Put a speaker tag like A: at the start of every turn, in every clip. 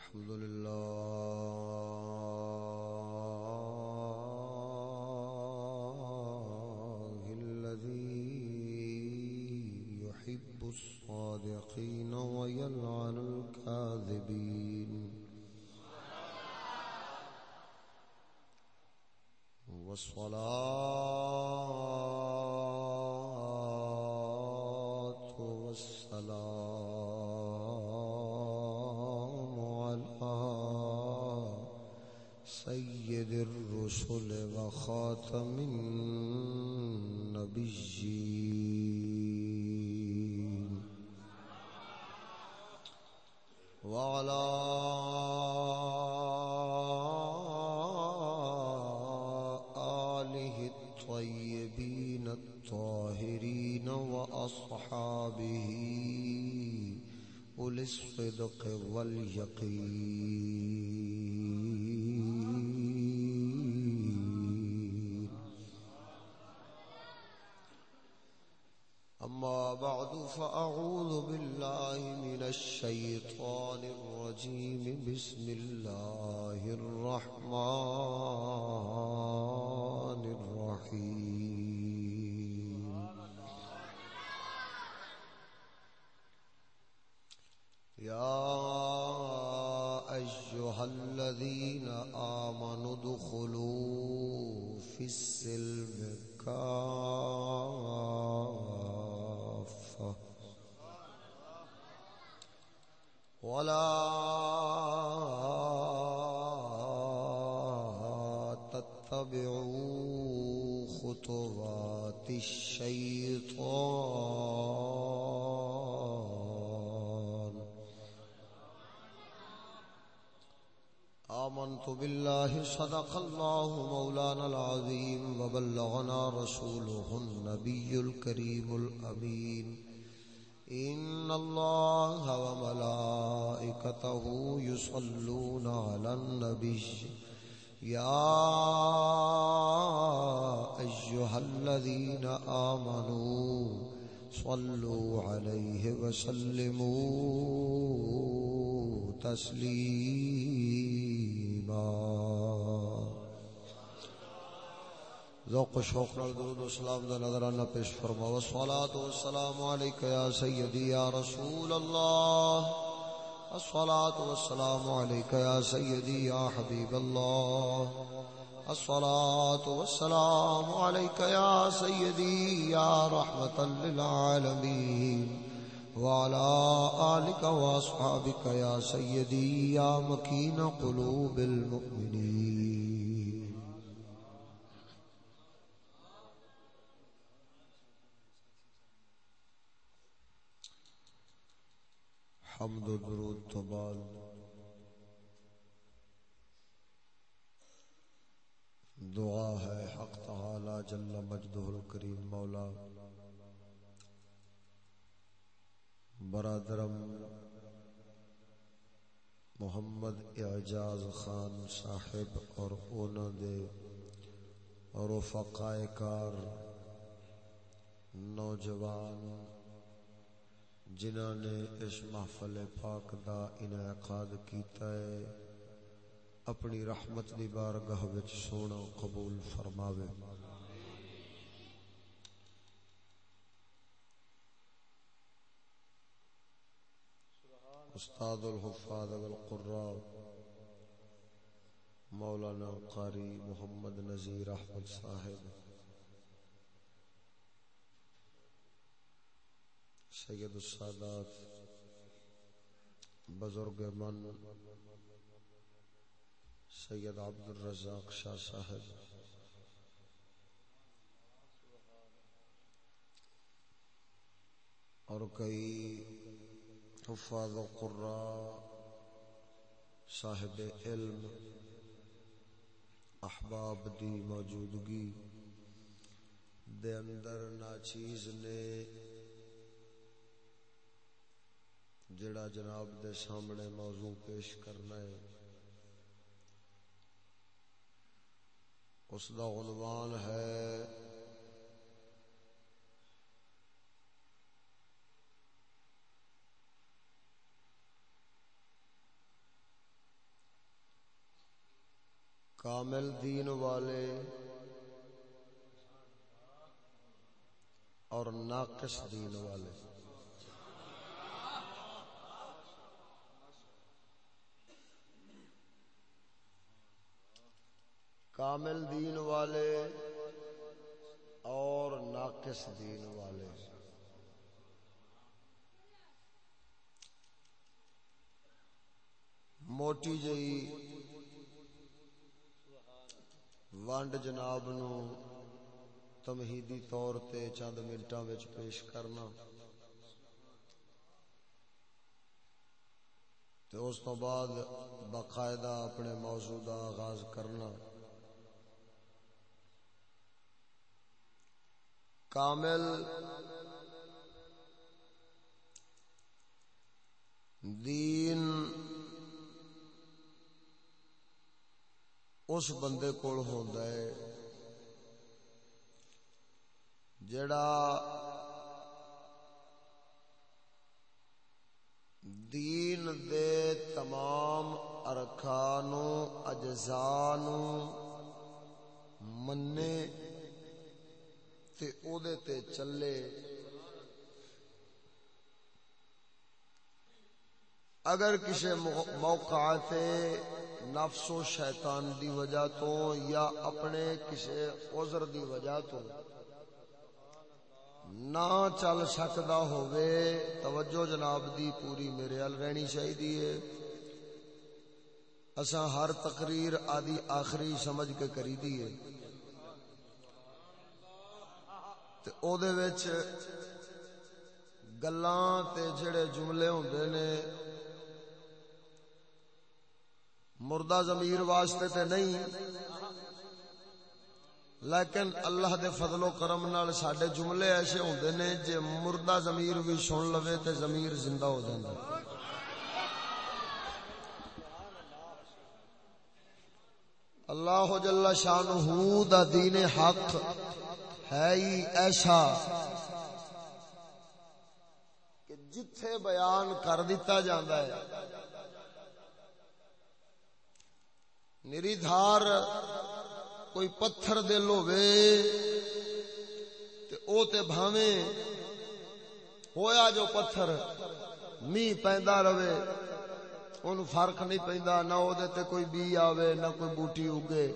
A: الحمد لله الذي يحب الصادقين ويلعن الكاذبين. والصلاة والسلام سيد الرسل وخاتم النبيين صدق الله مولانا العظيم وبلغنا رسوله النبي الكريم الأمين. إن الله وملائكته يصلون على النبي. يا أيها الذين آمنوا صلوا عليه وسلموا تسليما. ذوق و شوق نال درود و سلام دا نظرانہ پیش فرما. والصلاة والسلام علیکہ یا سیدی یا رسول اللہ. الصلاة والسلام علیکہ یا سیدی یا حبیب اللہ. الصلاة والسلام علیکہ یا سیدی یا رحمتا للعالمین. وعلى آلك وأصحابك يا سيدي يا مكين قلوب المؤمنين حمد و درود تو بعد دعا ہے حق تعالی جل مجدہ الکریم مولا برادرم محمد اعجاز خان صاحب اور اونا دے اور فقائے کار نوجوان جنہاں نے اس محفل پاک دا انعقاد کیتا ہے، اپنی رحمت دی بارگاہ وچ سونا قبول فرماوے۔ استاد الحفاظ والقراء مولانا قاری محمد نذیر احمد صاحب۔ سید السادات، بزرگ من، سید عبد الرزاق شاہ صاحب۔ اور کئی حفاظ و قراء صاحب علم، احباب دی موجودگی۔ دے اندر ناچیز نے جڑا جناب دے سامنے موضوع پیش کرنا ہے، اس دا عنوان ہے، کامل دین والے اور ناقص دین والے۔ کامل دین والے اور ناقص دین والے۔ موٹی جئی وانڈ جناب نو تمہیدی طور تے چند منٹاں وچ پیش کرنا۔ تے اس تو بعد باقاعدہ اپنے موضوع دا آغاز کرنا۔ کامل دین اس بندے کول ہوندا ہے جڑا دین دے تمام ارکانوں اجزانوں منے تے او دے تے چلے۔ اگر کسی موقع تے نفس و شیطان دی وجہ تو یا اپنے کسی عذر دی وجہ تو نہ چل سکتا ہوئے توجہ جناب دی پوری میرے ال رہنی چاہیے اساں ہر تقریر آدی آخری سمجھ کے کری دیئے تے او دے وچ گلاں تے جڑے جملے ہوندے نے، مردہ ضمیر واسطے تے نہیں، لیکن اللہ دے فضل و کرم نال ساڈے جملے ایسے ہوندے نے جے مردہ ضمیر بھی سن لوے تے ضمیر زندہ ہو جاندا اللہ جل شانہ دا دین حق ہے ہی ایسا کہ جتھے بیان کر دیتا جاندہ ہے۔ نری دھار کوئی پتھر دل ہوئے تے او تے بھاویں ہویا جو پتھر می پیندا رہے ان فرق نہیں پیندا، نہ او دے تے کوئی بی آوے، نہ کوئی بوٹی اگے۔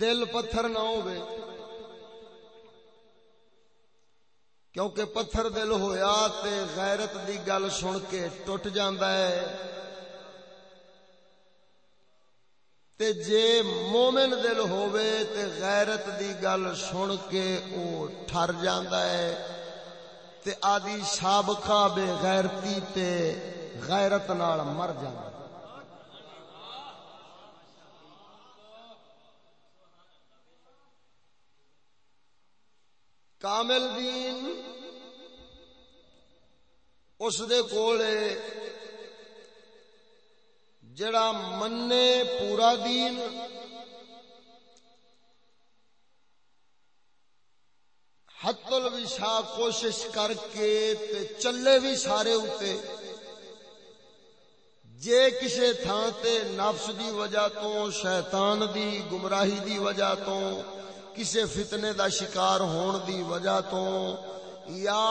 A: دل پتھر نہ ہوئے۔ کیونکہ پتھر دل ہویا تے غیرت دی گل سن کے ٹوٹ جاندا ہے۔ تے جے مومن دل ہووے تے غیرت دی گل سن کے او ٹھر جاندا ہے۔ تے آدی سابقہ بے غیرتی تے غیرت نال مر جاندا کامل دین اس دے کولے جڑا منے پورا دین حت الوشا کوشش کر کے تے چلے بھی سارے اتے جے کسے تھان تے نفس دی وجہ تو، شیطان دی، گمراہی دی وجہ تو کسے فتنے دا شکار ہون دی وجہ تو یا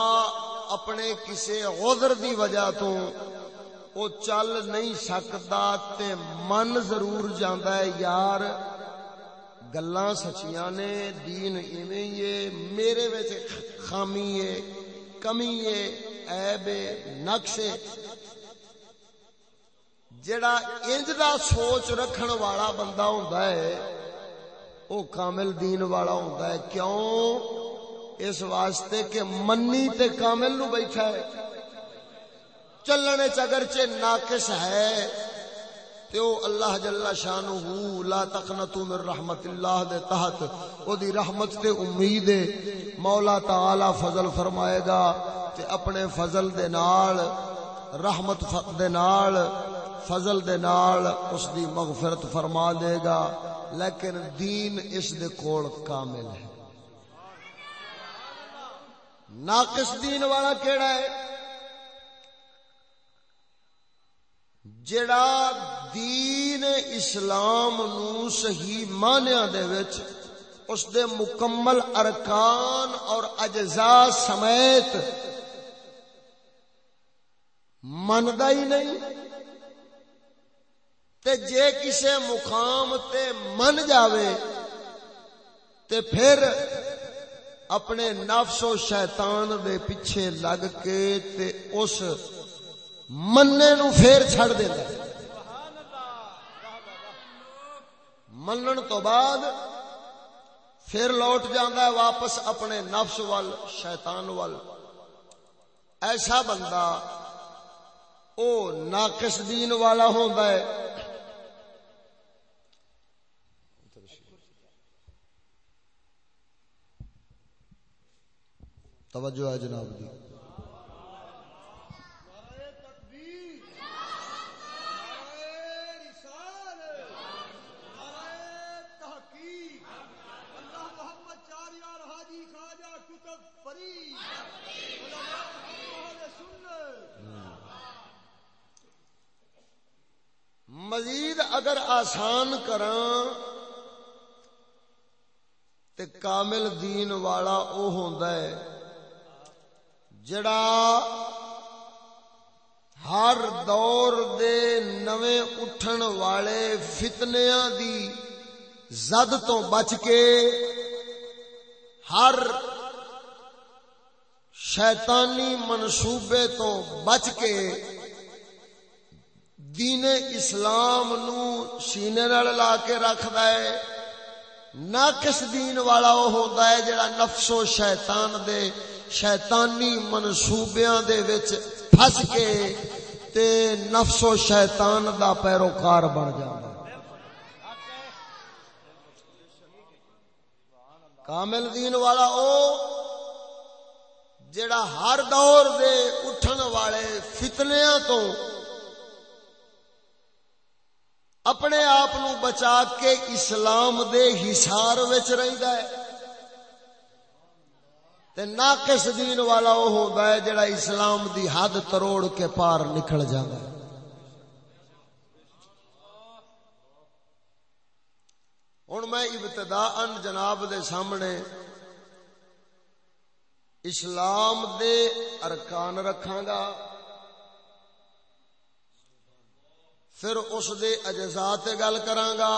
A: اپنے کسے غذر دی وجہ تو او چل نہیں سکتا تے من ضرور جاندا ہے، یار، گلاں سچیاں نے، دین ایویں یہ میرے وچ خامی ہے، کمی ہے، عیب ہے، نقص جڑا انج دا سوچ رکھن والا بندہ ہوندا ہے او کامل دین والا ہوندا ہے۔ کیوں؟ اس واسطے کہ منی تے کامل نو بیٹھا ہے۔ چلنے چگرچہ ناقص ہے تو اللہ جل شانہ لا تقنطوا من رحمت اللہ دے تحت۔ او دی رحمت تے امید ہے۔ مولا تعالی فضل فرمائے گا تے اپنے فضل دے نال، رحمت دے نال، فضل دے نال اس دی مغفرت فرما دے گا۔ لیکن دین اس دے کول کامل ہے۔ ناقص دین والا کیڑا ہے؟ جڑا دین اسلام نو صحیح مانیا دے وچ اس دے مکمل ارکان اور اجزاء سمیت مندا ہی نہیں۔ تے جے کسے مقام تے من جاوے تے پھر اپنے نفس و شیطان دے پیچھے لگ کے تے اس مننے نو پھر چھڑ دیندا منن تو بعد پھر لوٹ جاندہ ہے واپس اپنے نفس وال، شیطان وال۔ ایسا بندہ او ناقص دین والا ہوندا ہے۔ توجہ ہے جناب دی مزید اگر آسان کراں تے کامل دین والا او ہوندا ہے جڑا ہر دور دے نویں اٹھن والے فتنیاں دی زد تو بچ کے ہر شیطانی منصوبے تو بچ کے دین اسلام نو سینے نال لا کے رکھدا ہے۔ ناقص دین والا وہ ہوندا ہے جڑا نفس و شیطان دے شیطانی منصوبیاں دے وچ پھس کے تے نفس و شیطان دا پیروکار بن جاندا کامل دین والا او جڑا ہر دور دے اٹھن والے فتنیاں تو اپنے آپ بچا کے اسلام دے حسار وچ رہندا ہے۔ تے ناقص دین والا وہ ہوندا ہے جڑا اسلام دی حد تروڑ کے پار نکل جاندا ہے۔ ہن میں ابتدا ان جناب دے سامنے اسلام دے ارکان رکھاں گا۔ پھر اس دے اجزاء تے گل کرانگا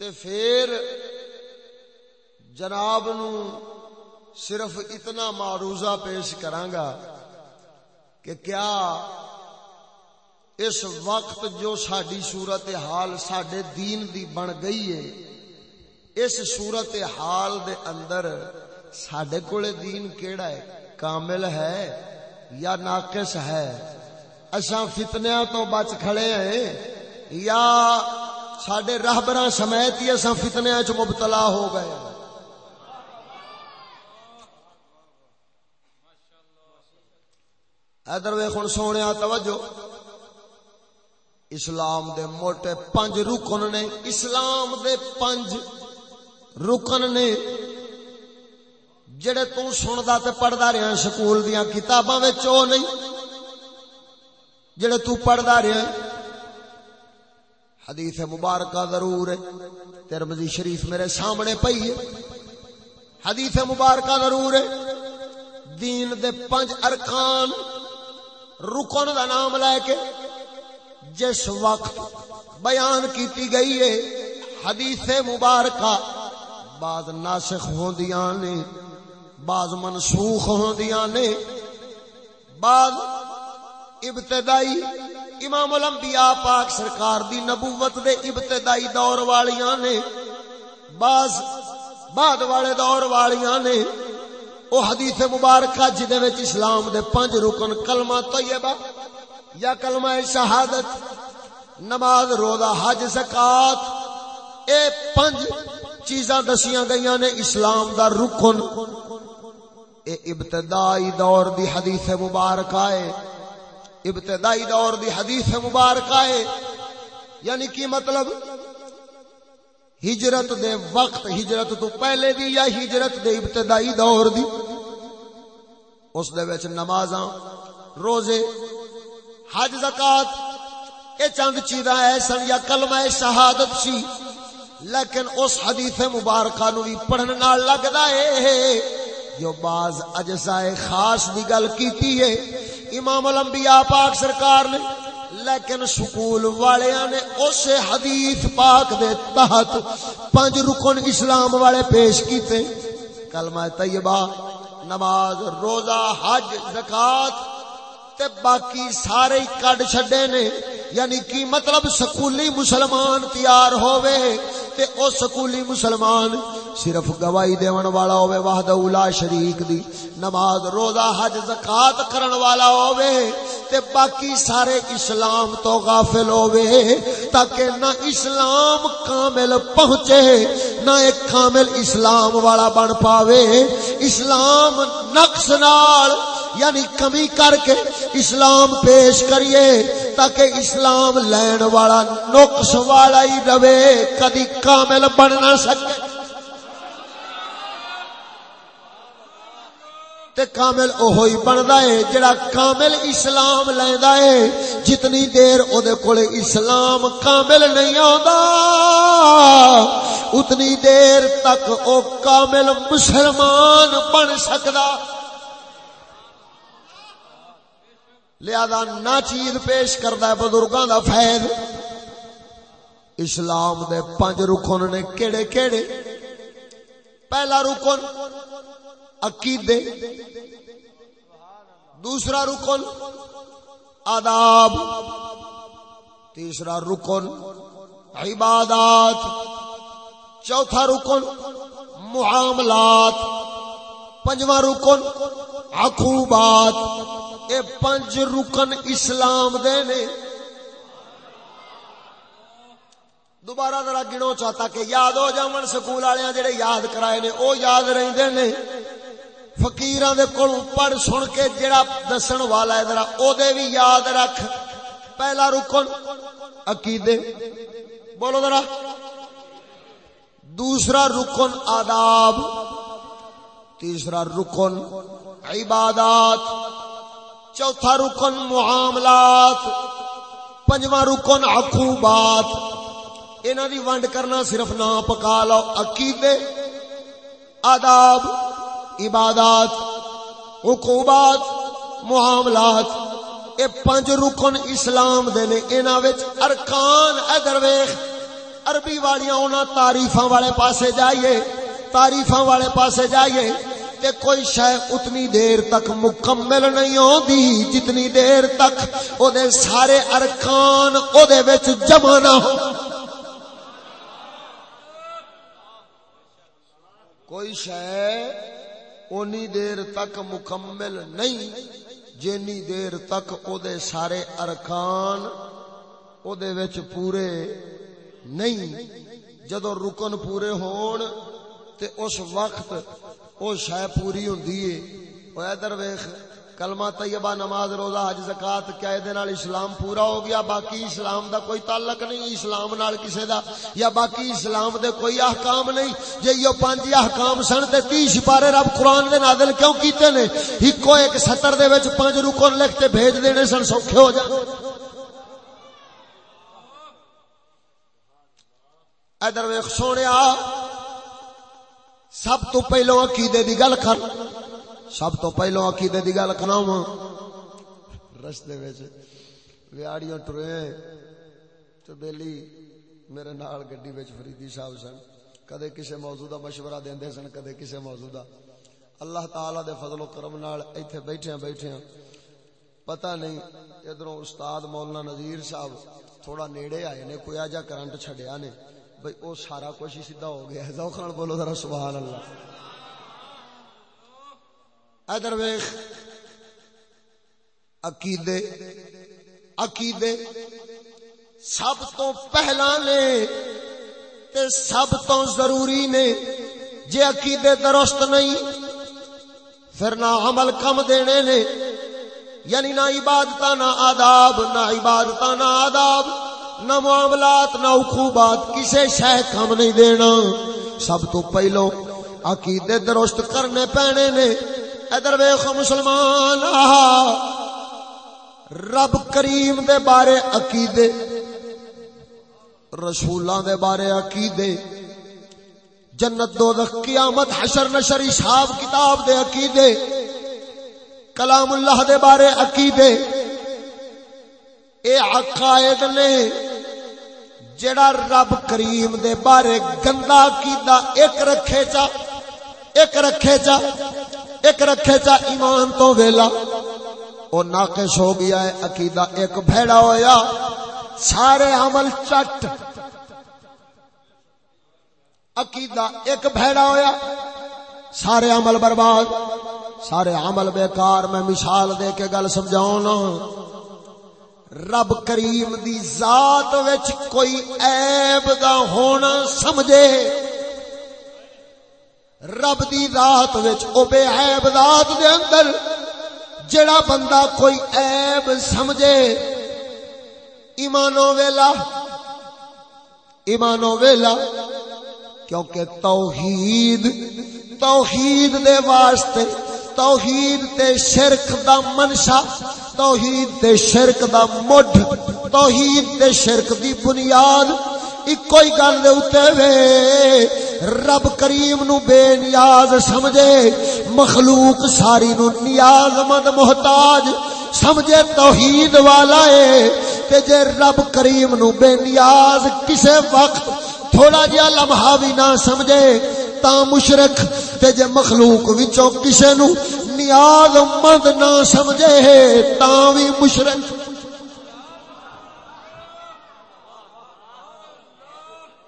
A: تے پھر جناب نو صرف اتنا معروضہ پیش کرانگا کہ کیا اس وقت جو ساڈی صورت حال ساڈے دین دی بن گئی ہے، اس صورت حال دے اندر ساڈے کولے دین کیڑا ہے؟ کامل ہے یا ناقص ہے؟ اصا فتنیا تو بچ کھڑے ہیں یا سڈے راہبر سمیت ہی اصا فتنیا چ مبتلا ہو گئے ادھر ویخ سونے توجہ۔ اسلام دے موٹے پنج رکن نے، اسلام دے پنج رکن نے جڑے تو سندا تے پڑھدا رہیا سکول دیاں کتاباں وچ، او نہیں۔ جڑے تو پڑھدا رہے حدیث مبارکہ ضرور ہے۔ ترمذی شریف میرے سامنے پئی ہے۔ حدیث مبارکہ ضرور ہے۔ دین دے پنج ارکان رکن دا نام لے کے جس وقت بیان کیتی گئی ہے، حدیث مبارکہ، بعض ناسخ ہوندیاں نے، بعض منسوخ ہوندیاں نے، بعض ابتدائی امام الانبیاء پاک سرکار دی نبوت دے ابتدائی دور والیاں نے، بعض بعد والے دور والیاں نے او حدیث مبارکہ جدے وچ اسلام دے پنج رکن کلمہ طیبہ یا کلمہ شہادت، نماز، روزہ، حج زکات اے پنج چیزاں دسیاں گئیاں نے اسلام دا رکن۔ اے ابتدائی دور دی حدیث مبارکہ ہے ابتدائی دور دی حدیث مبارکہ ہے یعنی کی مطلب؟ ہجرت دے وقت، ہجرت تو پہلے دی یا ہجرت دے ابتدائی دور دی؟ اس دے وچ نمازاں، روزے، حج، زکات اے چند چیزاں ایسن یا کلمہ شہادت سی، لیکن اس حدیث مبارکہ نو بھی پڑھن نال لگدا اے جو بعض اجزائے خاص دی گل کیتی ہے۔ امام الانبیاء پاک سرکار نے لیکن سکول والیاں نے اس حدیث پاک دے تحت پنج رکن اسلام والے پیش کیتے۔ کلمہ طیبہ، نماز، روزہ، حج، زکات تے باقی سارے کڈ چھڈے نے۔ یعنی کی مطلب سکولی مسلمان تیار ہووے۔ تے او سکولی مسلمان صرف گواہی دیون والا ہوے وحدہ لا شریک دی۔ نماز، روزہ، حج، زکات کرن والا ہوے تے باقی سارے اسلام تو غافل ہوے تاکہ نہ اسلام کامل پہنچے، نہ ایک کامل اسلام والا بن پاوے۔ اسلام نقص نال یعنی کمی کر کے اسلام پیش کریے تاکہ اسلام لین والا نقص والا ہی رہے، کدی کامل بن نہ سکے۔ تے کامل اوہی بندا ہے جڑا کامل اسلام لیندا ہے۔ جتنی دیر او دے کول اسلام کامل نہیں آندا، اتنی دیر تک او کامل مسلمان بن سکدا۔ لہذا نہ چیز پیش کردا ہے بزرگاں دا فیض۔ اسلام دے پنج رکن نے کیڑے کیڑے؟ پہلا رکن عقیدے، دوسرا رکن آداب، تیسرا رکن عبادات، چوتھا رکن معاملات، پنجواں رکن عقوبات۔ اے پنج رکن اسلام دے نے۔ دوبارہ ذرا گنو چاہتا کہ یاد ہو جاون سکول والے جڑے یاد کرائے نے، او یاد رہندے نے۔ فقیراں دے کول پڑھ سن کے جڑا دسن والا ہے، ذرا او دے بھی یاد رکھ۔ پہلا رکن عقیدے۔ بولو ذرا۔ دوسرا رکن آداب۔ تیسرا رکن عبادات۔ چوتھا رکن معاملات، پنجواں رکن عقوبات۔ انہاں دی ونڈ کرنا صرف نہ پکا لو، عقیدے، آداب، عبادات حکومات معاملات۔ اے پنج رکن اسلام دے نے، انہاں وچ ارکان ادھر ویکھ، عربی والیاں انہاں تعریفاں والے پاسے جائیے تعریفاں والے پاسے جائیے۔ تے کوئی شے اتنی دیر تک مکمل نہیں ہوندی، جتنی دیر تک او دے سارے ارکان او دے وچ جمع نہ ہو۔ کوئی شے اونی دیر تک مکمل نہیں، جینی دیر تک او دے سارے ارکان او دے وچ پورے نہیں۔ جدو رکن پورے ہون، تے اس وقت او شے پوری ہوندی ہے او ادھر ویکھ، کلمہ طیبہ نماز، روزہ، حج، زکات، کیا دے نال اسلام پورا ہو گیا؟ باقی اسلام دا کوئی تعلق نہیں، اسلام نال کسے دا، یا باقی اسلام دے کوئی احکام نہیں۔ جے یہ پانچ احکام سن تے 30 سپارے رب قرآن دے نازل کیوں کیتے نے؟ اکو ایک سطر دے وچ پانچ رکن لکھ تے بھیج دینے سن، سوکھے ہو جان ادھر ویکھ، سونیا سب تو پہلو عقیدے دی گل کر۔ سب تو پہلو عقیدے دی گل کراواں۔ رستے وچ ویاڑیاں ٹرے۔ تے بیلی میرے نال گڈی وچ فریدی صاحب سن۔ کدے کسے موضوع دا مشورہ دیندے سن، کدے کسے موضوع دا۔ اللہ تعالی دے فضل و کرم نال ایتھے بیٹھے بیٹھے پتہ نہیں ادھروں استاد مولانا نذیر صاحب تھوڑا نیڑے آئے نے، کوئی اجا کرنٹ چھڈیا نے۔ بھئی او سارا کچھ ہی سیدھا ہو گیا ہے۔ ذوق نال بولو ذرا، سبحان اللہ۔ ادھر ویخ عقیدے عقیدے۔ سب تو پہلا نے تے سب تو ضروری نے۔ جے عقیدے درست نہیں، پھر نہ عمل کم دینے نے۔ یعنی نہ عبادت نہ آداب، نہ عبادت نہ آداب۔ نہ معاملات، نہ حقوبات کسے شہ کم نہیں دینا۔ سب تو پہلو عقیدے درست کرنے پینے نے۔ ادھر ویخ مسلمان رب کریم دے بارے عقیدے، رسولاں دے بارے عقیدے۔ جنت دو قیامت حشر نشر، حساب کتاب دے عقیدے۔ کلام اللہ دے بارے عقیدے۔ اے عقائد نے جڑا رب کریم دے بارے گندا عقیدہ ایک رکھے چا ایک رکھے چا ایک رکھے چا ایمان تو ویلا۔ او ناقص ہو گیا ہے عقیدہ، ایک بھیڑا ہویا، سارے عمل چٹ۔ عقیدہ، ایک بھیڑا ہویا، سارے عمل برباد۔ سارے عمل بیکار، میں مثال دے کے گل سمجھاؤں نا۔ رب کریم دی ذات وچ کوئی عیب دا ہونا سمجھے۔ رب دی ذات وچ او بے عیب ذات دے اندر جڑا بندہ کوئی عیب سمجھے۔ ایمانو ویلا ایمانو ویلا، کیونکہ توحید توحید دے واسطے، توحید تے شرک دا منشا توحید تے شرک دا مڈ توحید تے شرک دی بنیاد ایک ہی گل دے اوتے وے۔ رب کریم نو بے نیاز سمجھے، مخلوق ساری نو نیاز مند محتاج سمجھے توحید والا ہے تے جے رب کریم نو بے نیاز کسے وقت تھوڑا جہا لمحہ بھی نہ سمجھے، تا مشرک تے جے مخلوق وچوں کسے نو نیاز مند نہ سمجھے، تا بھی مشرک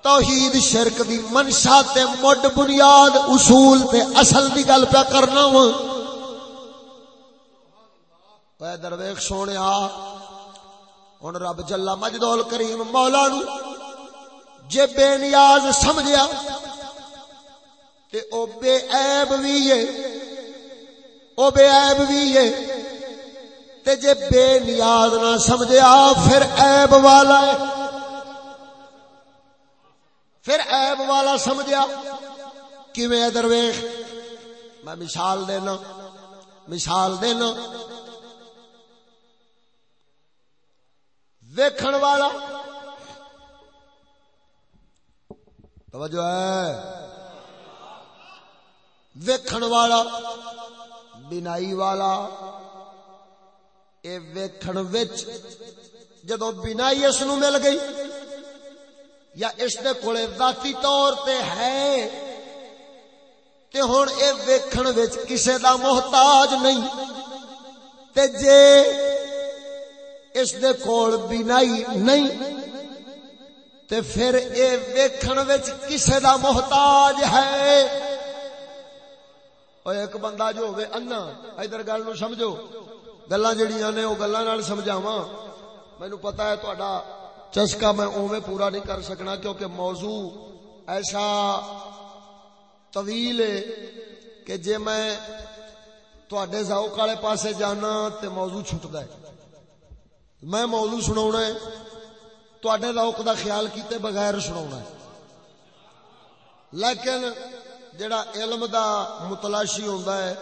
A: توحید شرک دی منشا تے مڈ بنیاد، اصول تے اصل دی گل پہ کرنا وا۔ اے درویش سونے ہن رب جلا مجدول کریم مولا نو جے بے نیاز سمجھیا تے او بے عیب بھی ہے، او بے عیب بھی ہے۔ تے جے بے نیاز نہ سمجھیا، پھر عیب والا ہے۔ پھر عیب والا سمجھیا۔ کیویں درویش میں مثال دینا مثال دینا۔ ویکھن والا توجہ ہے۔ ویکھن والا، بینائی والا، اے ویکھن وچ جدو بینائی اس نو مل گئی، یا اس دے کولے ذاتی طور تے ہے، تے ہن اے ویکھن وچ کسے دا محتاج نہیں، تے جے اس دے کول بینائی نہیں تے پھر اے ویکھن وچ کسے دا محتاج ہے؟ او ایک بندہ جو ہوے انا، ادھر گل نو سمجھو۔ گلاں جڑیاں نے، او گلاں نال سمجھاواں۔ مینوں پتہ ہے تہاڈا چسکا میں اوویں پورا نہیں کر سکنا کیونکہ موضوع ایسا طویل ہے کہ جے میں تواڈے ذوق والے پاسے جانا تے موضوع چھٹدا ہے۔ میں موضوع سناونا ہے۔ تواڈے ذوق دا خیال کیتے بغیر سناونا ہے۔ لیکن جڑا علم دا متلاشی ہوندا ہے،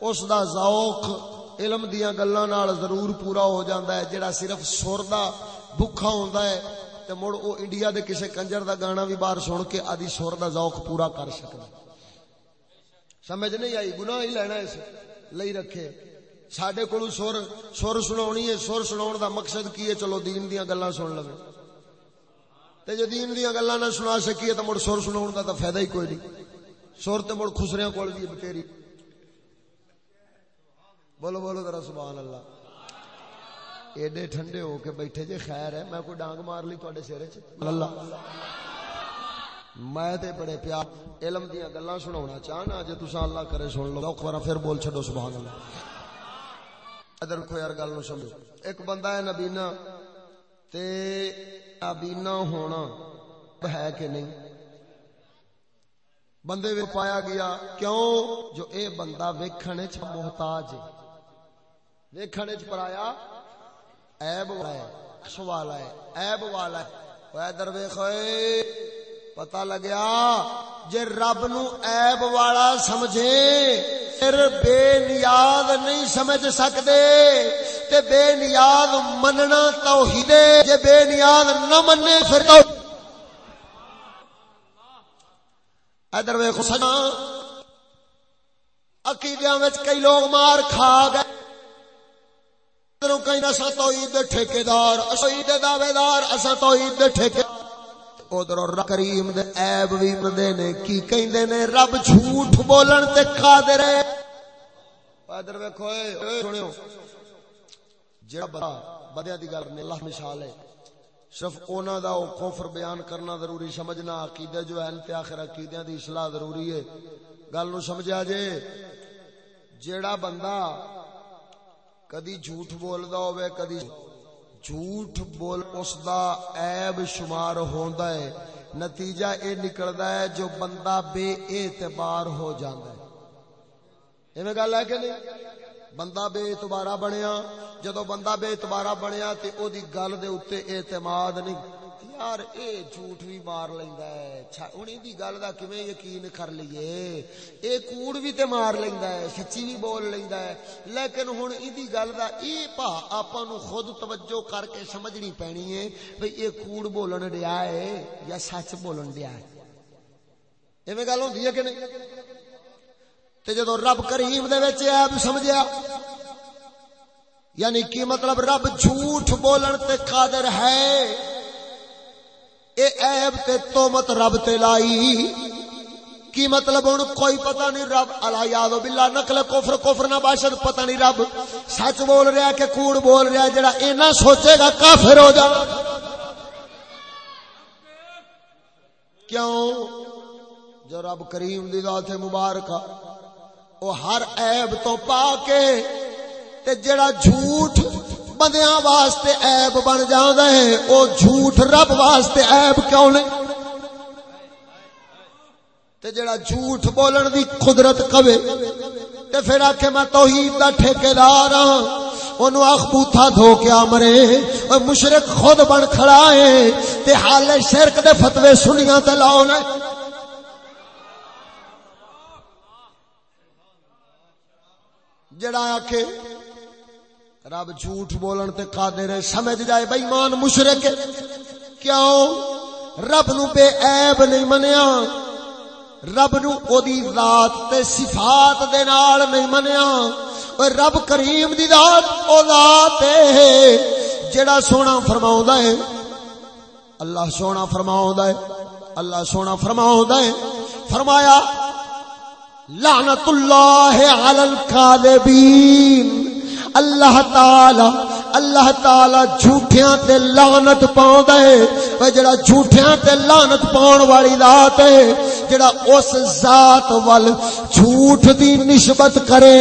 A: اس دا ذوق علم دیاں گلاں نال ضرور پورا ہو جاندا ہے۔ جڑا صرف سر دا بھکھا ہوندا ہے، تے مڑ او انڈیا دے کسے کنجر دا گانا بھی باہر سن کے آدی سر دا ذوق پورا کر سکدا سمجھ نہیں آئی؟ گناہ ہی لینا اس لئی رکھے۔ ساڈے کولو سر سر سناونی ہے، سر سناون دا مقصد کی ہے؟ چلو دین دیاں گلاں سن لوے۔ تے جو دین دیاں گلاں نہ سنا سکیے تے مڑ سر سناون دا تے فائدہ ہی کوئی نہیں۔ سر تے مڑ خسریاں کول بھی بتیری بولو بولو ذرا سبحان اللہ۔ ایڈے ٹھنڈے ہو کے بیٹھے جے خیر ہے۔ میں کوئی ڈانگ مار لی تواڈے سر وچ اللہ۔ میں تے بڑے پیار علم دیاں گلاں سناونا چاہنا، جے تساں اللہ کرے سن لو۔ ایک پھر بول چھڈو، سبحان اللہ۔ ادھر کو یار گل نو سمجھو۔ ایک بندہ ہے نبینا، تے نبینا ہونا ہے کہ نہیں؟ بندے وچ پایا گیا، کیوں؟ جو اے بندہ ویکھن وچ محتاج ہے۔ ویکھن وچ پرایا، عیب والا ہے سوال ہے، عیب والا ہے۔ او ادھر ویکھ پتہ لگیا جے رب نو عیب والا سمجھے، پھر بے نیاز نہیں سمجھ سکدے، تے بے نیاز مننا توحید جے بے نیاز نہ مننے پھر تو ادھر ویکھو سجا عقیدیاں وچ کئی لوگ مار کھا گئے۔ ادھروں کئی نسا توحید دے ٹھیکیدار، توحید دے دعوے دار اسا توحید دے ٹھیکے ادھر کریم دے عیب وی مندے نے، کی کہندے نے؟ رب جھوٹ بولن تے قادر ہے۔ ادھر ویکھو، اے سنیو۔ جڑا بڑا بدیاں دی گل نے اللہ مثال ہے، صرف اونا دا او کفر بیان کرنا ضروری، سمجھنا عقیدہ جو ہے تے آخر عقیدیاں دی اصلاح ضروری ہے۔ گل نو سمجھا جے، جیڑا بندہ کدی جھوٹ بولدا ہوے کدی جھوٹ بول اس دا عیب شمار ہوندا ہے۔ نتیجہ اے نکلدا ہے جو بندہ بے اعتبار ہو جاندا ہے۔ ایویں گل ہے کہ نہیں؟ بندہ بے اعتبارہ بنیا جدو بندہ بے اعتبارہ بنیا تے او دی گل دے اوتے اعتماد نہیں۔ یار، اے جھوٹ بھی مار لیندا ہے. اچھا ہن دی گل دا کیویں یقین کر لئیے اے کوڑ بھی تے مار لیندا ہے، سچی بھی بول لیندا ہے. لیکن ہن دی گل دا اے پا آپاں نو خود توجہ کر کے سمجھنی پینی ہے بھئی اے کوڑ بولن ڈیا ہے یا سچ بولن ڈیا ہے. ایویں گل ہوندی ہے کہ نہیں؟ تے جدو رب کریم دے وچ عیب سمجھیا یعنی کی مطلب رب جھوٹ بولن تے قادر ہے؟ اے عیب تے تومت رب تے لائی۔ کی مطلب ہن کوئی پتہ نہیں رب، الا یاد باللہ، نقل کفر کفر نہ باشد، پتہ نہیں رب۔ سچ بول رہا کہ کوڑ بول رہا جڑا اینا سوچے گا کافر ہو جا۔ کیوں؟ جو رب کریم دی ذات مبارکہ وہ ہر عیب تو پا کے، تے جڑا جھوٹ بندیاں واسطے عیب بن جاندا ہے او جھوٹ رب واسطے عیب کیوں نہیں تے جڑا جھوٹ بولن دی قدرت کبے تے پھر آکھے میں توحید دا ٹھیکیدار ہاں۔ اونوں اخ بوتھا دھو کے مرے۔ او مشرک خود بن کھڑا ہے۔ تے حال شرک دے فتوی سنیاں تے لاونا جڑا آکھے رب جھوٹ بولن تے قادر ہے، سمجھ جائے بے ایمان مشرک۔ کیوں؟ رب نو بے عیب نہیں منیا۔ رب نو او دی ذات تے صفات دے نال نہیں منیا۔ او رب کریم دی ذات او ذات ہے۔ جڑا سونا فرماوندا ہے، اللہ سونا فرماوندا ہے، اللہ سونا فرماوندا ہے۔ فرمایا، لعنت اللہ علی الکاذبین اللہ تعالی اللہ تعالی جھوٹیاں تے لعنت پاوندا ہے۔ او جڑا جھوٹیاں تے لعنت پاون والی ذات ہے، جڑا اس ذات ول جھوٹ دی نسبت کرے۔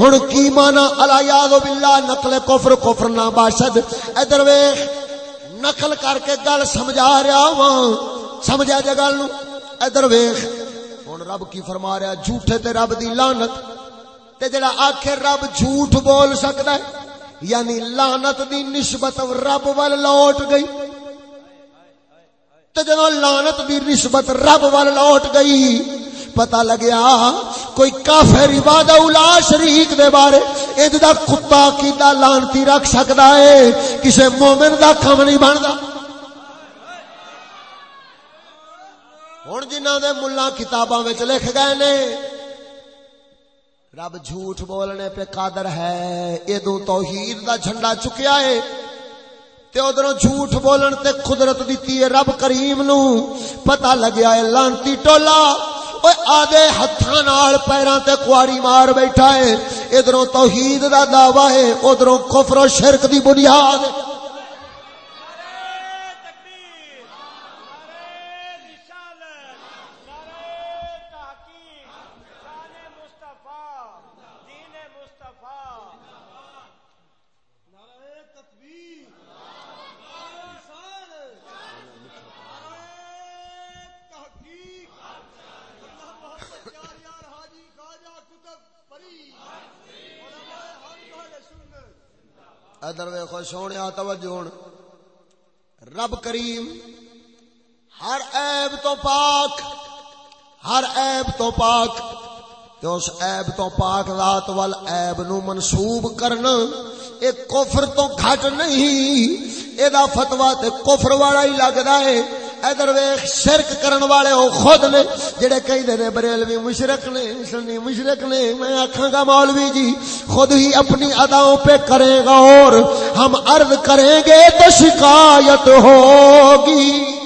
A: ہن کی معنی؟ الا یاذ باللہ، نقل کفر کفر نہ باشد۔ ادھر ویکھ، نقل کر کے گل سمجھا رہا ہاں۔ سمجھا جے گل نو؟ ادھر ویکھ ہوں رب کی فرما رہا جھوٹے تے رب دی لانت تے جڑا آخر رب جھوٹ بول سکتا ہے یعنی لانت دی نسبت رب وال لوٹ گئی۔ تے جدو لانت دی نسبت رب وال لوٹ گئی پتا لگیا کوئی کافر عبادہ اولا شریک دے بارے اج دا کتا کی دا لانتی رکھ سکتا ہے، کسے مومن دا کم نہیں بنتا ہوں جنہ دے ملا کتاباں لکھ گئے نے رب جھوٹ بولنے پہ قادر ہے۔ ادو توحید دا جھنڈا چکیا ہے۔ تے ادھر جھوٹ بولن تے قدرت دیتی ہے رب کریم نو۔ پتہ لگیا ہے لانتی ٹولا۔ آدھے ہاتھاں نال پیراں تے کواری مار بیٹھا ہے۔ ادھروں توحید دا دعوی ہے، ادھروں کفر و شرک دی بنیاد ہے۔ ادر ویخو سونے توجہ رب کریم ہر عیب تو پاک، ہر عیب تو پاک، تے اس عیب تو پاک ذات وال عیب نو منسوب کرنا اے کفر تو گھٹ نہیں، اے دا فتوی تے کفر والا ہی لگدا ہے۔ ادھر ویخ شرک کرن والے او خود نے، جڑے کئی دے بریلوی مشرک نے سنی مشرک نے، میں آکھاں گا مولوی جی خود ہی اپنی اداؤں پہ کرے گا اور ہم عرض کریں گے تو شکایت ہوگی۔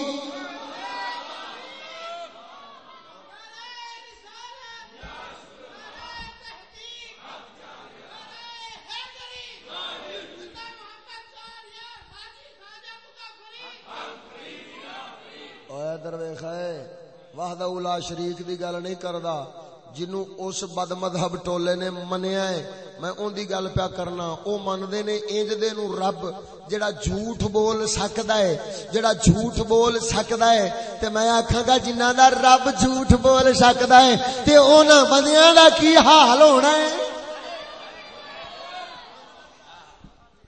A: وحدہ اولا شریک دی گل نہیں کردا، جنوں اس بد مذہب ٹولے نے منیا ہے، میں اون دی گل پیا کرنا۔ او مندے نے انج دے نو رب، جڑا جھوٹ بول سکدا ہے، جڑا جھوٹ بول سکدا ہے۔ تے میں آکھاں گا، جنہاں دا رب جھوٹ بول سکدا ہے، تے انہاں بندیاں دا کی حال ہونا ہے؟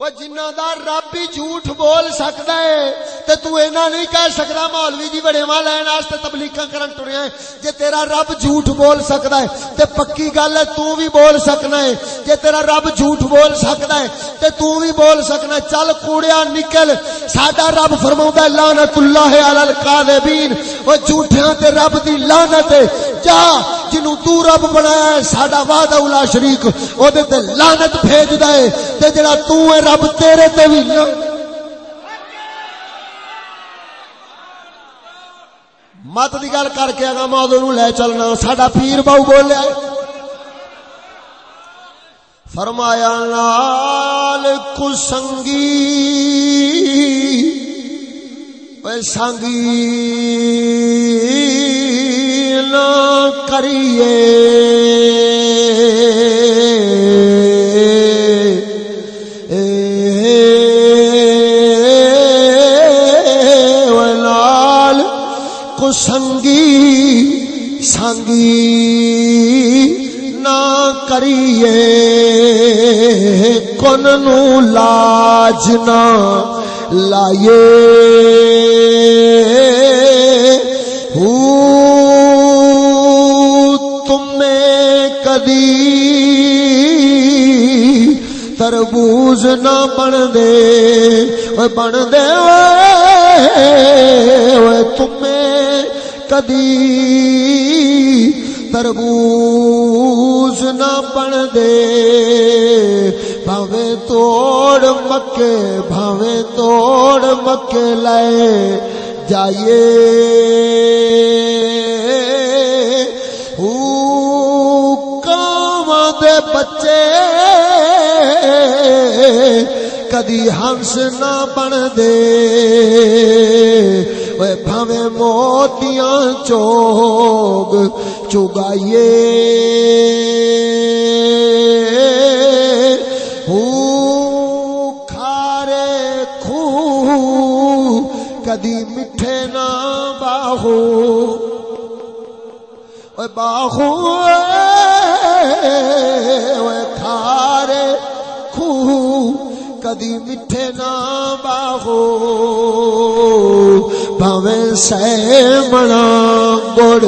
A: وہ جنہ دا رب بھی جھوٹ بول سکتا ہے تے تو اینا نہیں کہہ سکتا مولوی جی بڑے ماں لین واسطے تبلیغاں کرن ٹریا ہے جے تیرا رب جھوٹ بول سکتا ہے تے پکی گل ہے تو بھی بول سکنا ہے۔ جے تیرا رب جھوٹ بول سکتا ہے تے تو بھی بول سکنا ہے۔ چل کوڑیا نکل۔ ساڈا رب فرماوندا ہے، لعنت اللہ علی الکاذبین۔ او جھوٹیاں تے رب دی لعنت ہے۔ جا، جنوں تو رب بنایا ہے، ساڈا وعدہ اولا شریک۔ او دے تے لعنت بھیجدا ہے۔ تے جڑا تو ہے، رب تیرے تے بھی لعنت مت کی گل کر کے اگا مادو نو لے چلنا، ساڈا پیر باؤ بولیا فرمایا، لال کسنگی سنگی نہ کریے۔ سنگی سنگی نہ کریے۔ کن نو لاج نہ لائیے تم کدی تربوز نہ بن دے۔ بن دے تمہیں کدی تربوز نہ بن دے بھاوے توڑ مکے بھاوے توڑ مکے لائے جائیے دے بچے کدی ہنس نہ بن دے بھوے موتیاں چوگ چگائیے کھارے خو کدی میٹھے نہ باہو باہو کھارے خو کدی میٹھے نہ باہو بھویں سے منا گڑ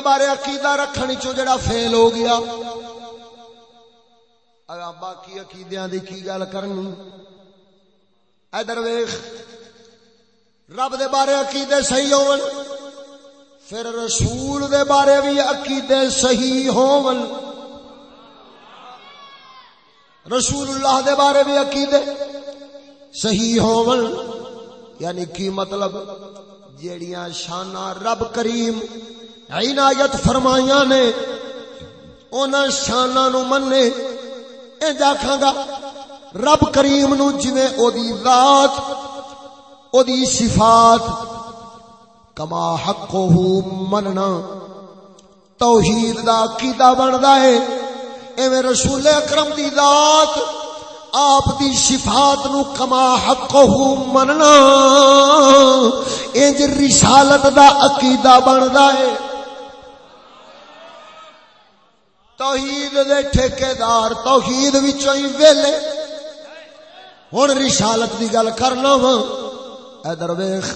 A: بارے عقیدہ پائیے چو جڑا فیل ہو گیا۔ اگر باقی عقیدیاں دی کی گل کرنی؟ ادھر ویخ رب دے بارے عقیدے صحیح ہون، پھر رسول دے بارے بھی عقیدے صحیح ہون۔ رسول اللہ دے بارے بھی عقیدے صحیح ہون۔ یعنی کی مطلب؟ جیڑیاں شانہ رب کریم عنایت فرمائیاں نے ان شانہ نو منے انج آکھاں گا، رب کریم نو جویں او دی ذات او دی صفات، کما حقہ مننا۔ توحید دا عقیدہ بندا ہے، ایویں رسول اکرم دی ذات، آپ دی صفات نو کما حقہ مننا۔ انج رسالت دا عقیدہ بندا ہے۔ توحید دے ٹھیکیدار، توحید وچوں ہی ویلے۔ ہن رسالت دی گل کرنا وا ادھر ویکھ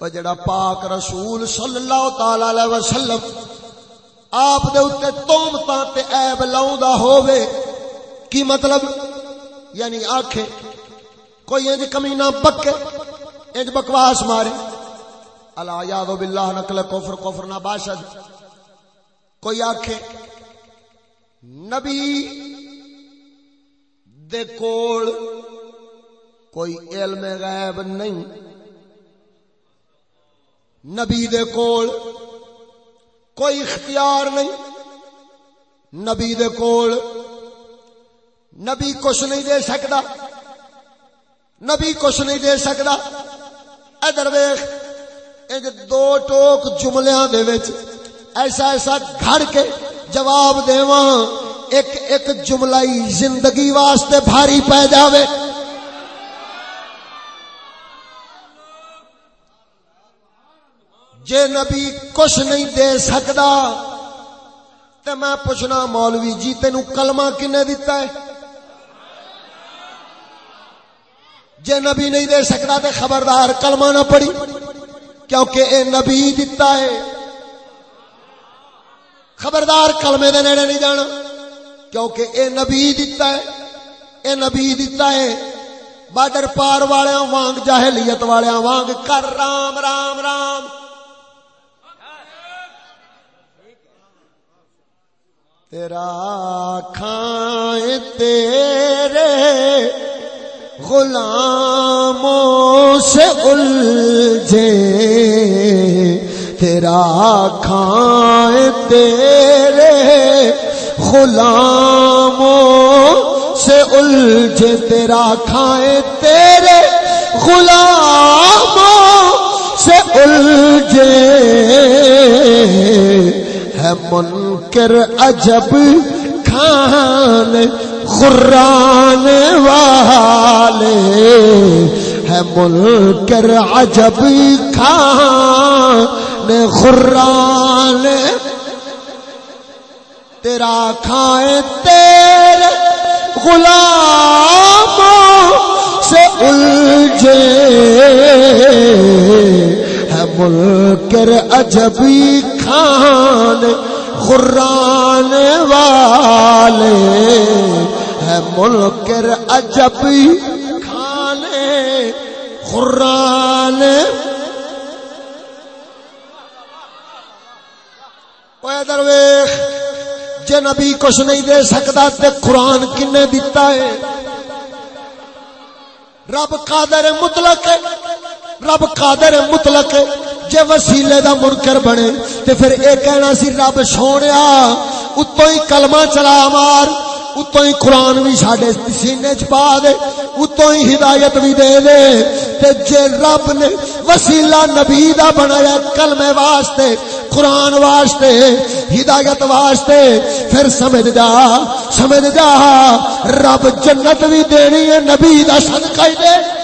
A: او جڑا پاک رسول صلی اللہ تعالی علیہ وسلم آپ دے اوتے تومتاں تے عیب لاوندا ہووے، کی مطلب؟ یعنی آنکھیں کوئی انج کمینہ بکے انج بکواس مارے۔ اللہ یاد باللہ، نقل کفر کفر نہ باشد۔ کوئی آنکھیں نبی دے کول کوئی علم غیب نہیں۔ نبی دے کول کوئی اختیار نہیں۔ نبی دے کول نبی کچھ نہیں دے سکتا۔ نبی کچھ نہیں دے سکتا۔ ادھر ویخ دو ٹوک جملیاں دے وچ ایسا ایسا گھڑ کے جواب دیواں، ایک ایک جملہ زندگی واسطے بھاری پی جاوے۔ جے نبی کچھ نہیں دے سکتا تے میں پوچھنا، مولوی جی تینوں کلمہ کنے دیتا ہے؟ جے نبی نہیں دے سکتا تے خبردار کلمہ نہ پڑی کیونکہ اے نبی دیتا ہے۔ خبردار کلمے دے نیڑے نہیں جانا۔ کیونکہ اے نبی دیتا ہے، اے نبی دیتا ہے، بارڈر پار والے وانگ، جاہلیت والے وانگ۔ کر رام رام رام۔ تیرا کھائیں تیرے غلاموں سے الجھے۔ تیرا کھائیں تیرے غلاموں سے الجھے تیرا کھائیں تیرے غلاموں سے الجھے ہے منکر عجب کھان خران والے ہے منکر عجب کھان خران تیرا کھائے تیرے غلاموں سے الجھے ہے منکر عجبی کھان خران والے ہے منکر عجبی کھانے خران اے درویش، جے نبی کچھ نہیں دے سکتا تے قرآن کنے دیتا ہے؟ رب قادر مطلق ہے، رب قادر مطلق ہے۔ جے وسیلے دا منکر بنے، تے پھر اے کہنا سی، رب سونیا اتو ہی کلمہ چلا مار۔ اتوں ہی قرآن بھی ساڈے سینے چ پا دے، اتوں ہی ہدایت بھی دے دے۔ تے جے رب نے وسیلہ نبی دا بنایا کلمے واسطے، قرآن واسطے، ہدایت واسطے، پھر سمجھ جا سمجھ جا، رب جنت بھی دینی ہے، نبی دا صدقہ ہی دے۔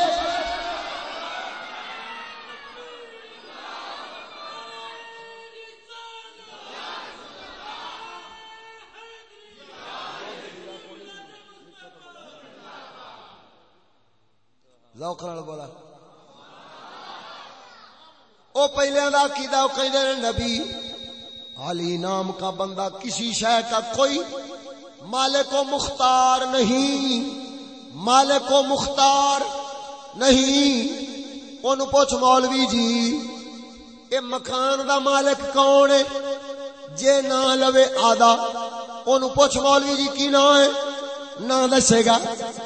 A: ذوق بولا۔ او پہلے دا کیدا او کہندے نبی، علی نام کا بندہ کسی شے کا کوئی مالک و مختار نہیں، مالک و مختار نہیں۔ اون پوچھ مولوی جی اے مکان دا مالک کون ہے؟ جے نہ لوے آدھا۔ اون پوچھ مولوی جی کی نام ہے؟ نہ دسے گا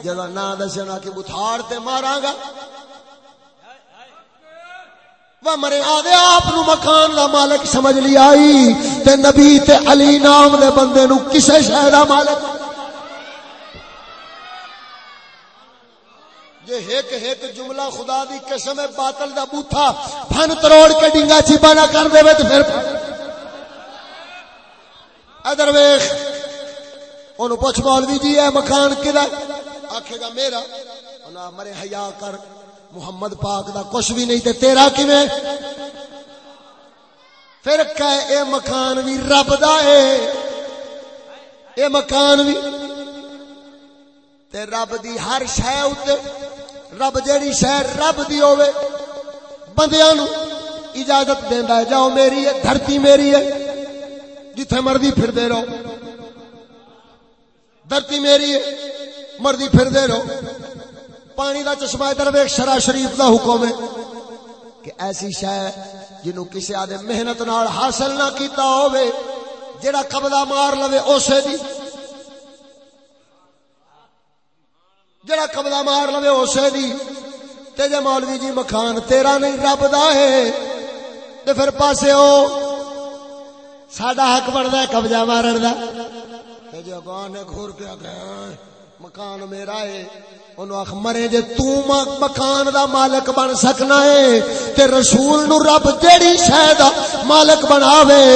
A: جدا نہ دسے نہ کہ بتھاڑ تے مارا گا۔ مرے آدھے آپ مکان کا مالک سمجھ لی آئی۔ تے نبی تے علی نام دے بندے نو کسے شہر کا مالک۔ جے ہیک ہیک جملہ خدا دی قسم باطل دا بوتھا۔ پھن تروڑ کے ڈنگا چیپا نہ کر دے تو پھر۔ ادر ویخ ان پوچھ مولوی جی ہے مکان کدا آکھے گا، میرا۔ انہاں مرے، حیا کر۔ محمد پاک دا کچھ بھی نہیں تے تیرا کیویں؟ پھر کہ اے مکان بھی رب دا اے۔ اے مکان بھی تے رب دی ہر شے اوتے، رب جیڑی شے رب دی ہوے بندیاں نو اجازت دیندا ہے، جاؤ میری ہے، دھرتی میری ہے، جتھے مرضی پھر دے رہو۔ دھرتی میری ہے، مرضی پھر دے رہو۔ پانی دا چشمہ ادھر ویکھ، شرع شریف دا حکم ہے کہ ایسی شے جنوں کسی آدھے محنت نال حاصل نہ کیتا ہوے جڑا قبضہ مار لوے اسے دی۔ جڑا قبضہ مار لوے اسے دی۔ تے جے مولوی جی مکان تیرا نہیں، رب دا ہے۔ تے پھر پاسے او ساڈا حق بندا ہے قبضہ مارن دا۔ تے جے گاں نے گھور کے آ مکان میرا ہے۔ انہوں آخ، مرے جے تو مکان دا مالک بن سکنا ہے، تے رسول نو رب جیڑی شے دا مالک بناوے۔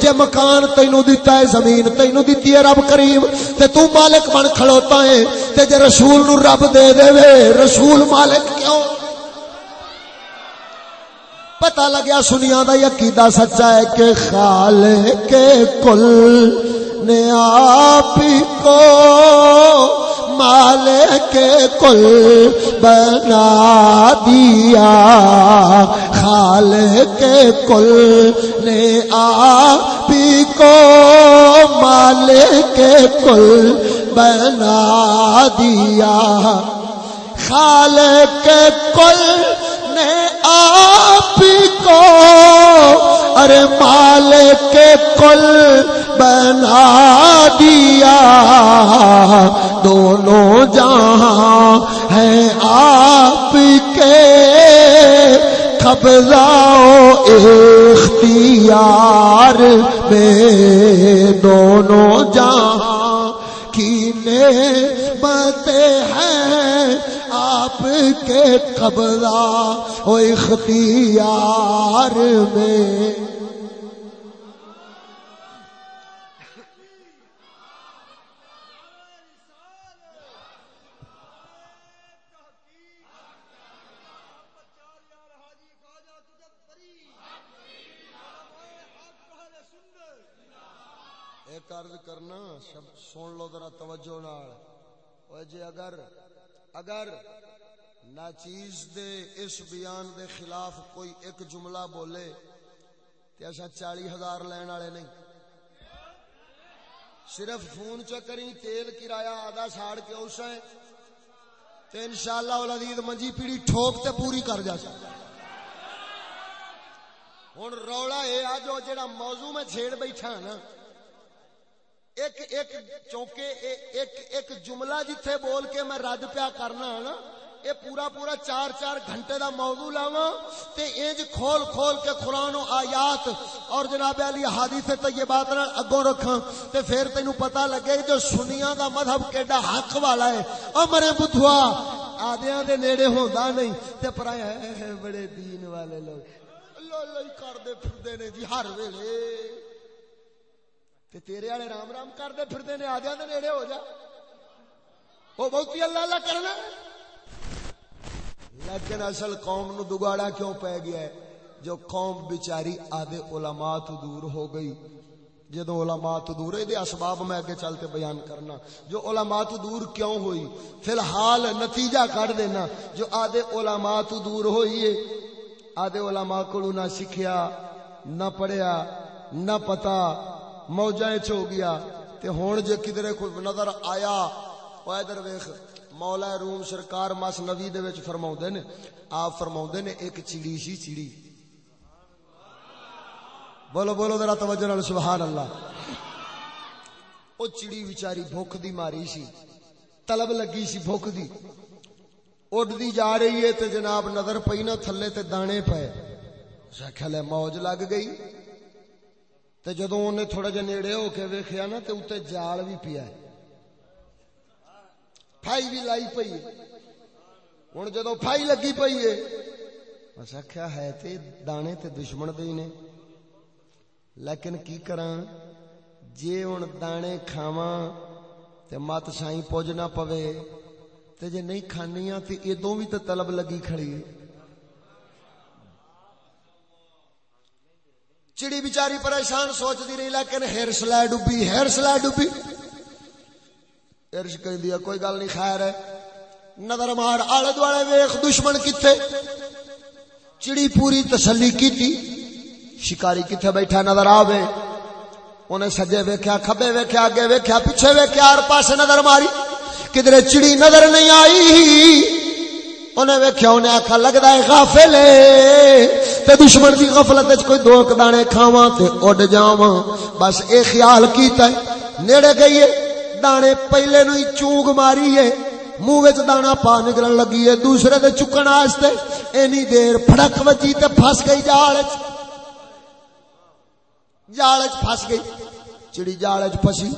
A: جے مکان تینو دیتا ہے، زمین تینو دیتی ہے، رب کریم۔ تے تو مالک بن کھڑوتا ہے۔ تے جے رسول نو رب دے دے وے، رسول مالک کیوں؟ پتہ لگیا سنیا دا عقیدہ سچا ہے کہ خالق کل نے آپ کو مالک کل بنا دیا۔ خالق کل نے آپ کو مالک کل بنا دیا۔ خالق کل آپ کو، ارے مالک کل بنا دیا۔ دونوں جہاں ہیں آپ کے قبضہ اختیار میں۔ دونوں جہاں کی نعمت ہیں کے قبضہ و اختیار میں۔ کرنا سن لو ذرا توجہ نال۔ اوے جی اگر اگر ناچیز دے اس بیان دے خلاف کوئی ایک جملہ بولے تے ایسا چالی ہزار لین والے نہیں۔ صرف فون چکری تیل، کرایہ، آدھا ساڑ کے اس ہے۔ تے انشاءاللہ العزیز منجی پیڑی ٹھوک تے پوری کر جا سکتا۔ ہوں رولا یہ آ جو جڑا موضوع میں چھیڑ بیٹھا نا، ایک ایک چونکہ، ایک ایک جملہ جتھے بول کے میں رد پیا کرنا نا اے پورا پورا چار چار گھنٹے دا موضوع لاواں تے انج کھول کھول کے قرآن و آیات اور جناب علی حدیث طیبات نال اگوں رکھاں تے پھر تینو پتہ لگے جو سنیاں دا مذہب کیڈا حق والا ہے۔ او مرے بدھوا، آدیاں دے نیڑے ہوندا نہیں تے پرائے بڑے دین والے لوگ۔ لو لو کردے پھردے نے جی ہر ویلے۔ تے تیرے والے رام رام کردے پھردے نے، آدیاں دے نیڑے ہو جا۔ وہ بہت اللہ اللہ کرنا۔ لیکن اصل قوم نو دگاڑا کیوں پہ گیا ہے؟ جو قوم بیچاری آدھے علماء تو دور ہو گئی۔ جدو علماء تو دور ہے دے اسباب میں آگے چلتے بیان کرنا۔ جو علماء تو دور کیوں ہوئی؟ فی الحال نتیجہ کر دینا۔ جو آدھے علماء تو دور ہوئی ہے، آدھے علماء کو نہ سیکھیا، نہ پڑھیا، نہ پتا موجائیں ہو گیا۔ تے ہون جے کدھر کوئی نظر آیا، او ادھر ویکھ۔ مولا روم سرکار مس نبی دے وچ فرماوندے نے، آپ فرماوندے نے ایک چڑی سی چڑی بولو بولو ذرا توجہ نال سبحان اللہ او چڑی بیچاری بھوک دی ماری سی، طلب لگی سی بھوک دی۔ اڑدی جا رہی ہے تے جناب نظر پئی نہ تھلے تے دانے پئے۔ خیال ہے موج لگ گئی۔ تے جدوں اونے تھوڑا جہا نیڑے ہو کے ویکھیا نا، تے اوتے جال بھی پیا ہے۔ پھائی بھی لائی پئی ہوں جدو فائی لگی پی ہے بس آخیا ہے تے دانے تے دشمن دے نے۔ لیکن کی کراں؟ جے ہوں دانے کھاواں تے مت سائیں پوج نہ پوے، تے جے نہیں کھانیاں تے ادوں بھی تے طلب لگی کھڑی چڑی بیچاری پریشان سوچ دی رہی، لیکن ہرس لے ڈبی ہرس لے ڈبی۔ ارش کہہ دیا کوئی گل نہیں، خیر ہے۔ نظر مار، آلے دوالے ویخ، دشمن کتے چڑی پوری تسلی کی تھی شکاری کتے بیٹھا، نظر آوے۔ انہیں سجے ویکھیا، کھبے ویکھیا آگے ویکھیا، پیچھے ویکھیا، ہر پاسے نظر ماری۔ کدھر چڑی نظر نہیں آئی، انہیں ویکھیا، انہیں آکھا، لگدا ہے غافل تے دشمن دی غفلت وچ کوئی دو کدانے کھاواں تے اڈ جاواں۔ بس اے خیال کیتا ہے، نیڑے گئی ہے۔ دانے پہلے نو ہی چونگ ماری ہے، منہ وچ دانا پا نکلن لگی ہے، دوسرے دے چکن واسطے اینی دیر پھڑک وجی تے پھس گئی جال وچ۔ جال وچ پھس گئی۔ چڑی جال وچ پھسی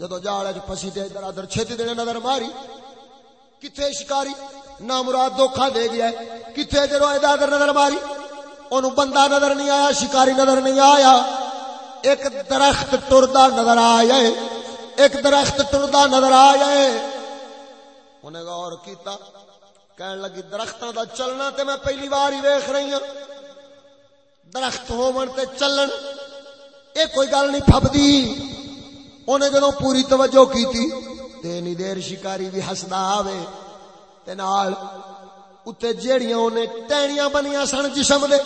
A: جدو جال وچ پھسی تے ادھر ادھر چھتی دینے نظر ماری کتے شکاری؟ نا مراد دھوکھا دے گیا ہے۔ کتے جدو ادھر ادھر نظر ماری؟ اونوں بندہ نظر نہیں آیا، شکاری نظر نہیں آیا۔ ایک درخت ٹردا نظر آیا ہے۔ ایک درخت ٹردا نظر آیا ہے انہیں غور کیتا، کہن لگی درختوں دا چلنا تے میں پہلی بار ہی ویکھ رہی ہوں درخت ہون تے چلن اے کوئی گل نہیں، پھبدی۔ انہیں جدوں پوری توجہ کیتی، تے دیر شکاری بھی ہسدا آوے۔ تے نال اتے جیڑیاں انہیں ٹہنیاں بنیاں سن، جسم دے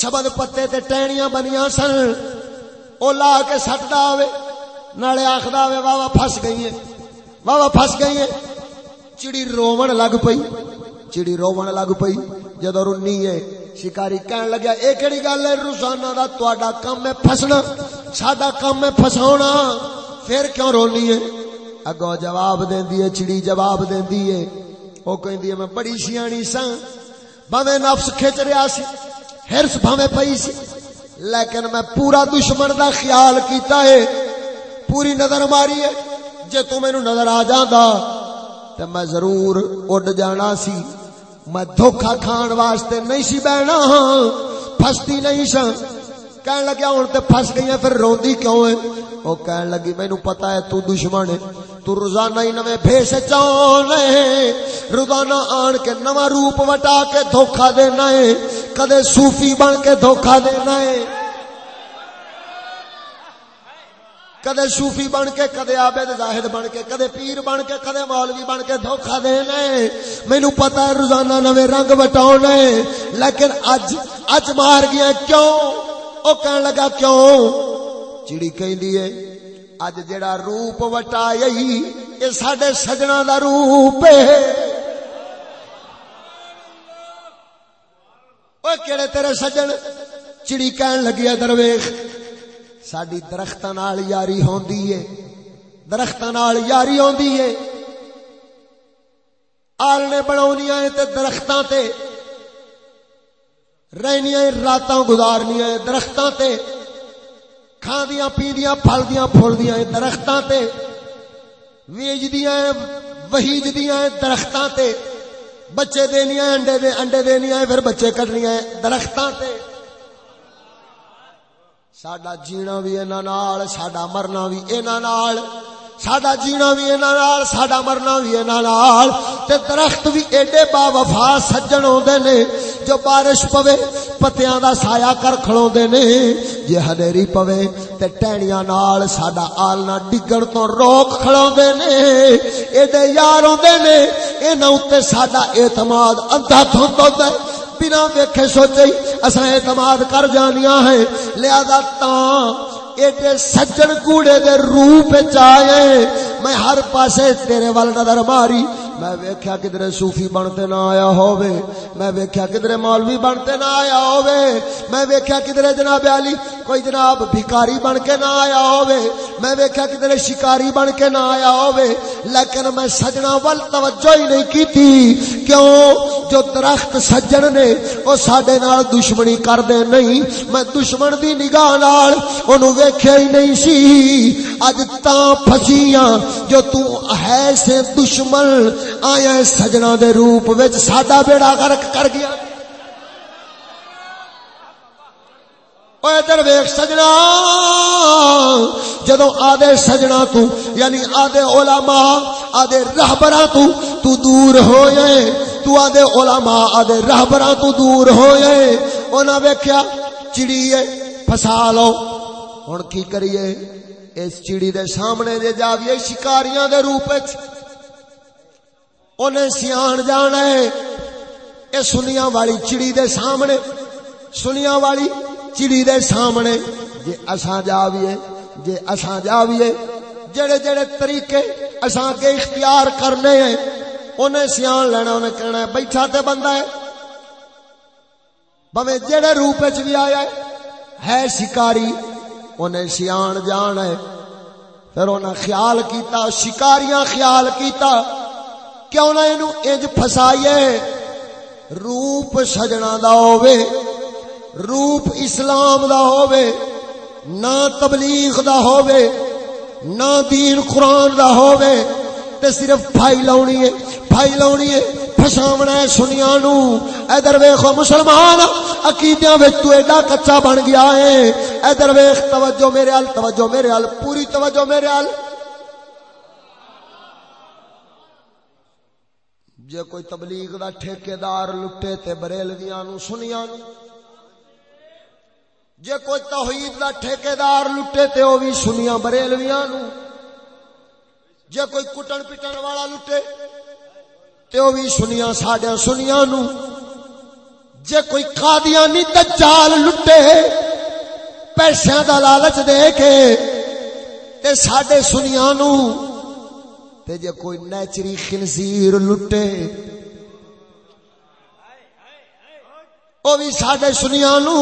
A: شبد پتے تے ٹہنیاں بنیاں سن، او لا کے سٹدا آوے۔ نالے آخدا آوے واہ واہ، پھس گئی ہے واہ واہ، پھس گئی ہے چڑی روون لگ پئی۔ چڑی روون لگ پئی۔ جدو رونی ہے، شکاری کہن لگیا، اے کیڑی گل ہے؟ روزانہ دا تہاڈا کام ہے پھسنا۔ ساڈا کام ہے پھساونا۔ پھر کیوں رونی ہے؟ اگو جواب دیندی ہے، چڑی جواب دیندی ہے۔ او کہندی ہے، میں بڑی سیانی ساں۔ بھاویں نفس کھچ رہا سی۔ ہرس بھاویں پئی سی۔ لیکن میں پورا دشمن دا خیال کیتا ہے۔ پوری نظر ماری ہے۔ جے تو مینوں نظر آ جاندا، تے میں ضرور اڈ جانا سی۔ میں دھوکھا کھان واسطے نہیں سی بہنا۔ ہاں پھستی نہیں سا کہن لگیا ہوں تے پھس گئی پھر روندی کیوں ہے؟ وہ کہن لگی مینو پتا ہے تو دشمن ہے۔ تو روزانہ ہی نویں بھیس چاہنے روزانہ آن کے نواں روپ وٹا کے دھوکھا دینا ہے۔ کدے صوفی بن کے دھوکھا دینا ہے۔ کدے صوفی بن کے، کدے عابد زاہد بن کے، کدے پیر بن کے، کدے مولوی بن کے دھوکا دینا ہے مینوں پتہ ہے روزانہ نویں رنگ وٹاونا ہے لیکن اج اج مار گیا کیوں؟ او کہن لگا کیوں؟ چڑی کہندی ہے، اج جڑا روپ وٹائی اے ساڈے سجنا دا روپ ہے۔ او کیڑے تیرے سجن؟ چڑی کہن لگی ہے درویش ساری درخت یاری ہوندی ہے۔ درخت یاری ہوندی ہے۔ آلنے بناونیاں تے درختاں تے۔ رہنیاں راتاں گزارنیاں درختاں تے۔ کھاندیاں، پیندیاں، پھلدیاں، پھولدیاں درختاں تے۔ ویجدیاں وہیجدیاں درختاں تے۔ بچے دینیاں انڈے دے، انڈے دینیاں پھر بچے کڈنیاں درختاں تے۔ ساڈا جینا بھی انہاں ساڈا مرنا بھی انہاں ساڈا جینا بھی انہاں ساڈا مرنا بھی انہاں تے درخت بھی ایڈے با وفا سجن ہوندے نے جو بارش پوے پتیاں دا سایہ کر کھلوندے نے جے ہنیری پوے تے ٹہنیاں نال ساڈا آلنا ڈگن تو روک کھلوندے نے ایڈے یار ہوندے نے انہاں تے ساڈا اعتماد اندھا دھند ہوندا ہے بنا ویکھے سوچے اساں اعتماد کر جانیاں ہیں، لہذا تاں ایڈے سجن کوڑے دے روپ چائے میں ہر پاسے تیرے وال نظر ماری۔ میں ویکھیا کدھر صوفی بنتے نہ آیا ہووے، میں ویکھیا کدھر مولوی بنتے نہ آیا ہووے، میں ویکھیا کدھر جناب علی کوئی جناب بھکاری بن کے نہ آیا ہوئے میں ویکھا کدھر شکاری بن کے نہ آیا ہوئے لیکن میں سجنا ول توجہ ہی نہیں کی تھی کیوں؟ جو درخت سجن نے، وہ ساڈے نال دشمنی کر دے نہیں۔ میں دشمن دی نگاہ نال اونوں ویکھیا ہی نہیں سی۔ اج تاں پھسیاں، جو تو ہے سے دشمن آیا سجنا دے روپ وچ ساڈا بیڑا غرق کر گیا؟ ادھر ویخ سجنا۔ جدو آدھے سجنا تو یعنی آدھے علماء، آدھے رہبرا تو تو دور ہو جائے تو آدھے علماء، آدھے رہبرا تو دور ہو جائے انہاں ویکھیا، چڑی ہے، پھسا لو۔ ہن کی کریے؟ اس چڑی دے سامنے دے جاویے شکاریاں دے روپ وچ۔ انہیں سیان جانا ہے۔ اے سنیاں والی چڑی دے سامنے، سنیاں والی چڑی دے سامنے۔ جے اساں جاویے، جے اساں جاویے، جڑے جڑے طریقے اساں کے اختیار کرنے ہیں انہیں سیان لینا انہیں کہنا ہے، بیٹھا تے بندہ ہے۔ بھویں جڑے روپ وچ بھی آیا ہے ہے شکاری انہیں سیان جان ہے۔ پھر انہیں خیال کیتا، شکاریاں خیال کیتا۔ کیوں نہ اینو انج پھسائیے؟ روپ سجنا دا ہووے، روپ اسلام دا ہووے، نہ تبلیغ دا ہووے، نہ دین قرآن دا ہووے، تے صرف پھائی لاؤنی ہے، پھائی لاؤنی ہے، پھساونا ہے سنیا نو۔ ادھر ویکھو مسلمان، عقیدیاں وچ تو ایڈا کچا بن گیا ہے۔ ادھر ویکھ توجہ میرے ال توجہ میرے ال پوری توجہ میرے ال جے کوئی تبلیغ دا ٹھیکیدار لٹے تے بریلویاں نو سنیاں نو جے کوئی توحید دا ٹھیکیدار لٹے تے او بھی سنیاں بریلویاں نو۔ جے کوئی کٹن پٹن والا لٹے تے او بھی سنیاں ساڈیاں سنیاں نو۔ جے کوئی قادیانی دجال لٹے پیسیاں دا لالچ دے کے تے ساڈے سنیاں نو تے جے کوئی نیچری خنزیر لٹے او بھی ساڈے سنیا نو۔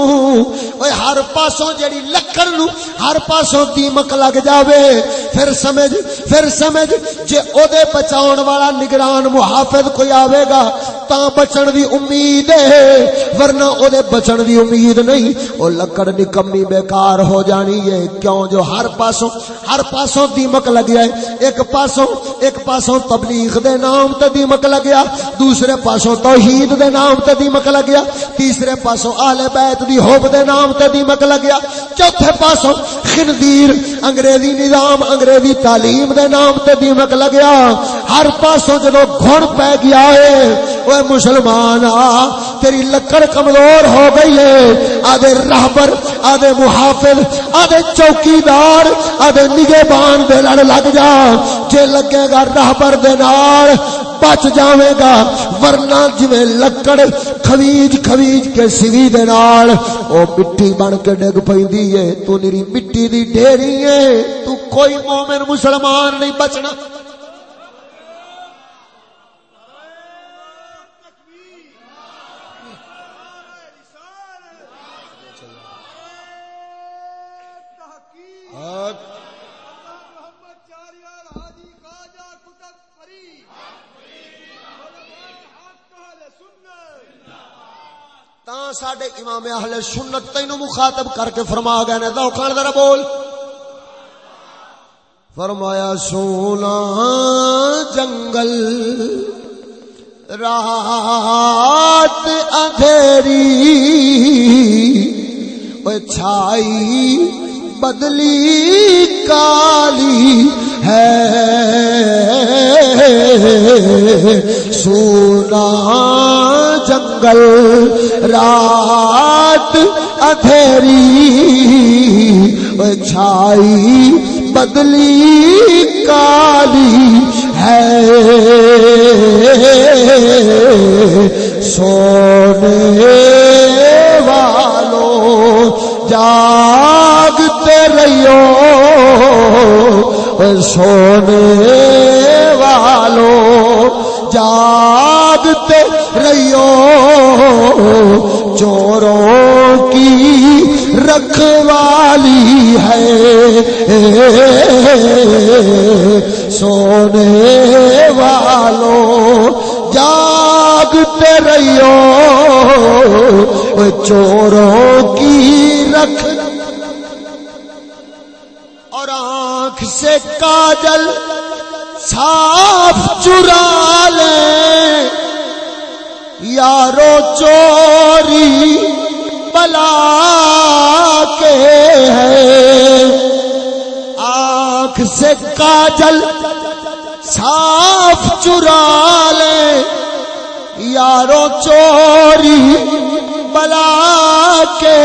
A: اوے ہر پاسوں جڑی لکڑ نو، ہر پاسوں دیمک لگ جاوے۔ پھر سمجھ پھر سمجھ، جے او دے بچاون والا نگران محافظ کوئی آوے گا تا بچن دی امید ہے۔ ورنہ او دے بچن دی امید نہیں، او لکڑ نکمی بیکار ہو جانی ہے۔ کیوں جو ہر پاسوں ہر پاسوں دیمک لگیا ہے ایک پاسوں ایک پاسوں تبلیغ دے نام تے دیمک لگیا دوسرے پاسوں توحید دے نام تے دیمک لگیا تیسرے تیسرے پاسوں آل بیت دی ہوب دے نام تے دیمک لگیا چوتھے پاسوں خندیر انگریزی نظام، انگریزی تعلیم دے نام تے دیمک لگیا ہر پاسوں جدو گھن پہ گیا ہے وہ مسلمان، آ، تیری لکڑ کمزور ہو گئی ہے۔ آدھے رہبر، آدھے محافظ آدھے چوکیدار، آدھے نگہبان دے لڑ لگ جا۔ جے لگے گا رہبر دے نال، بچ جاوے گا۔ ورنہ جویں لکڑ خویج خویج کے سوی دے نال، او مٹی بن کے ڈگ پیندی ہے۔ تو نیری مٹی دی ڈھیری ہے۔ تو کوئی مومن مسلمان نہیں بچنا۔ ساڈے امام اہل سنت تینو مخاطب کر کے فرما گئے نے تو ذرا بول۔ فرمایا، سونا جنگل، رات اندھیری چھائی بدلی کالی ہے۔ سونا جنگل رات ادھیری چھائی بدلی کالی ہے۔ سونے والوں جاگتے رہیو سونے والوں جاگتے رہیو چوروں کی رکھوالی ہے۔ سونے والوں جاگتے رہیو چوروں کی رکھ سے کاجل صاف چرا لے یارو چوری بلا کے ہے۔ آنکھ سے کاجل صاف چرا لے یارو چوری بلا کے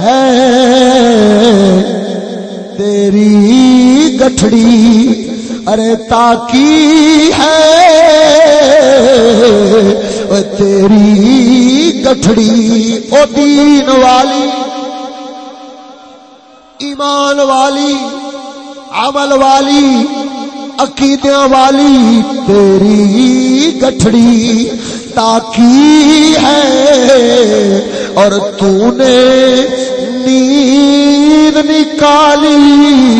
A: ہے۔ تیری گٹھڑی۔ ارے تاکی ہے تیری گٹھڑی، او دین والی، ایمان والی، عمل والی، عقیدیاں والی، تیری گٹھڑی تاکی ہے اور تو نے نیند نکالی۔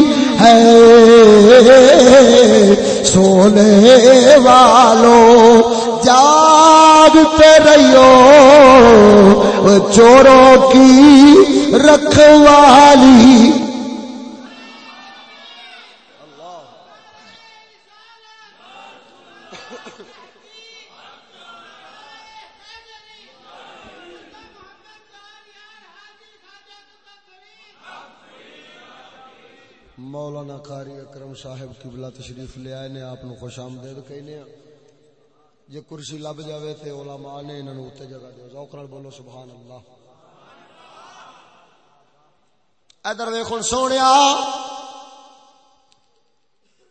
A: ہے سونے والوں جاگتے رہیو چوروں کی رکھوالی مولانا قاری صاحب قبلہ تشریف لے آئے نے، آپ خوش آمدید کہنے جے کرسی لب جاوے تے علماء نے انہاں نوں اوتے جگہ دیو ذوق نال بولو سبحان اللہ ادھر ویکھن سونیا،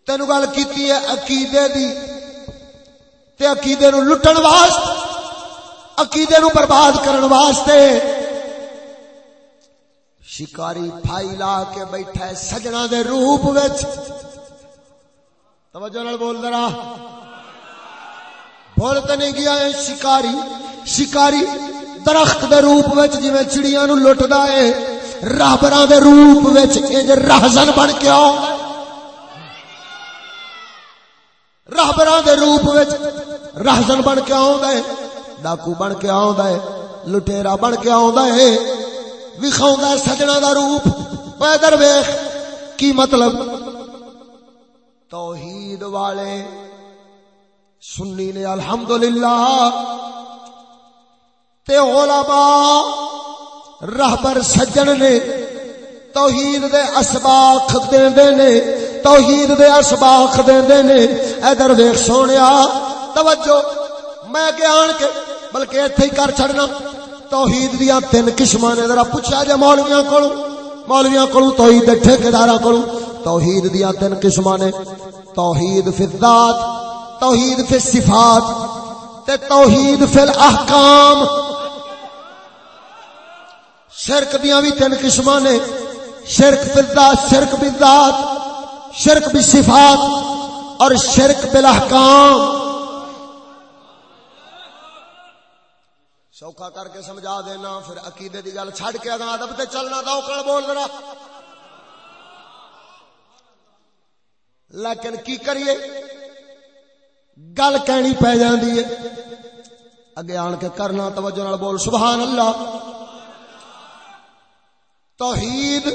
A: تینو گل کیتی ہے عقیدے دی۔ تے عقیدے نو لٹن واسطے، عقیدے نو برباد کرن واسطے۔ شکاری پھائی لا کے بیٹھا ہے سجنا دے روپ وچ۔ توجہ نال بول درا بول تے نہیں گیا ہے شکاری۔ شکاری درخت دے روپ وچ جویں چڑیاں نو لٹدا ہے۔ راہبراں دے روپ وچ انج راہزن بن کے آؤ راہبراں دے روپ وچ راہزن بن کے آوندا ہے۔ ڈاکو بن کے آوندا ہے۔ لٹیرا بن کے آوندا ہے۔ وکھاؤں سجنا دا روپ۔ پیدر ویخ کی مطلب؟ توحید والے۔ سنی نے الحمدللہ۔ تے علماء، رہبر سجن نے توحید دے اسباق دیندے نے، توحید دے اسباق دیندے نے۔ ادھر ویکھ سونیا، توجہ۔ میں کہ آن کے؟ بلکہ ایتھے ہی کر چھڑنا۔ توحید دیا تین قسم نے۔ ذرا پوچھا جائے مولویا کو مولویا کو توحید ٹھیکار کو توحید دیا تین قسم نے۔ توحید فی الذات، توحید فی صفات تے توحید فی الاحکام۔ شرک دیا بھی تین قسم نے۔ شرک فی الذات، شرک بالذات شرک بالصفات اور شرک بالاحکام سوکھا کر کے سمجھا دینا، پھر عقیدے دی گل چھڑ کے اگاں ادب تے چلنا دا اوکڑ بول رہا لیکن کی کریے؟ گل کہنی پہ جاندی ہے۔ اگے آن کے کرنا، توجہ نال بول۔ سبحان اللہ توحید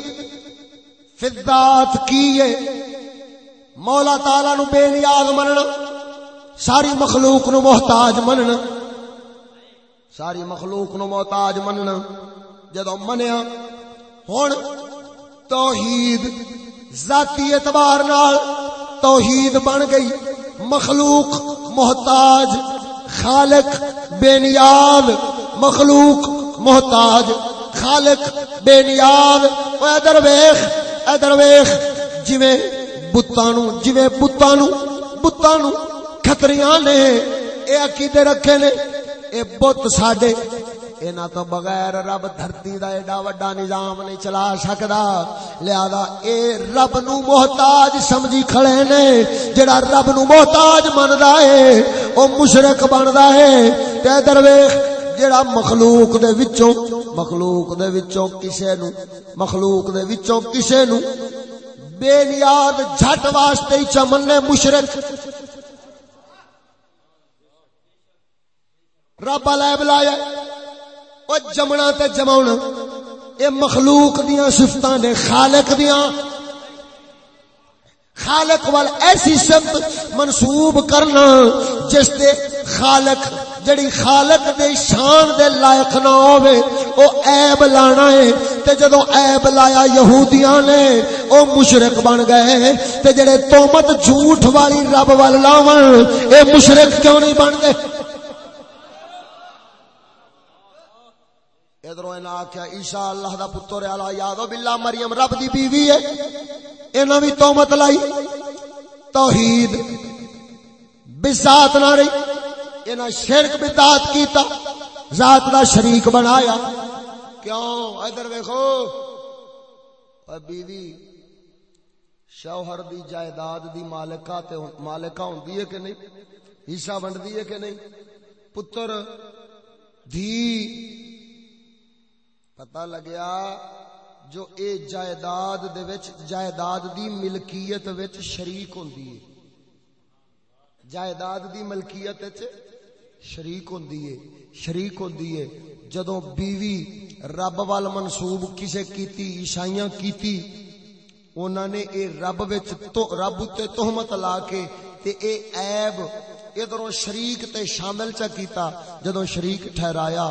A: فدات کی ہے؟ مولا تعالی نو بے نیاز مننا ساری مخلوق نو محتاج مننا ساری مخلوق نو محتاج مننا۔ جدو منیا ہوں توحید ذاتی اعتبار نال توحید بن گئی۔ مخلوق محتاج، خالق بے نیاد مخلوق محتاج، خالق بے نیاد او ادھر ویخ ادھر ویخ، جویں بتانو جویں بتانو بتانو کھتریاں نے، اے عقیدے رکھے نے۔ اے بت ساڈے۔ اینا تو بغیر رب دھرتی دا ایڈا وڈا نظام نہیں چلا سکدا۔ لہذا اے رب نو محتاج سمجھی کھڑے نے، جڑا رب نو محتاج مندا ہے، او مشرک بندا ہے۔ تے درویش، جڑا مخلوق دے وچوں، مخلوق دے وچوں کسے نو، مخلوق دے وچوں کسے نو بے نیاد جھٹ واسطے ہی چمنے مشرک رب علیہ بلایا۔ او جمنا تے جماؤنا اے مخلوق دیاں صفتاں نے خالق دیاں۔ خالق وال ایسی صفت منسوب کرنا جس دے خالق، جڑی خالق دے شان دے لائق نہ ہوے او عیب لانا ہے۔ تے جدوں عیب لایا یہودیاں نے، او مشرک بن گئے۔ تے جڑے تہمت جھوٹ والی رب وال لاون، اے مشرک کیوں نہیں بن گئے؟ ادھر آخیا عیسا اللہ دا پتر آلا یاد بلا مریم رب دی بیوی ہے۔ انہاں بھی تومت لائی۔ توحید بسات نہ رہی۔ انہاں شرک بدات کیتا، ذات دا شریک بنایا۔ کیوں؟ ادھر ویکھو۔ بیوی، شوہر دی جائیداد دی مالکہ تے مالکہ ہوندی ہے کہ نہیں؟ حصہ بنڈدی ہے کہ نہیں؟ پتر، دھی۔ پتا لگیا جو اے جائیداد دے وچ جائیداد دی ملکیت وچ شریک ہوندی ہے جائیداد دی ملکیت وچ شریک ہوندی ہے شریک ہوندی ہے جدوں بیوی رب وال منسوب کسے کیتی، عیسائیاں کیتی، انہاں نے اے رب وچ تو رب تے تہمت لا کے تے اے عیب ادھروں شریک تے شامل چا کیتا۔ جدوں شریک ٹھہرایا،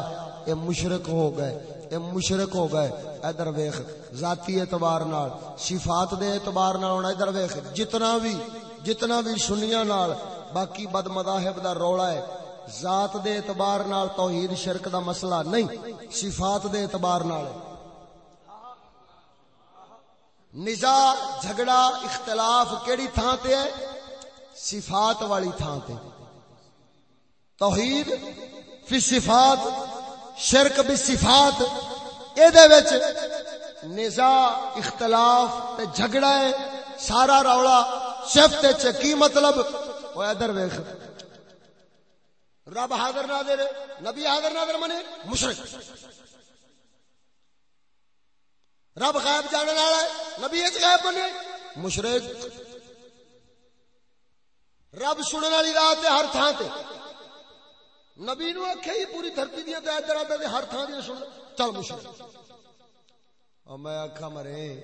A: اے مشرک ہو گئے۔ اے مشرک ہو گئے، ادھر ویخ ذاتی اعتبار نال، صفات دے اعتبار نال ہونا ادھر ویخ جتنا بھی جتنا بھی سنیاں نال، باقی بد مذاہب دا روڑا ہے، ذات دے اعتبار نال توحید شرک دا مسئلہ نہیں، صفات دے اعتبار نال نزا جھگڑا، اختلاف کیڑی تھان تے ہے؟ صفات والی تھان تے۔ توحید، فی صفات شرک بھی صفات نزا اختلاف تے جھگڑا ہے، سارا رولا شفت کی مطلب؟ وہ ادھر ویخ رب حاضر نادر نبی حاضر نادر منے مشرق رب غائب جانے والا ہے، نبی اچ غائب بنے مشرق رب سننے والی رات ہر تھان تے۔ نبی نو آخیا ہی پوری دھرتی دیا ادھر ادھر ہر تھان دیا سن۔ چل مشکل اور میں آخا مرے،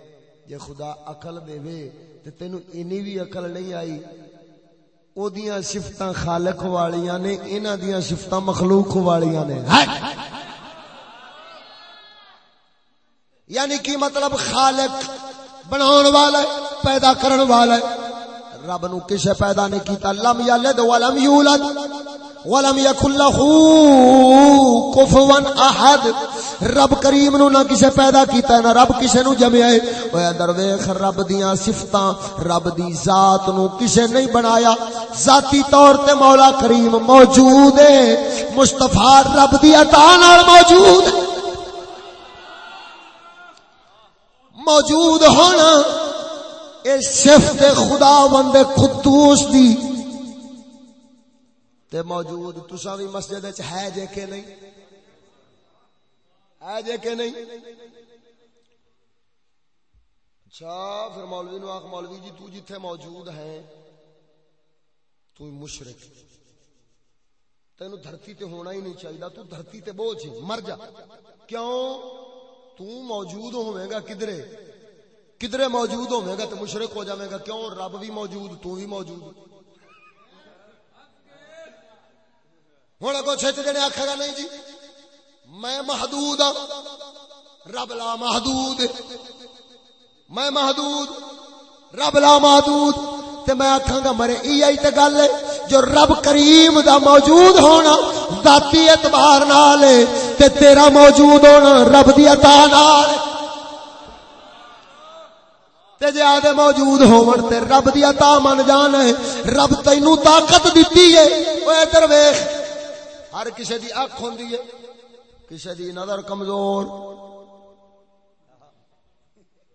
A: جے خدا اقل دے تو تین اینی بھی اقل نہیں آئی، او دیاں صفتاں خالق والیاں نے، انہاں دیاں صفتاں مخلوق والیاں نے۔ یعنی کی مطلب خالق بناون والا ہے، پیدا کرن والا ہے۔ رب نو کسے پیدا نہیں کیتا، لم یلد ولم یولد۔ ولم يكن له كفوا احد. رب کریم نو نہ کسے پیدا کیتا ہے نہ رب کسے نو جمیا ہے اوے ادھر ویکھ رب دیاں صفتاں، رب دی ذات نو کسے نہیں بنایا۔ ذاتی طور تے مولا کریم موجود ہے۔ مصطفی رب دی عطا نال موجود ہے۔ موجود ہونا، اے صفت خدا بند قدوس دی تے موجود تسا بھی مسجد ہے جے کہ نہیں؟ ہے جے کہ نہیں؟ اچھا پھر مولوی نو آخ مولوی جی تو جتھے موجود ہے تو مشرک۔ تینو دھرتی تے ہونا ہی نہیں چاہیے تو دھرتی تے بوجھ، مر جا۔ کیوں؟ تو موجود ہوئے گا کدرے؟ کدرے موجود ہوئے گا تو مشرک ہو جائے گا۔ کیوں؟ رب بھی موجود، تو بھی موجود۔ ہوں اگو چھ جنے آخے گا نہیں جی؟ میں محدود ہاں۔ رب لا محدود۔ میں محدود۔ رب لا محدود۔ تے میں آخا گا مرے ای آئی تے گل ہے، جو رب کریم دا موجود ہونا ذاتی اعتبار نال تے تیرا موجود ہونا رب دی عطا نال تے جے آدھے موجود ہون، تے رب دی عطا من جان ہے، رب تینوں طاقت دتی ہے۔ او ادھر ویکھ۔ ہر کسی دی اکھ ہوندی ہے کسی دی نظر کمزور۔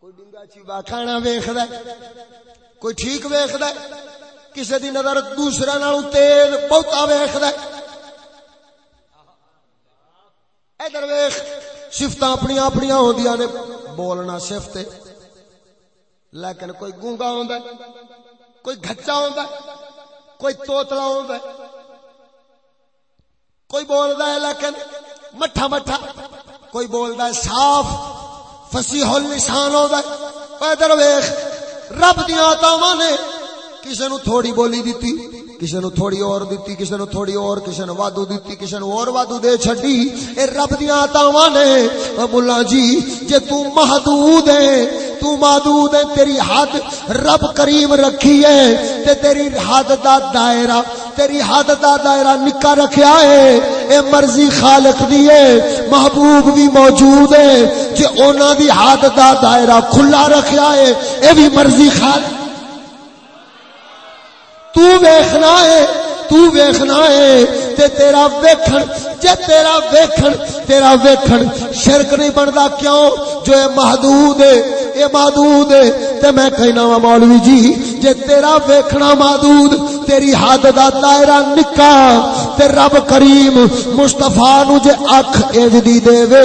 A: کوئی ڈنگا چیبا کھانا ویکھدا ہے، کوئی ٹھیک ویکھدا ہے کسی دی نظر دوسرا نالوں تیز بہتا ویکھدا ہے۔ ادھر ویکھ سفت اپنی اپنی ہوندیاں نے بولنا صفت لیکن کوئی گونگا ہوندا ہے، کوئی گھچا ہوندا ہے، کوئی توتلا ہوندا ہے۔ کوئی بولدا ہے لیکن مٹھا مٹھا، کوئی بولدا ہے صاف، فصیح اللسان ہوندا ہے۔ ادھر ویکھ رب دیاں عطاواں نے کسے نو تھوڑی بولی دتی کسی نو تھوڑی اور دیتی، کسی نو تھوڑی اور، کسی نو وادو دیتی، کسی نو اور وادو دے چھڈی۔ اے رب دیاں عطاواں نے مولا جی جے تو محدود ہے، تو محدود ہے، تیری حد رب کریم رکھی ہے، تے تیری حد دا دائرہ، تیری حد دا دائرہ نکا رکھیا ہے۔ اے مرضی خالق دی ہے، محبوب بھی موجود ہے، جے اونا دی حد دا دائرہ کھلا رکھیا ہے، اے بھی مرضی خالق تو ویخنا ہے تو ویخنا ہے۔ تے تیرا ویکھن، جے تیرا ویکھن تیرا ویکھن شرک نہیں بندا کیوں؟ جو اے محدود ہے، اے محدود ہے۔ تے میں کہنا وا مولوی جی جے تیرا ویکھنا محدود، تیری حد دا دائرہ نکا، تے رب کریم مصطفی نو جے اکھ اج دی دے وے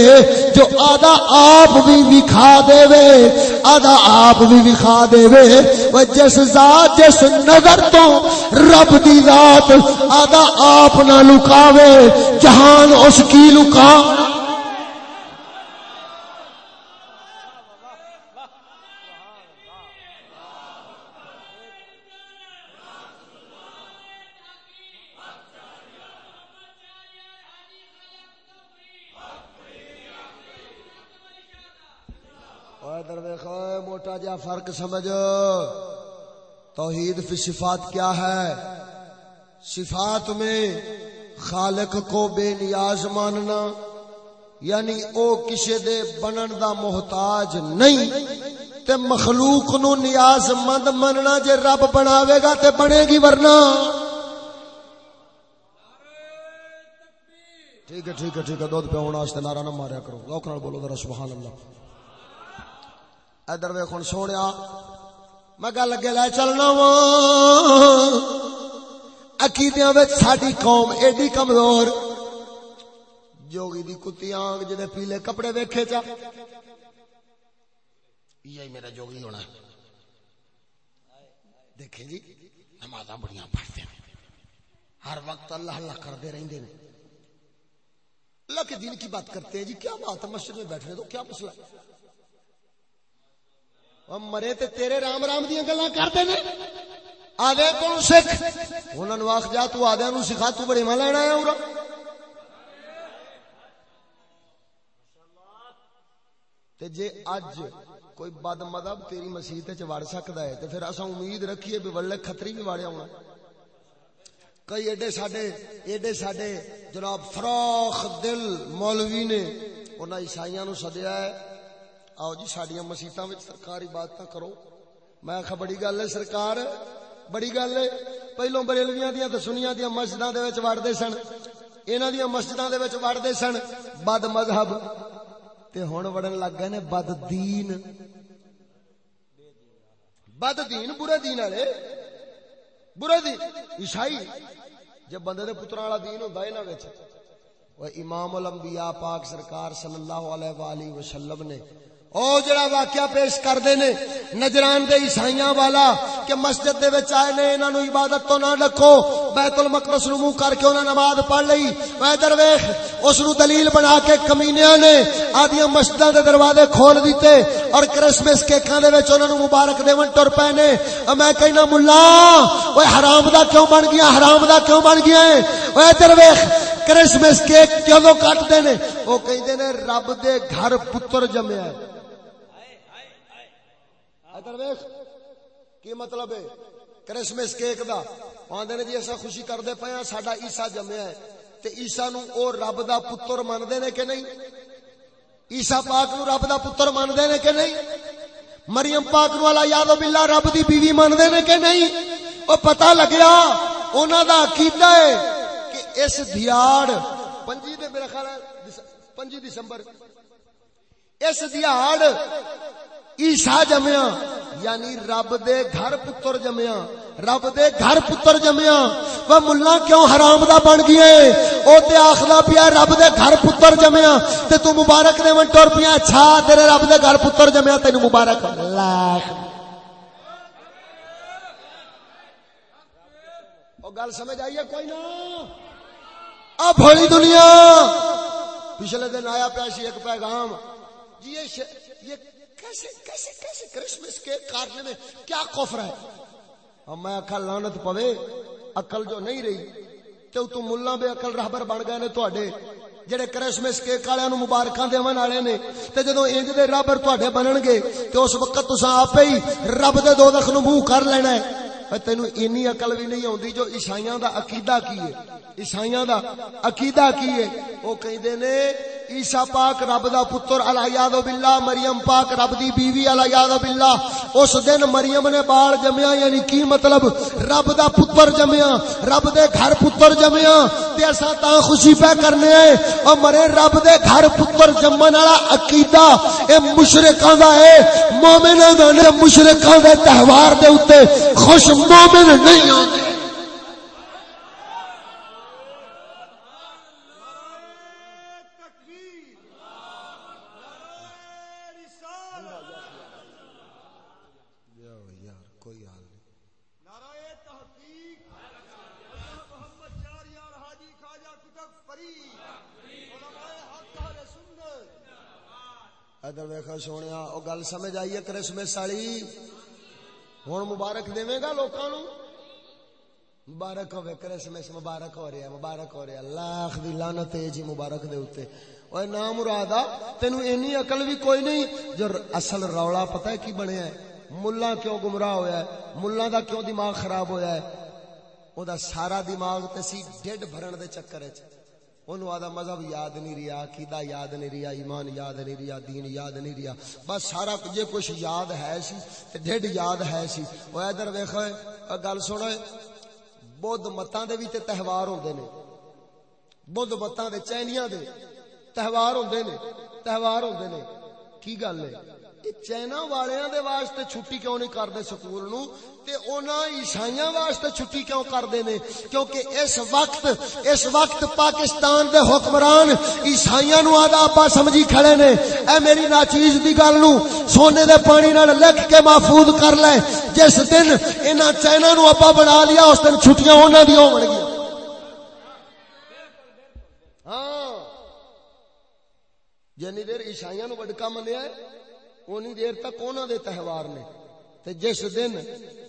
A: جو آدھا آپ بھی وکھا دے وے آدھا آپ بھی وکھا دے وے وہ جس ذات، جس نظر تو رب دی ذات، آدھا آپ نہ لکاوے جہان اس کی لکا۔ موٹا جا فرق سمجھ۔ توحید فی صفات کیا ہے؟ صفات میں خالق کو بے نیاز ماننا یعنی او کسی دے بنن دا محتاج نہیں، تے مخلوق نو نیاز مند مننا جے رب بناوے گا تے بنے گی ورنہ۔ ٹھیک ہے ٹھیک ہے ٹھیک ہے، دودھ پہ ہونا اس نعرہ نہ ماریا کرو۔ لوک نال بولو ذرا، سبحان اللہ۔ ادھر ویکھن سونیا میں گل اگے لے چلنا وا۔ عقیدیاں وچ ساڈی قوم ایڈی کمزور، جوگی دی کتی آنگ جدے پیلے کپڑے ویکھے چا۔ یہی میرا جوگی ہونا۔ ہے دیکھیں جی نمازاں بڑیاں پڑھتے ہیں۔ ہر وقت اللہ اللہ کرتے رہتے ہیں۔ اللہ کے دین کی بات کرتے ہیں جی کیا بات ہے؟ مسجد میں بیٹھنے تو کیا مسئلہ مرے تے تیرے رام رام دیا گلا کرتے ہیں۔ آدھے کون سکھ؟ انہوں نے آخ، جا تو آدھے نو سکھا، تو بڑے ماں لینا ہے اورا تے جے اج کوئی بد مذہب تیری مسیح چ وڑ سکتا ہے، تے پھر اساں امید رکھیے بھی ولے کھتری بھی واڑیا ہونا کئی ایڈے ساڈے ایڈے ساڈے جناب فراخ دل مولوی نے انہاں عیسائیاں نو سدیا ہے۔ آؤ جی سڈیا مسیطا سرکار عبادت کرو۔ میں آخا بڑی گل ہے، سرکار بڑی گل ہے۔ پہلو بریلویاں دیا سنیا دیا مسجد وڑتے سن۔ انہوں دیا مسجد وڑتے سن بد مذہب۔ تے ہوں وڑن لگ گئے نے بد دین۔ بد دین برے دین والے۔ برے دین۔ عیسائی۔ جب بندے دے پترا والا دین ہوتا ہے امام الانبیاء پاک سرکار صلی اللہ علیہ وآلہ وسلم نے او جڑا واقعہ پیش کردے نے، نجران دے عیسائیاں والا کہ مسجد دے وچ آئے نے، انہاں نو عبادت تو نہ رکھو بیت المقدس نو منہ کر کے انہاں نماز پڑھ لئی۔ اے در ویکھ اس نو دلیل بنا کے کمینیاں نے آدیاں مسجداں دے دروازے کھول دتے اور کرسمس کیکاں دے وچ انہاں نو مبارک دیون ٹر پے نے۔ میں کہنا مولا اوے حرام دا کیوں بن گیا؟ حرام دا کیوں بن گیا اے اے در ویکھ کرسمس کیک کیوں کٹ دے نے؟ او کہندے نے، رب دے گھر پتر جمیا ہے۔ ویخ کی مطلب ہے؟ کرسمس کیک دا۔ آدھے نے جی ایسا خوشی کرتے پے ہاں ساڈا عیسا جمیا ہے۔ تے عیسا نو او رب دا پتر مانتے نے کہ نہیں؟ عیسا پاک نو رب دا پتر مانتے نے کہ نہیں؟ مریم پاک نو والا یادو بلا رب دی بیوی مانتے نے کہ نہیں؟ او پتہ لگیا، انہاں دا عقیدہ ہے کہ اس دیاڑ پنجی دے میرا خیال ہے پنجی دسمبر، اس دیاڑ عیسا جمیا یعنی رب دے گھر پتر جمیا رب دے گھر پتر جمیا وہ ملا کیوں حرام دا بن گیا او تے آخلا پیا رب دے گھر پتر جمیا تے تو مبارک دے من ٹر پیا، چھا تیرے رب دے گھر پتر جمیا تینو مبارک۔ لاکھ او گل سمجھ آئیے کوئی نہ اب بھولی دنیا۔ پچھلے دن آیا پیسی ایک پیغام۔ جی یہ کیسے کیسے کیسے کرسمس کے کاٹنے میں کیا کفر ہے؟ اب میں اکھا لانت پوے اکل جو نہیں رہی تو تو ملا بے اکل رہبر بن گئے نے تواڈے؟ جڑے کرسمس کیک والے نو مبارکاں دیون والے نے، تے جدوں انج دے رہبر تواڈے بنن گے، تے اس وقت تساں آپے ہی رب دے دوزخ نو منہ کر لینا ہے۔ تینو اینی عقل بھی نہیں ہوندی جو عیسائیاں دا عقیدہ کی ہے۔ عیسائیاں دا عقیدہ کی ہے۔ او کہندے نے عیسیٰ پاک رب دا پتر الیاد باللہ، مریم پاک رب دی بیوی الیاد باللہ۔ اس دن مریم نے بال جمیا یعنی کی مطلب؟ رب دا پتر جمیا رب دے گھر پتر جمیا تے اساں تا خوشی پہ کرنے ہیں او مرے رب دے گھر پتر جمن والا عقیدہ اے مشرکاں دا ہے مومناں دا نے مشرکاں دے تہوار دے اوتے خوش مومن نہیں ہوندے ادھر ویخا سونے وہ گل سمجھ آئی ہے کرسمس والی؟ ہوں مبارک دے گا لوگوں مبارک ہوے، کرسمس مبارک ہو رہا مبارک ہو رہا لاکھ دی لانت ہے جی مبارک دے اوتے اوے نا مراد تینو اینی عقل بھی کوئی نہیں۔ جو اصل رولا پتہ ہے کی بنیا ہے؟ ملا کیوں گمراہ ہویا ہے؟ ملا دا کیوں دماغ خراب ہویا ہے؟ او دا سارا دماغ تے سی ڈڈ بھرن دے چکر وچ۔ انہوں آدھا مذہب یاد نہیں رہا، عقیدہ یاد نہیں رہا، ایمان یاد نہیں رہا، دین یاد نہیں رہا۔ بس سارا جے کچھ یاد ہے سی تے ڈھڈ یاد ہے سی۔ وہ ادھر ویکھو گل سنو بدھ متاں دے بھی تے تہوار ہوندے نے۔ بدھ متاں دے چینیاں دے تہوار ہوندے نے۔ تہوار ہوندے نے۔ کی گل ہے؟ چائنا والیاں دے واسطے چھٹی کیوں نہیں کردے سکول نو؟ تے انہاں عیسائیاں واسطے چھٹی کیوں کردے نے؟ کیونکہ اس وقت اس وقت پاکستان دے حکمران عیسائیاں نو آدا ابا سمجھی کھڑے نے۔ اے میری ناچیز دی گل نو، سونے دے پانی نال لکھ کے محفوظ کر لے۔ جس دن انہاں چائنا نو ابا بنا لیا، اس دن چھٹیاں انہاں دی ہون گی ہاں۔ جنی دیر عیسائیاں نو وڈکا منیا ہے۔ اونی دیر تک انہوں دے تہوار نے تے جس دن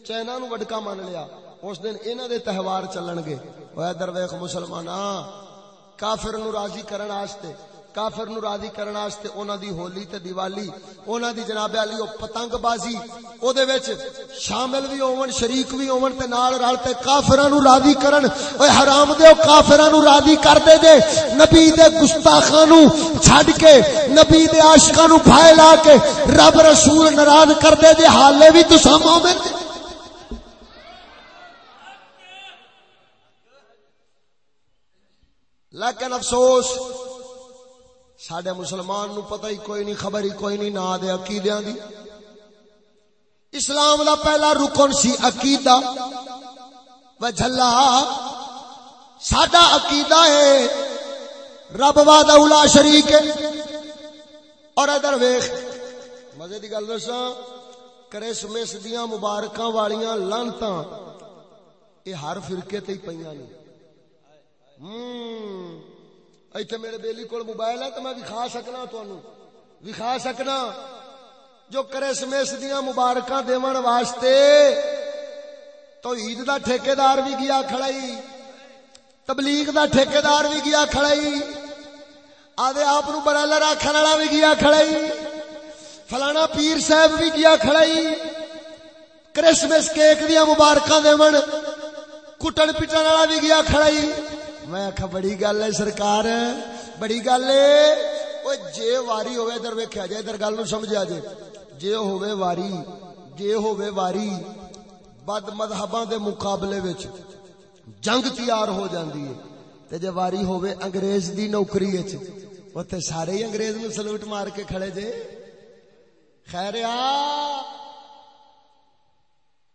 A: چینا نو وڈکا مان لیا اس دن انہوں دے تہوار چلن گے وہ ادھر ویخ مسلمان کافر نو راضی کرن آستے کافر نو راضی کرن واسطے انہاں دی ہولی تے دیوالی، انہاں دی جناب علی او پتنگ بازی او دے وچ شامل وی ہون، شریک وی ہون تے نال رل تے کافراں نو راضی کرن۔ اوے حرام دے او کافراں نو راضی کر دے دے۔ نبی دے گستاخاں نو چھڈ کے، نبی دے عاشقاں نو بھائے لا کے رب رسول ناراض کر دے دے۔ حالے وی تساں مومن لیکن افسوس سڈے مسلمان نو پتہ ہی کوئی نہیں، خبر ہی کوئی نہیں، نہ دے عقیدیاں دی۔ اسلام دا پہلا رکن سی عقیدہ۔ و جھلا ساڈا عقیدہ ہے، رب واد اولا شریک اور ادھر ویخ مزے دی گل دساں، کرسمس دیاں مبارکاں والیاں لانتاں، اے ہر فرقے تے ہی پیاں نہیں ہوں۔ ایتھے میرے بیلی کول موبائل ہے تو میں وکھا سکنا تانوں وکھا سکنا۔ جو کرسمس دیاں مبارکاں دیون واسطے تو عید دا ٹھیکیدار بھی گیا کھڑائی۔ تبلیغ دا ٹھیکیدار بھی گیا کھڑائی۔ آدھے آپ نو برائلر والا بھی گیا کھڑائی۔ فلانا پیر صاحب بھی گیا کھڑائی۔ کرسمس کیک دیا مبارکاں دیون۔ کٹن پٹن والا بھی گیا کھڑائی۔ میں آخا بڑی گل ہے سرکار۔ بڑی گل ہے۔ جے واری ہوئے ادھر ویکیا جائے ادھر گل سمجھا جائے جے۔ ہوئے واری، جے ہوئے واری، بد مذہباں دے مقابلے وچ جنگ تیار ہو جاندی ہے۔ تے جے واری ہوئے انگریز دی نوکری وچ اوتے سارے ہی انگریز نو سلوٹ مار کے کھڑے جے۔ خیر آ۔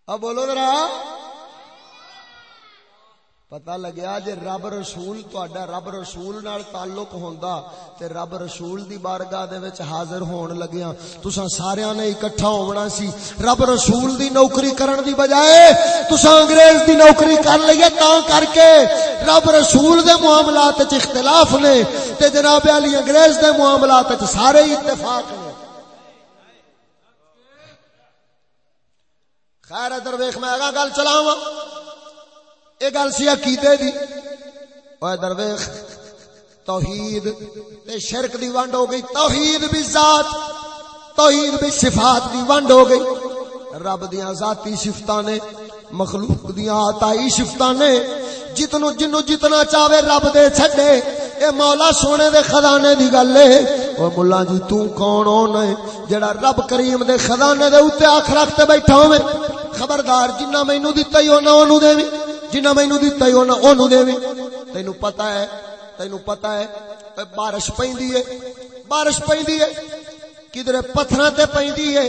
A: اب بولو ذرا۔ پتا لگیا جے رب رسول تہاڈا رب رسول نال تعلق ہوندا تے رب رسول دی بارگاہ دے وچ حاضر ہون لگیا تساں سارے نے اکٹھا ہونا سی رب رسول دی نوکری کرن دی بجائے تساں انگریز دی نوکری کر لئیے تاں کر کے رب رسول دے معاملات وچ اختلاف نے تے جناب علی انگریز دے معاملات وچ سارے اتفاق نے خیر ادھر ویکھ میں اگا گل چلاواں یہ گل سی عقیدے دی اوے درویش توحید تے شرک دی ونڈ ہو گئی توحید بھی ذات توحید بھی صفات دی ونڈ ہو گئی رب دیاں ذاتی صفتاں نے مخلوق دیاں عطائی صفتاں نے جتنو جنو جتنا چاہے رب دے چھڈے اے مولا سونے دے خزانے دی گل ہے او مولا جی تو کون ہونا ہے جڑا رب کریم دے خزانے دے اوتے اکھ رکھ تے بیٹھا ہوے خبردار جنہ مینوں دتا ہی ہونا اونوں دیویں جنہ مینو دتا ہی ہونا اونوں دے تینو پتا ہے تینو پتا ہے بارش پیندی ہے، بارش پیندی ہے کدھر پتھراں تے پیندی ہے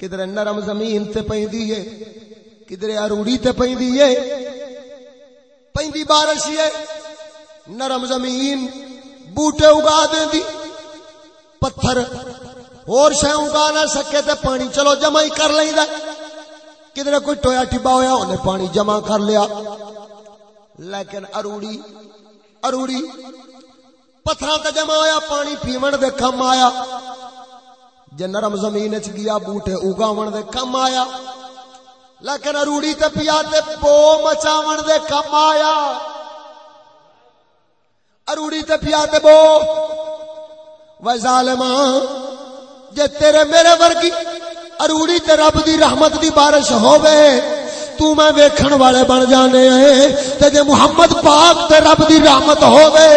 A: کدھر نرم زمین تے پیندی ہے کدھر اروڑی تے پیندی ہے۔ پیندی بارش ہے، نرم زمین بوٹے اگا دیندی، پتھر اور شے اگا نہ سکے تے پانی چلو جمع ہی کر لیندا۔ کدھر کوئی ٹویا ٹبا ہوا انہیں پانی جمع کر لیا۔ لیکن اروڑی اروڑی پتھر تے جمع ہوا پانی پیمن دے کم آیا۔ جے نرم زمین چ گیا، بوٹے اگاون دے کم آیا۔ لیکن اروڑی تے پیا تے بو مچاون دے کم آیا۔ اروڑی تے پیا تے بو و ظالماں، جے تیرے میرے ورگی اروڑی تے رب دی رحمت دی بارش ہووے تو میں ویکھن والے بن جانے ہیں تے جے محمد پاک تے رب دی رحمت ہووے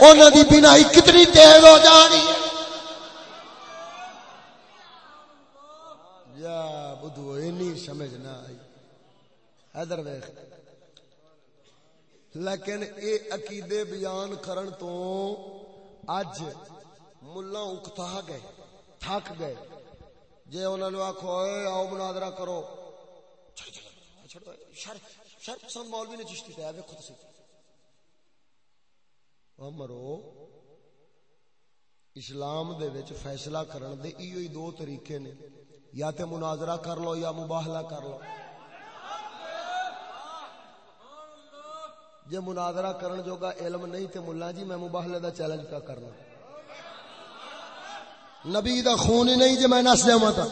A: انہاں دی بینائی کتنی تیز ہو جانی یا بدھو اینی سمجھ نہ آئی حیدر ویکھ لیکن اے عقیدے بیان کرن تو اج ملا اکتا گئے تھک گئے جی انہوں نے آخو آؤ منادرا کرو۔ شر پسند مولوی نے چشتی پایا ویکو تھی مرو، اسلام دے وچ فیصلہ کرن دے ایو ہی دو طریقے نے۔ یا تے مناظرہ کر لو یا مباہلہ کر لو۔ جے مناظرہ کرن جوگا علم نہیں تے ملا جی میں مباہلے دا چیلنج پہ کرنا۔ نبی دا خون ہی نہیں جی میں نس جاوا تھا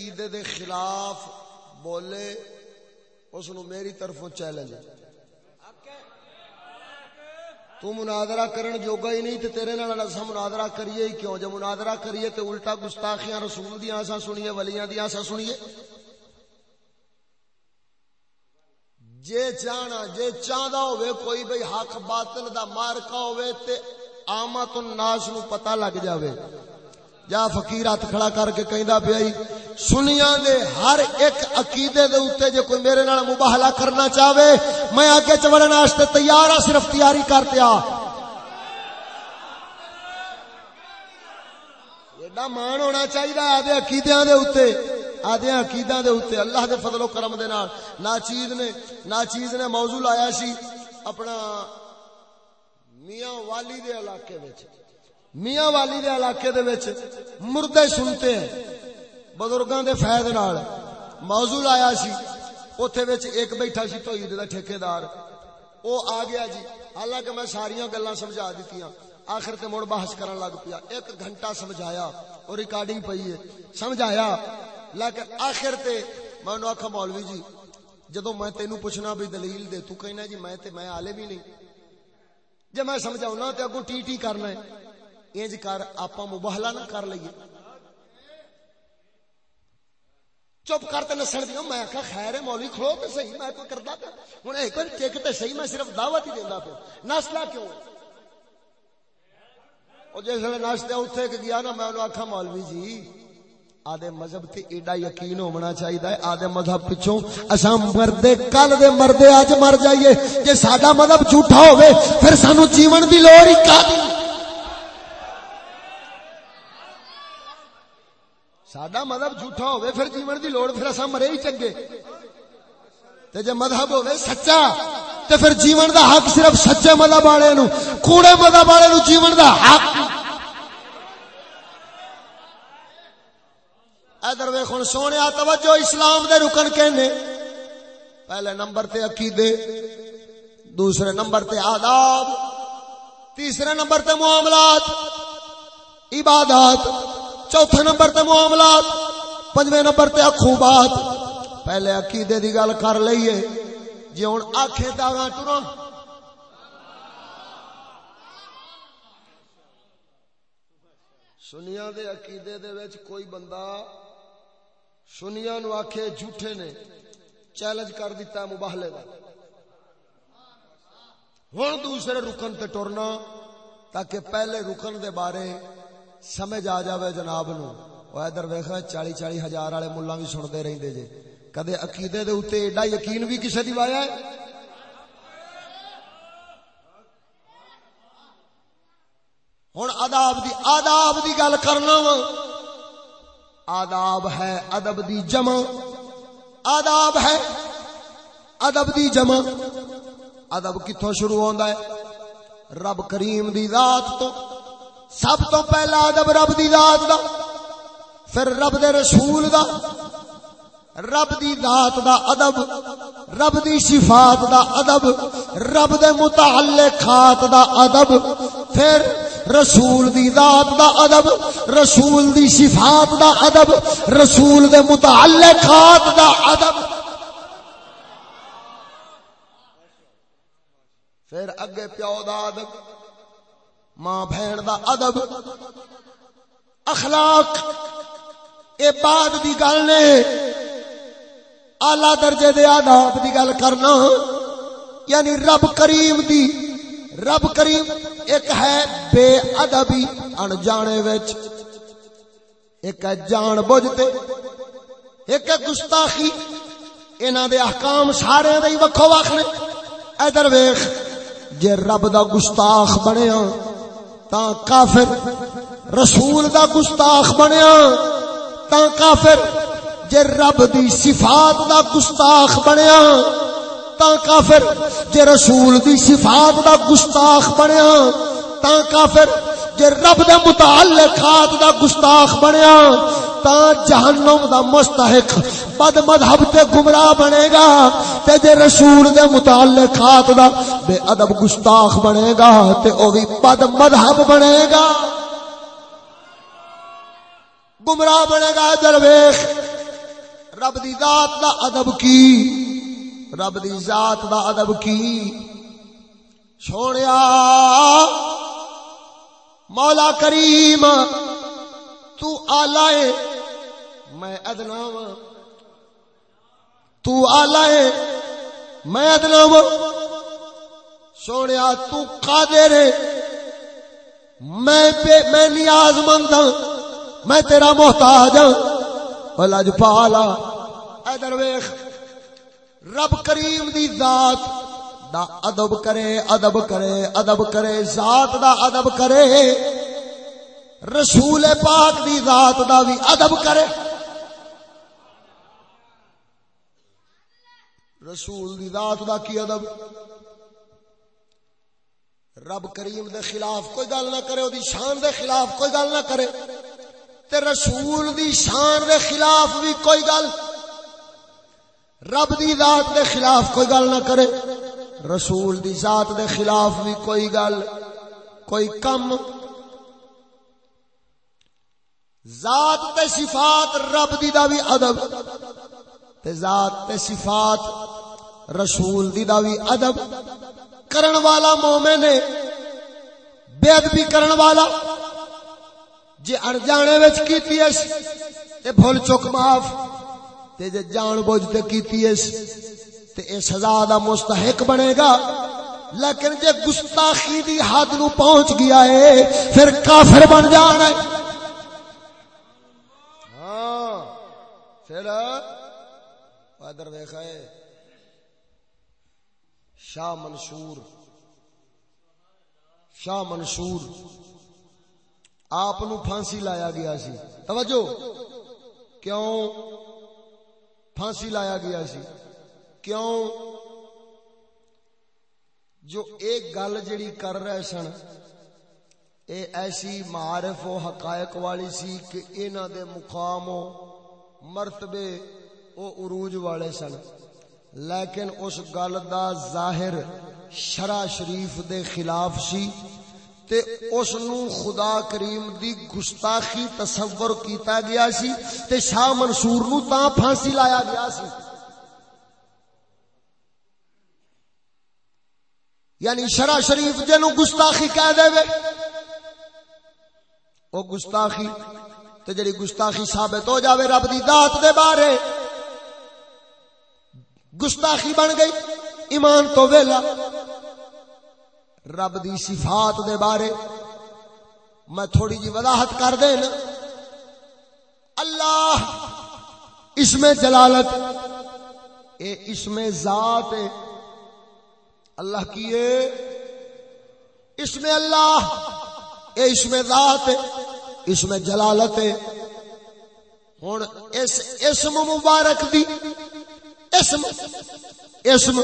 A: عقیدے دے خلاف بولے، اس نو میری طرفوں چیلنج تو مناظرہ کرن جوگا ہی نہیں، تے تیرے نال اساں مناظرہ کریے ہی کیوں؟ جے مناظرہ کریے تے الٹا گستاخیاں رسول دیاں اساں سنیے، ولیاں دیاں اساں سنیے۔ جے چاہنا جے چاہدا ہوے کوئی بھئی حق باطل دا مارکا ہوے تے آمت الناس نو پتہ لگ جاوے۔ جا فقیر ہاتھ کھڑا کر کے کہندا پیا سنیاں دے ہر ایک عقیدے دے اوتے جے کوئی میرے نال مباہلہ کرنا چاہے میں اگے چڑھن واسطے تیار ہاں صرف تیاری کر پیا۔ ایڈا مان ہونا چاہیے آدھے عقیدیاں دے اوتے آدھے عقیداں دے اوتے اللہ دے فضل و کرم دے نال۔ ناچیز نے ناچیز نے موضوع لایا سی اپنا میاں والی دے علاقے وچ۔ میاں والی دے علاقے دے وچ مردے سنتے ہیں، بزرگاں دے فائد نال۔ موضوع آیا سی، اوتھے وچ ایک بیٹھا سی توحید دا ٹھیکیدار۔ او آ گیا جی حالانکہ میں ساریاں گلاں سمجھا دتیاں۔ آخر تے مڑ بحث کرن لگ پیا۔ ایک گھنٹہ سمجھایا، اور ریکارڈنگ پئی ہے۔ سمجھایا، لیکن آخر تے میں انہوں آکھا، مولوی جی جدوں میں تینوں پوچھنا بھی دلیل دے، تو کہنا جی میں تے میں عالم ہی نہیں۔ جے میں سمجھاؤنا تے اگوں ٹی ٹی کرنا ہے۔ انج کر آپ مباہلا نہ کر لیے چپ کر تے نسن دیا میں آخا خیر ہے مولوی کھلو تے صحیح، میں کوئی کردا پیا ہن ایک بار ٹک تے صحیح، میں صرف دعوت ہی دیندا پیا۔ نسلا کیوں؟ او جس ویلے نستے اوتھے گیا نا، میں انہوں آکھا، مولوی جی آدھے مذہب تے ایڈا یقین ہونا چاہیے آدھے مذہب پچھوں اساں مردے، کل دے مردے اج مر جائیے۔ جے ساڈا مذہب جھوٹا ہوے پھر سانو جیون دی لوڑ ہی کا ساڈا مذہب جھوٹا ہوے پھر جیون دی لوڑ، پھر اساں مرے ہی چنگے۔ تے جے مذہب ہوے سچا، تے پھر جیون دا حق صرف سچے مذہب والے نو کوڑے مذہب والے نو جیون دا حق۔ ادھر ویکھ ہن سونے، توجہ اسلام دے رکن کہنے پہلے نمبر تے عقیدے، دوسرے نمبر تے آداب، تیسرے نمبر تے معاملات، عبادات۔ چوتھے نمبر تے معاملات، پنجویں نمبر تے اخوبات پہلے عقیدے دی گل کر لئیے۔ جی ہوں آخے داغا ٹرا سنیا دے عقیدے دے وچ کوئی بندہ سنیا نو آخے جھوٹے نے، چیلنج کر دیتا ہے مباہلے کا ہوں دوسرے رکن تے ٹرنا تاکہ پہلے رکن دے بارے سمجھ آ جاوے جناب نو۔ وہ ادھر ویخا چالی چالی ہزار والے ملا بھی سنتے رہتے جے۔ کدے عقیدے دے اتنے ایڈا یقین بھی کسی دی وایا ہے؟ ہوں آداب دی آداب دی گل کرنا وا۔ آداب ہے ادب دی جمع۔ آداب ہے ادب دی جمع۔ ادب کتوں شروع ہوتا ہے؟ رب کریم دی ذات تو۔ سب تو پہلا ادب رب دی ذات دا، پھر رب دے رسول دا۔ رب دی ذات دا ادب، رب دی صفات دا ادب، رب دے متعلقات دا ادب۔ پھر رسول دی ذات دا ادب، رسول دی صفات دا ادب، رسول دے متعلقات دا ادب۔ پھر اگے پیو دا ادب ماں بہن دا ادب، اخلاق، اے بعد دی گل نے آلہ درجے دے آداب دی گل کرنا یعنی رب کریم دی، رب کریم ایک ہے بے ادبی ان جانے وچ، ایک ہے جان بوجھتے ایک ہے گستاخی، انہاں دے احکام سارے دے وکھو وکھ نے۔ ادھر ویکھ، جے رب دا گستاخ بنیا تا کافر رسول دا گستاخ بنیا، تا کافر جے رب دی صفات دا گستاخ بنیا، تا کافر جے رسول دی صفات دا گستاخ بنیا، تا کافر جے رب دے متعلقات دا گستاخ بنیا تا جہنم دا مستحق بد مذہب تے گمراہ بنے گا تے جے رسول دے متعلقات دا بے ادب گستاخ بنے گا تے او بھی بد مذہب بنے گا۔ گمراہ بنے گا درویش رب دی ذات دا ادب کی۔ رب دی ذات دا ادب کی۔ چھوڑیا مولا کریم، تو آلائے، میں ادنا وا تو آلائے، میں ادنا وا سونے تو قادر، میں بے میں نیاز مند ہوں، میں تیرا محتاج ہوں۔ لج پالا ادھر ویخ رب کریم دی ذات دا ادب کرے ادب کرے ادب کرے، ذات دا ادب کرے۔ رسول پاک دی ذات دا بھی ادب کرے۔ رسول دی ذات دا کی ادب؟ رب کریم دے خلاف کوئی گل نہ کرے دی شان دے خلاف کوئی گل نہ کرے۔ تے رسول دی شان دے خلاف بھی کوئی گل۔ رب دی ذات دے خلاف کوئی گل نہ کرے۔ رسول دی ذات دے خلاف بھی کوئی گل، کوئی کم۔ ذات تے صفات رب دی دا بھی ادب، تے ذات تے صفات رسول دی دا بھی ادب۔ کرن والا مومن ہے، بے ادبی کرن والا۔ جے اڑ جانے وچ کیتی اس، تے بھول چک معاف۔ تے جے جان بوجھ تے کیتی ہے تے اے سزا دا مستحق بنے گا۔ لیکن جے گستاخی دی حد نو پہنچ گیا ہے پھر کافر بن جانا ہے ہاں پھر، ادھر دیکھا ہے شاہ منصور شاہ منصور، آپ پھانسی لایا گیا سی۔ توجہ، کیوں؟ پھانسی لایا گیا سی۔ کیوں جو ایک گل جڑی کر رہے سن، اے ایسی معارف و حقائق والی سی کہ انہاں دے مقام و مرتبے او عروج والے سن۔ لیکن اس گل دا ظاہر شرع شریف دے خلاف سی تے اس نو خدا کریم دی گستاخی تصور کیتا گیا سی تے شاہ منصور نو تا پھانسی لایا گیا سی۔ یعنی شرع شریف جنو گستاخی کہہ دے وے۔ او گستاخی، تے جڑی گستاخی ثابت ہو جاوے رب دی ذات دے بارے۔ گستاخی بن گئی، ایمان تو ویلا۔ رب دی صفات دے بارے۔ میں تھوڑی جی وضاحت کر دینا اللہ اس میں جلالت۔ اے اس میں ذات اللہ کی اس میں اللہ اے اس میں ذات اس میں جلالت ہوں اس اسم مبارک دی اسم اسم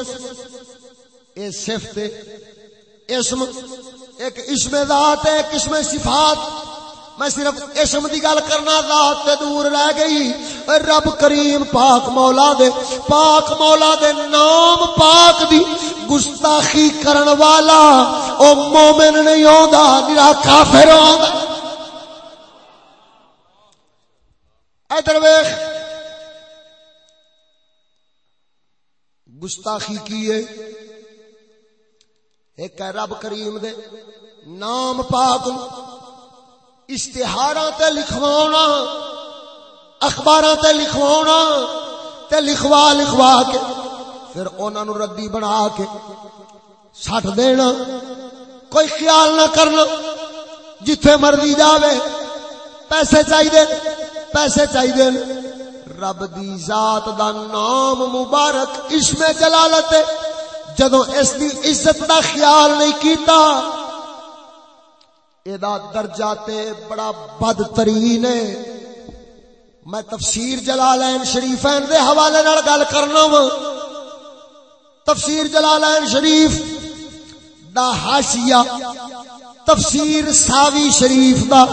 A: اے صفت اسم، ایک اسم ذات ہے، ایک اسم صفات۔ میں صرف اسم دی گل کرنا، ذات تے دور رہ گئی۔ رب کریم پاک مولا دے، پاک مولا دے نام پاک دی۔ گستاخی کرن والا، او مومن نہیں ہوندا نرا کافر ہوندا۔ ادھر ویکھ گستاخی کی ہے؟ ایک ہے رب کریم دے نام پاک اشتہار تے لکھوانا اخبار تے لکھوانا تے لکھوا لکھوا کے پھر انہوں ردی بنا کے سٹ دینا، کوئی خیال نہ کرنا، جتھے مرضی جاوے، پیسے چاہیے پیسے چاہیے رب دی ذات دا نام مبارک اس میں جلالت ہے۔ جدو اس دی عزت دا خیال نہیں کیتا ادا درجہ تے بڑا بدترین ہے۔ میں تفسیر جلالین شریفین دے حوالے نال گل کرنا وا۔ تفسیر جلالین شریف دا حاشیہ، تفسیر ساوی شریف دا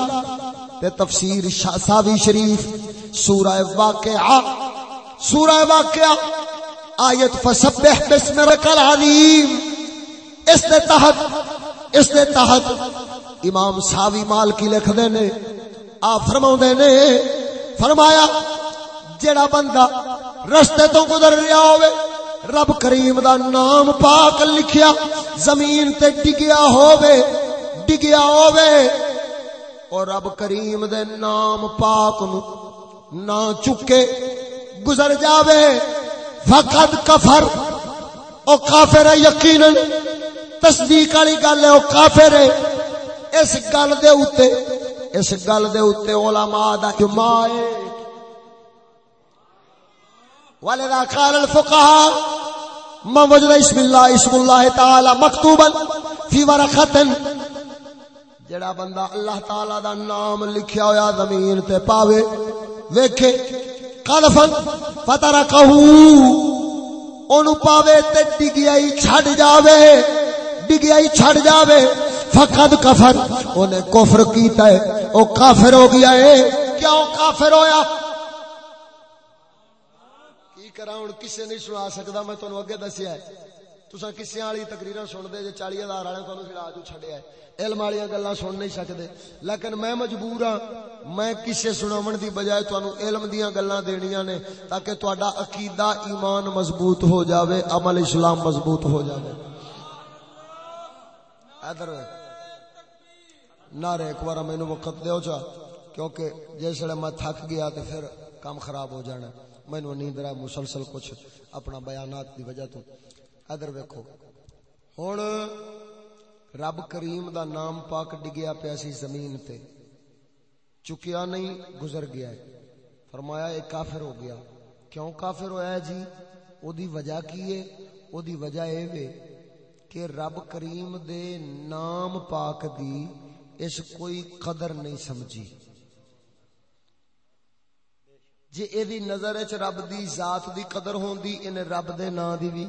A: تے تفسیر ساوی شریف، سورہ واقعہ سورہ واقعہ، آیت فسبح بسم رک العظیم، اس دے تحت، اس دے تحت امام ساوی مال کی لکھ دے نے، آپ فرماؤں دے نے، فرمایا، جڑا بندہ رستے تو گزر رہا ہوئے رب کریم دا نام پاک لکھیا، زمین تے ڈگیا ہوئے ڈگیا ہوئے اور رب کریم دے نام پاک نو نہ چکے، گزر جاوے۔ فقد کفر، او کافر ہے یقینا۔ تصدیق والی گل ہے، او کافر ہے۔ اس گل دے اوتے، اس گل دے اوتے علماء دا اجماع ہے۔ ولذا قال الفقهاء ما وجد اسم الله اسم الله تعالى مكتوبا في ورقه جڑا بندہ اللہ تعالی دا نام لکھیا ہویا زمین تے پاوے، ویکھے قلفن فترکہو اونو پاوے تے ڈگیائی چھڑ جاوے، ڈگیائی چھڑ جاوے۔ فقد کفر، اونے کفر کیتا ہے، او کافر ہو گیا ہے۔ کیوں کافر ہویا؟ کرا ہن کسے نہیں سنا سکدا میں تانوں اگے دسیا ہے تساں کسے والی تقریراں سن دے جے 40000 والے تانوں چھڑا جو چھڈیا ہے علم والی گلا سن نہیں سکتے لیکن میں مجبور ہاں میں کسے سناون دی بجائے تانوں علم دیاں گلاں دینیاں نے تاکہ تہاڈا عقیدہ ایمان مضبوط ہو جاوے عمل اسلام مضبوط ہو جاوے ادھر نعرے ایک بار مینوں وقت دیو چا کیونکہ جس میں تھک گیا تو پھر کام خراب ہو جانا ہے مینو نیند رہا مسلسل کچھ اپنا بیانات دی وجہ تو۔ ادھر ویکھو۔ ہن رب کریم دا نام پاک ڈگیا پیا سی زمین تے۔ چکیا نہیں، گزر گیا ہے۔ فرمایا ایک کافر ہو گیا۔ کیوں کافر ہویا ہے جی؟ او دی وجہ کی ہے؟ او دی وجہ اے وے کہ رب کریم دے نام پاک دی اس کوئی قدر نہیں سمجھی۔ جی یہ نظر چ رب دی ذات دی قدر ہوندی، ان رب دے نام دی بھی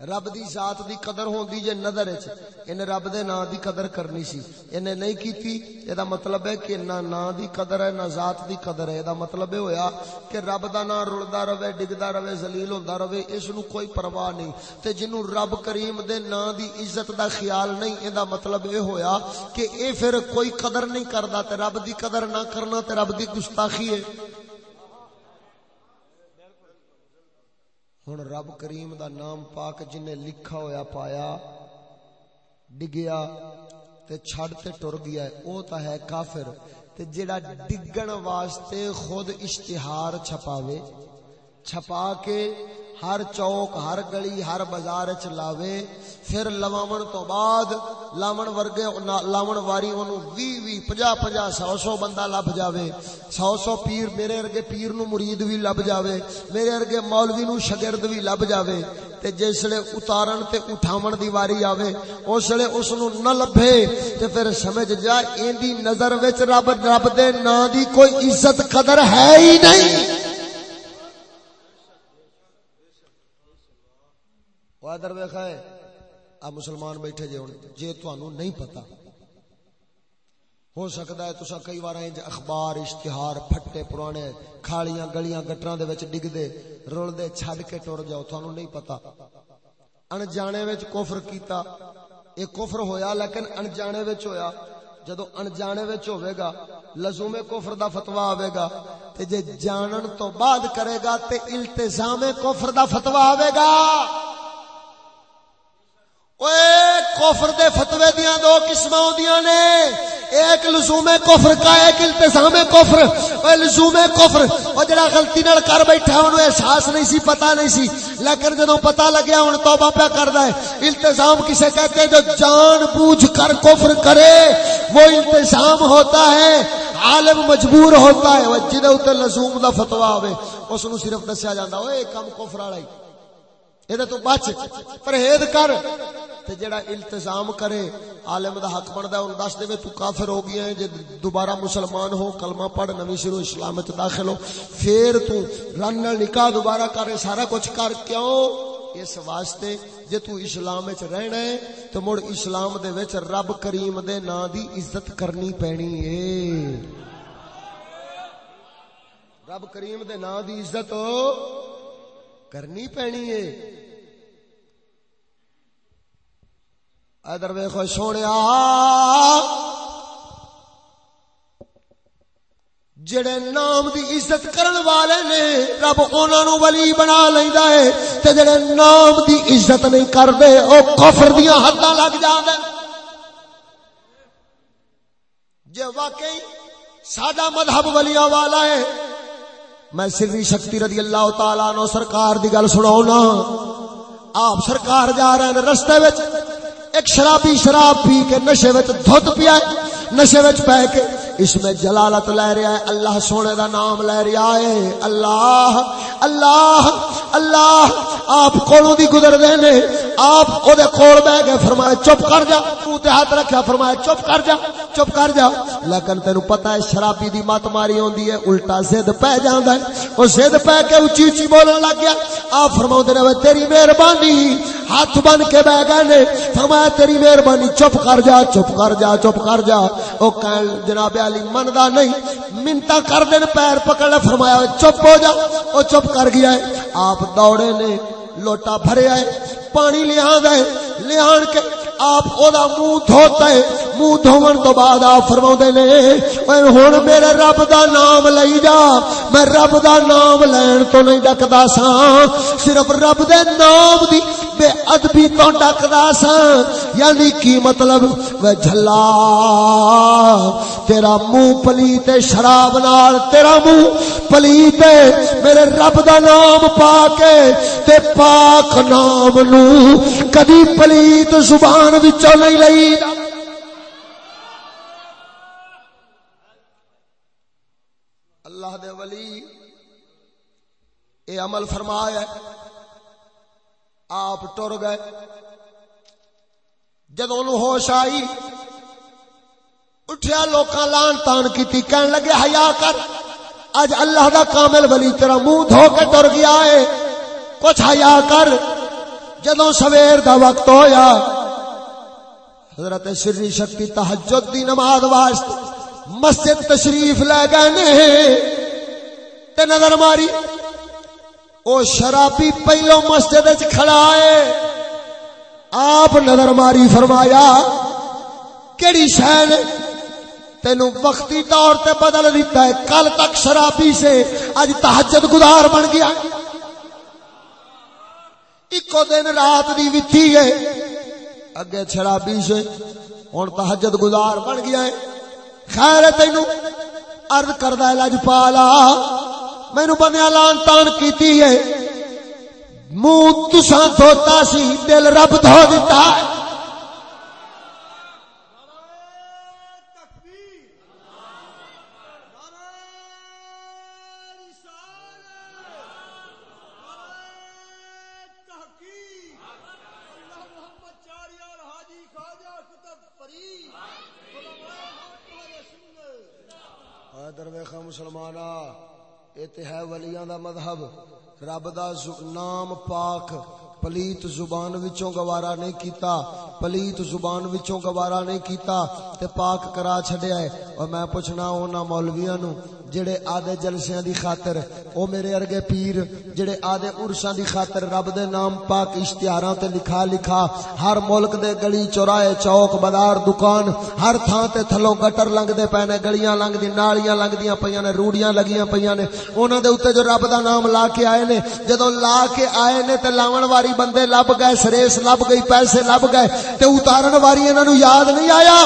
A: رب دی ذات دی قدر ہوندی جے نظر وچ، ان رب دے نام دی قدر کرنی سی۔ اینے نہیں کیتی اے دا مطلب ہے کہ نہ نام دی قدر ہے، نہ ذات دی قدر ہے۔ اے دا مطلب ہے ہویا کہ رب دا نام رلدا رہے، ڈگدا رہے، ذلیل ہوندا رہے، اس نو کوئی پرواہ نہیں۔ تے جنوں رب کریم دے نام دی عزت دا خیال نہیں اے دا مطلب اے ہویا کہ اے پھر کوئی قدر نہیں کردا، تے رب دی قدر نہ کرنا، تے رب دی گستاخی ہے۔ ہوں رب کریم دا نام پاک جن لکھا ہویا پایا ڈگیا تے چھڑ تے ٹر گیا ہے او تا ہے کافر تے جڑا ڈگن واسطے خود اشتہار چھپاوے چھپا کے ہر چوک، ہر گلی، ہر بازار چ لاوے، پھر لواون تو بعد لاون ورگے لاون واری اونوں 20 20 50 50 100 100 بندہ لب جاوے۔ 100 100 پیر میرے ارگے پیر نو مرید بھی لب جاوے۔ میرے ارگے مولوی نو شاگرد بھی لب جاوے۔ تے جسلے اتارن تے اٹھاون دی واری آوے اسلے اس نو نہ لبھے۔ تے پھر سمجھ جا این دی نظر وچ رب رب دے نا دی کوئی عزت قدر ہے ہی نہیں۔ ادھر ویخا ہے۔ آ مسلمان بیٹھے جے ہوں جے تانوں نہیں پتا ہو سکتا ہے تسا کئی بار اخبار، اشتہار، پھٹے پرانے، کھالیاں، گلیاں، گٹراں دے وچ ڈگ دے رول دے چھڈ کے ٹر جاؤ۔ تانوں نہیں پتا انجانے وچ کفر کیتا۔ اے کفر ہویا، لیکن انجانے وچ ہویا۔ جدو انجانے وچ ہوے گا، لزوم کفر دا فتوا آوے گا۔ تے جے جانن تو بعد کرے گا، تے التزام کفر دا فتوا آوے گا۔ کفر دے فتوے دیاں دو قسم ہوندیاں نے۔ ایک لزوم کفر کا، ایک التزام کفر۔ اے لزوم کفر۔ او جڑا غلطی نال کر بیٹھا اونوں احساس نہیں سی، پتہ نہیں سی۔ لیکن جدوں پتہ لگیا، ہن توبہ پہ کردا ہے۔ التزام کسے کہتے ہیں جو جان بوجھ کر کفر کرے، وہ التزام ہوتا ہے، عالم مجبور ہوتا ہے۔ جدے اوتے لزوم دا فتوی آوے، اس نو صرف دسیا جاندا اوے کم کفر والا ہی۔ یہ تو بچ پرہیز کر جڑا التزام کرے عالم دا حق بندا ہے دس دے تو کافر ہو گیا ہے جے دوبارہ مسلمان ہو کلمہ پڑھ نویں شروع اسلام وچ داخل ہو پھر تو رن نکاح دوبارہ کرے سارا کچھ کر کیوں اس واسطے جے تو اسلام وچ رہنا ہے تو مڑ اسلام دے وچ رب کریم دے نام دی عزت کرنی پینی ہے رب کریم دے نام دی عزت کرنی پینی ہے۔ ادر ویخو سونے جڑے نام دی عزت کرن والے نے، رب انہاں نو ولی بنا لیندا ہے۔ تے جڑے نام دی عزت نہیں کردے، او کفر دیاں حداں لگ جاندے۔ جے واقعی ساڈا مذہب ولیاں والا ہے میں سری شکتی رضی اللہ تعالی نو سرکار دی گل سناونا آپ سرکار جا رہے ہیں، رستے وچ ایک شرابی شراب پی کے نشے وچ دھت پیا نشے وچ پہ کے اس میں جلالت لے رہا ہے، اللہ سونے دا نام لے رہا ہے۔ اللہ اللہ اللہ، آپ کولوں دی گزر دے نے، آپ او دے کول بیٹھ کے فرمایا، چپ کر جا۔ تو تے ہاتھ رکھیا فرمایا، چپ کر جا، چپ کر جا۔ لیکن تینو پتہ ہے، شرابی دی مات ماری ہوندی ہے، الٹا زد پہ جاندا ہے۔ او زد پہ کے اونچی اونچی بولن لگ گیا۔ آپ فرماوندے نے تیری مہربانی۔ ہاتھ بن کے بہ گئے نے۔ فرمایا، تیری مہربانی، چپ کر جا، چپ کر جا، چپ کر جا۔ او کہن، جناب علی مندا نہیں۔ منتا کر دین، پیر پکڑ فرمایا چپ ہو جا۔ او چپ کر گیا ہے۔ آپ دوڑے نے، لوٹا بھریا ہے۔ پانی لیا ہے لیا کے آپ او منہ دھوتا ہے۔ منہ دھون تو بعد آپ فرما نے ہوں میرے رب دا نام لئی جا۔ میں رب دا نام لین تو نہیں ڈکدا سا صرف رب دے نام دی بے ادبی تو ڈکدا سا یعنی کی مطلب؟ وہ جھلا۔ تیرا منہ پلیت شراب نال، تیرا منہ پلیت میرے رب دا نام پا کے تے پاک نام نو کدی پلیت زبان وچوں نہیں لئی۔ اللہ دے ولی، اے عمل فرمایا ہے۔ آپ ٹر گئے۔ جدو ہوش آئی، اٹھیا لوکاں لان تان کی کہن لگے، حیا کر اج اللہ دا کامل ولی تیرا منہ دھو کے ٹر گیا ہے۔ کچھ حیا کر۔ جدو سویر دا وقت ہویا، حضرت سری شکتی تحجد دی نماز واسطے مسجد تشریف لے گئے تے نظر ماری۔ او شرابی پہلو مسجد کھڑا ہے۔ آپ نظر ماری فرمایا، کیڑی شہر تینو وقتی طور تے بدل دیتا ہے۔ کل تک شرابی سے اج تحجد گزار بن گیا۔ ایکو دن رات دی ویتی ہے۔ اگے شرابی سے ہوں تحجد گزار بن گیا ہے۔ خیر تینو ارد کردہ لج پالا مینو بنیا لان تان کیتی ہے۔ منہ تسا دھوتا سی، دل رب دھو دیتا ہے۔ درویخا مسلمانہ یہ ہے ولیاں دا مذہب رب دا نام پاک پلیت زبان وچوں گوارا نہیں کیتا پلیت زبان وچوں گوارا نہیں کیتا تے پاک کرا چھڈیا ہے۔ اور میں پوچھنا انہاں مولویاں نو، جڑے آدھے جلسیاں دی خاطر، او میرے ارگے پیر، جڑے آدھے عرساں دی خاطر رب دے نام پاک اشتہاراں تے لکھا لکھا، ہر ملک دے گلی چوراہے، چوک، بازار، دکان، ہر تھاں تے تھلوں گٹر لنگ دے پے نے، گلیاں لنگ دی نالیاں لنگ دیاں پیاں نے، روڑیاں لگیاں پیاں نے۔ انہاں دے اوتے جو رب دا نام لا کے آئے نے، جدوں لا کے آئے نے تے لاون واری بندے لب گئے، سریس لب گئی، پیسے لب گئے تے اتارن واری انہاں نو یاد نہیں آیا۔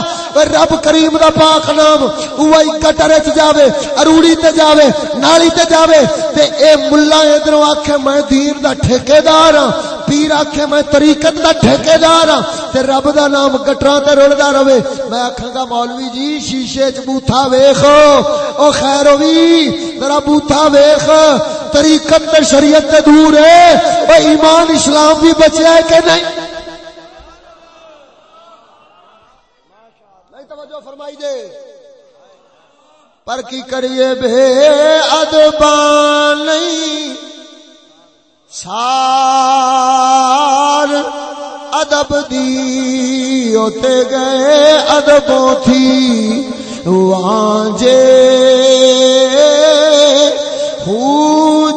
A: رب کریم دا پاک نام اوہی گٹر وچ جاوے روڑی تے جاوے، نالی تے جاوے۔ تے اے ملا ادھروں آکھے، میں دین دا ٹھیکیدار ہاں پیر آکھے، میں طریقت دا ٹھیکیدار ہاں۔ تے رب دا نام گٹراں تے رلدا رہے۔ میں آکھاں گا، مولوی جی شیشے چ بوتھا ویکھو او خیروی ذرا بوتھا ویکھ طریقت تے شریعت تے دور ہے۔ او ایمان اسلام بھی بچیا ہے کہ نہیں؟ فرمائی دے۔ پر کی کریے بے ادبان نہیں۔ سار ادب دی ہوتے گئے ادبوں تھی۔ وانجے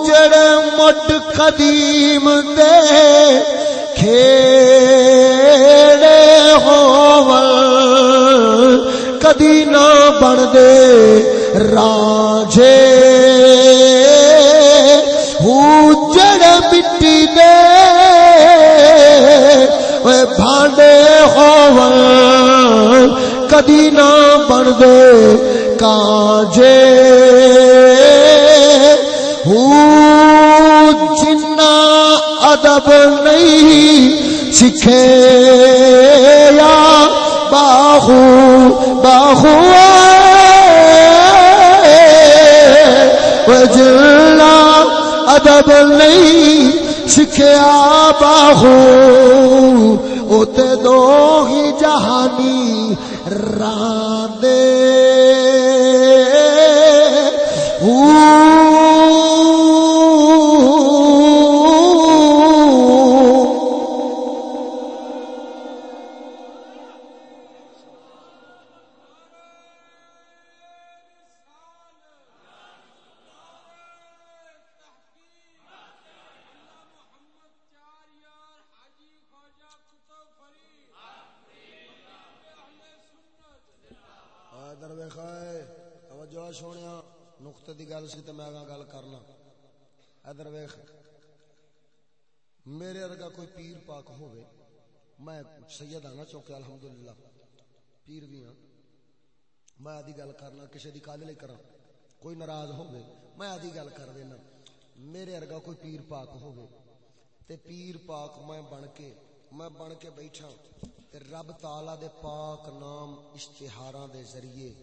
A: جڑ مٹ قدیم دے۔ کھیڑے ہو کدی نہ بن دے راجے جڑ مٹی دے۔ بھانڈے ہو کدی نہ بن دے کانجے جنا ادب نہیں سکھے باہو باہو ادب نہیں سکھیا باہو اتنے دو ہی جہانی میرے کوئی پیر پاک ہوئے میں سید آنا چونکہ الحمدللہ پیر بھی ہاں۔ میں آدھی گل کرنا کسی دی کال لے کرا کوئی ناراض ہوگی میں آدھی گل کر دینا۔ میرے ارگا کوئی پیر پاک ہوگی تے پیر پاک میں بن کے، میں بن کے بیٹھا تے رب تعالی دے پاک نام اشتہاراں دے ذریعے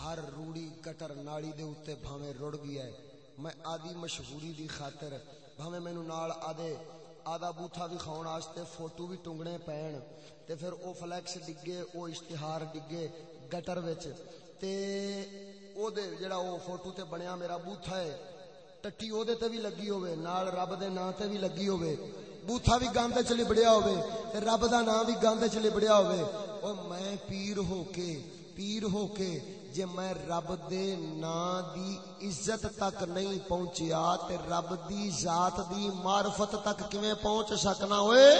A: ہر روڑی کٹر نالی دے اوتے بھاویں رڑ گیا ہے۔ میں آدھی مشہوری دی خاطر بھاویں مینوں نال آدھے آدھا بوتھا بھی واسطے فوٹو بھی ٹنگنے پین تے پھر او فلیکس ڈگے، او اشتہار ڈگے گٹر وچ۔ تے او دے جڑا او فوٹو تے بنیا میرا بوتھا ہے، ٹٹی او دے تے بھی لگی ہوئے نال رب دے نام تے بھی لگی ہوئے بوتھا بھی گند چ لبڑیا ہوئے تے رب دا نام بھی گند چ لبڑیا ہوئے او میں پیر ہو کے، پیر ہو کے جے میں رب دے نام دی عزت تک نہیں پہنچیا تے رب دی ذات دی معرفت تک کیویں پہنچ سکنا ہوئے؟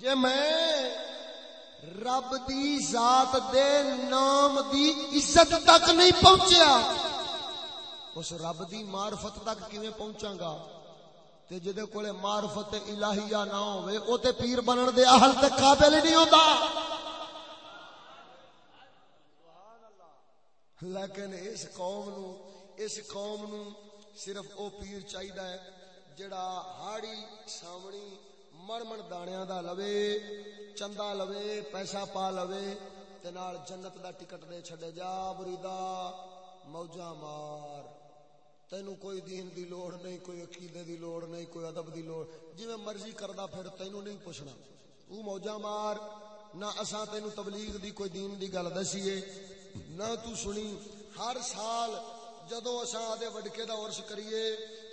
A: جے میں رب دی ذات دے نام دی عزت تک نہیں پہنچیا، اس رب دی معرفت تک کیویں پہنچاں گا؟ تے جدے کولے معرفت الہیہ نہ ہوے او تے پیر بنن دے اہل تے قابل نہیں ہوندا۔ لیکن اس قوم نو، اس قوم نو صرف او پیر چاہیدا ہے، جڑا ہاڑی سامنی مرمن دانیاں دا لوے چندا لوے، پیسہ پا لوے، تے نال جنت دا ٹکٹ دے چھڈے جا بریدا موجا مار۔ تینو کوئی دین دی لوڑ نہیں، کوئی عقیدے دی لوڑ نہیں، کوئی ادب دی لوڑ۔ جویں مرضی کردا پھر تینو نہیں پوچھنا۔ او موجا مار، نہ اساں تینو تبلیغ دی کوئی دین دی گل دسیے نہ تو سنی ہر سال جدو اساں آدھے وڈکے دا عرس کریے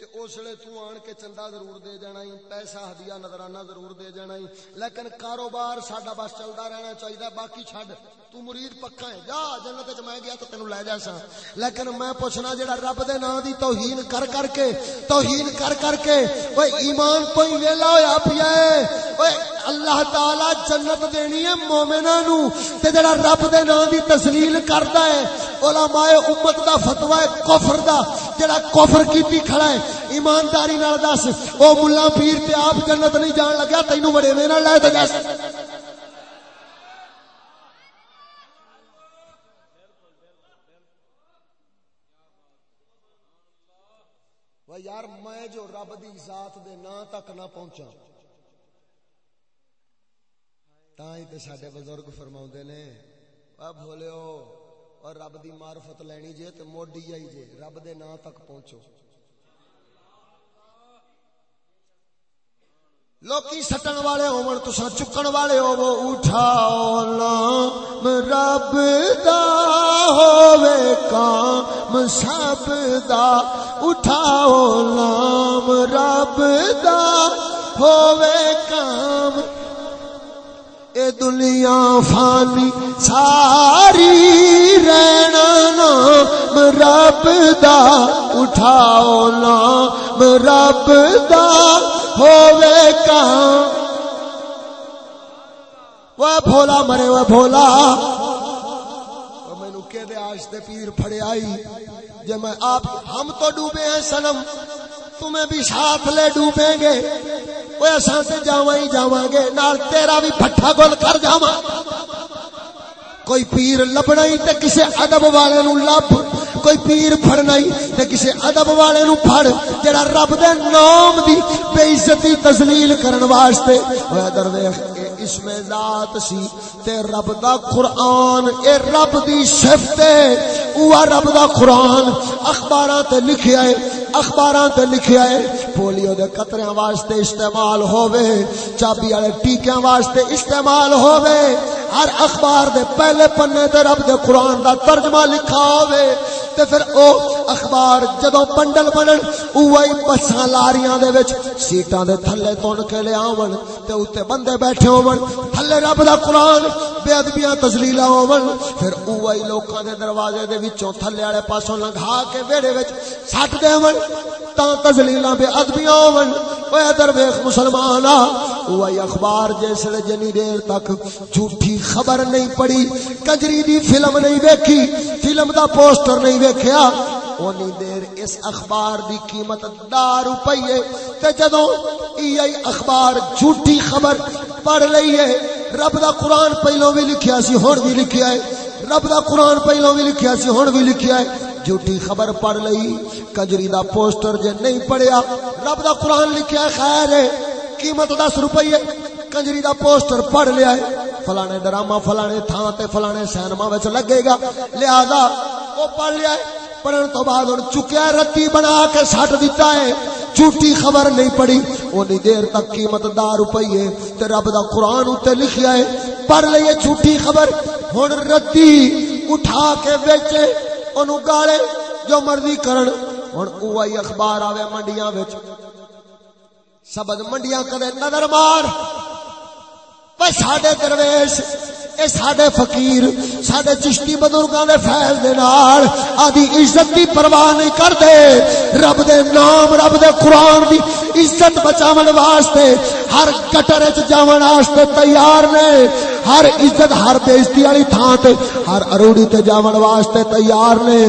A: تے اس لیے تو آن کے چندہ ضرور دے جانا ہی، پیسہ ہدیہ نظرانہ ضرور دے جانا ہی۔ لیکن کاروبار ساڈا بس چلتا رہنا چاہیے باقی چھڈ۔ تو مرید پکا ہے، جا جنت وچ میں گیا تو تینوں لے جا سا لیکن میں پوچھنا جڑا رب دے نام دی توہین کر کر کے، توہین کر کر کے اوے ایمان تو ہی ویلا ہویا پیا ہے۔ اوے اللہ تعالی جنت دینی ہے مومناں نو تے جڑا رب دے نام دی تذلیل کردا ہے، علماء امت دا فتوی ہے کفر دا۔ جڑا کفر کیتی کھڑا ہے، ایمانداری نال دس۔ او مولا پیر تے آپ جنت نہیں جان لگا، تینوں بڑے میں نال لے تے جا یار، میں جو رب دی ذات دے نا تک نہ پہنچا تھی تو سڈے بزرگ فرما نے بولو اور رب دی معرفت لینی جے تو موڈی آئی جے رب دے نا تک پہنچو لوکی سٹن والے ہون تسا چکن والے ہو اٹھاؤ نام رب دا ہوے کام سب دا اٹھاؤ نام رب دا ہوے اے دنیا فانی، ساری رہنا نام رب دا اٹھاؤ نام رب دا ہووے کہاں وہ بھولا مرے، وہ بھولا۔ مینو کہ آج تے پیر پھڑے آئی، جے میں آپ، ہم تو ڈوبے ہیں، سنم۔ تمہیں بھی ساتھ لے ڈوبیں گے۔ وہ ایسا سے جاواں ہی جاواں گے، نال تیرا بھی پٹھا گول کر جاواں۔ کوئی پیر لبنا ہی تے کسے ادب والے نو لب، کوئی پیر پھڑنا ہی تے کسے ادب والے نو پھڑ، جڑا رب دے نام دی بے عزتی تذلیل کرن واسطے۔ او ادھر ویکھ اس میں ذات سی تے رب دا قرآن، اے رب دی صفت ہے او رب دا قرآن اخباراں تے لکھیا ہے، اخباراں تے لکھیا ہے۔ پولیو دے قطریاں واسطے استعمال ہووے، چابی والے ٹیکیاں واسطے استعمال ہووے۔ ہر اخبار دے پہلے پنے تے رب دے قرآن دا ترجمہ لکھا ہووے۔ تے پھر او اخبار جدو بنڈل بنن اوہی بساں لاریاں دے وچ سیٹاں دے تھلے تون کے لے آون، تے اوتے بندے بیٹھے ہون۔ تھلے رب دا قرآن، بے ادبیاں تذلیلاں ہون۔ پھر اوہی لوکاں دے دروازے دے وچوں تھلے والے پاسوں لنگھا کے ویڑے وچ سٹ دیون تا تذلیلاں بے ادبیاں ہون۔ اوے ادھر ویکھ مسلمان اوہی اخبار جسے جنی دیر تک جھوٹی خبر نہیں پڑی۔ کجری دی فلم نہیں ویکھی، فلم دا پوسٹر نہیں ویکھیا۔ اونی دیر اس اخبار دی قیمت دار روپیے تے جدوں ای اخبار جھوٹی خبر پڑھ لئیے رب دا قرآن پہلو بھی لکھیا سی ہن بھی لکھیا ہے۔ رب دا قرآن پہلو بھی لکھیا سی ہن بھی لکھیا ہے۔ جھوٹی خبر پڑھ لئی کجری دا پوسٹر جے نہیں پڑھیا، رب دا قرآن لکھیا ہے، خیر ہے۔ قیمت دس روپیے کنجری دا پوسٹر پڑھ لیا ہے۔ فلانے ڈرامہ، فلانے تھان تے فلانے سینما وچ لگے گا۔ لہذا وہ پڑھ لیا ہے۔ پڑھن تو بعد ہن چکیا رتی بنا کے سٹ دیتا ہے۔ جھوٹی خبر نہیں پڑھی۔ اونی دیر تک قیمت دا روپیے تے رب دا قرآن اوتے لکھیا ہے۔ پڑھ لئیے جھوٹی خبر۔ ہن رتی اٹھا کے بیچے اونوں گالے۔ جو مرضی کرن۔ ہن اوہی اخبار آوے منڈیاں وچ۔ سبز منڈیاں کدے نظر مار۔ ساڈے درویش اے ساڈے فقیر ساڈے چشتی بزرگاں دے فیض دے نال آدی عزت دی پرواہ نہیں کردے رب دے نام رب دے قرآن دی عزت بچاون واسطے ہر کٹر وچ جاون واسطے تیار نے ہر عزت ہر بےزتی والی تھان تے ہر اروڑی تے جاون واسطے تیار نے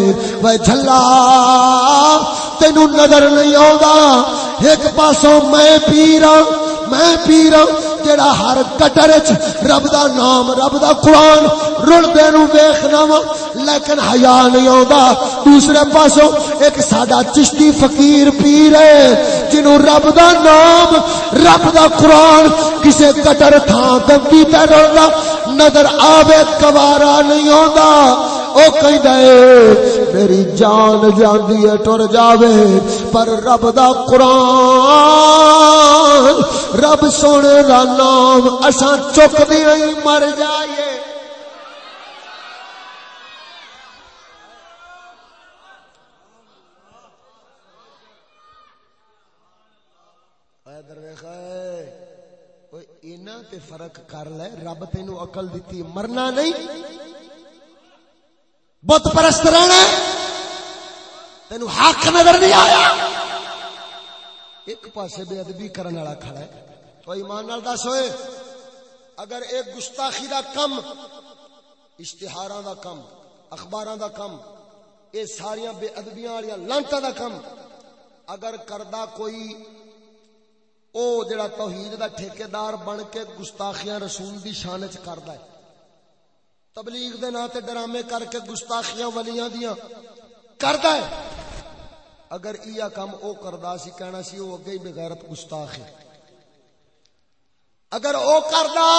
A: وے جھلا تینو نظر نہیں آوندا ایک پاسوں میں پیراں میں پیراں جڑا ہر کٹر رب دا نام، رب دا قرآن رڑدے نو ویکھنا وا لیکن حیا نہیں آوندا دوسرے پاسوں ایک ساڈا چشتی فقیر پیر ہے جنوں رب دا نام، رب دا قرآن کسے کٹر تھان گندی تے رڑدا نظر آوے کوارا نہیں آوندا او کہندا اے میری جان جاندی ہے، ٹر جاوے، پر رب دا قرآن، رب سونے دا نام، اساں چک دیا ہی مر جائیے تے فرق کر لے، رب تینو عقل دیتی مرنا نہیں۔ بت پرست رہنا تینو حق نظر نہیں آیا۔ ایک پاسے بے ادبی کرنے والا کھڑا ہے۔ تو ایمان نال دس ہوئے اگر ایک گستاخی دا کم، اشتہاراں دا کم، اخباراں دا کم، اے ساریاں بے ادبیاں والیاں لانتاں دا کم، اگر کردا کوئی او جڑا توحید دا ٹھیکیدار بن کے گستاخیاں رسول دی شان وچ کردا ہے تبلیغ دے نام تے ڈرامے کر کے گستاخیاں ولیاں دیاں۔ کردا ہے۔ اگر ایا کم او کردا سی، کہنا سی او اگے ہی بغیرت گستاخ ہے۔ اگر او کردا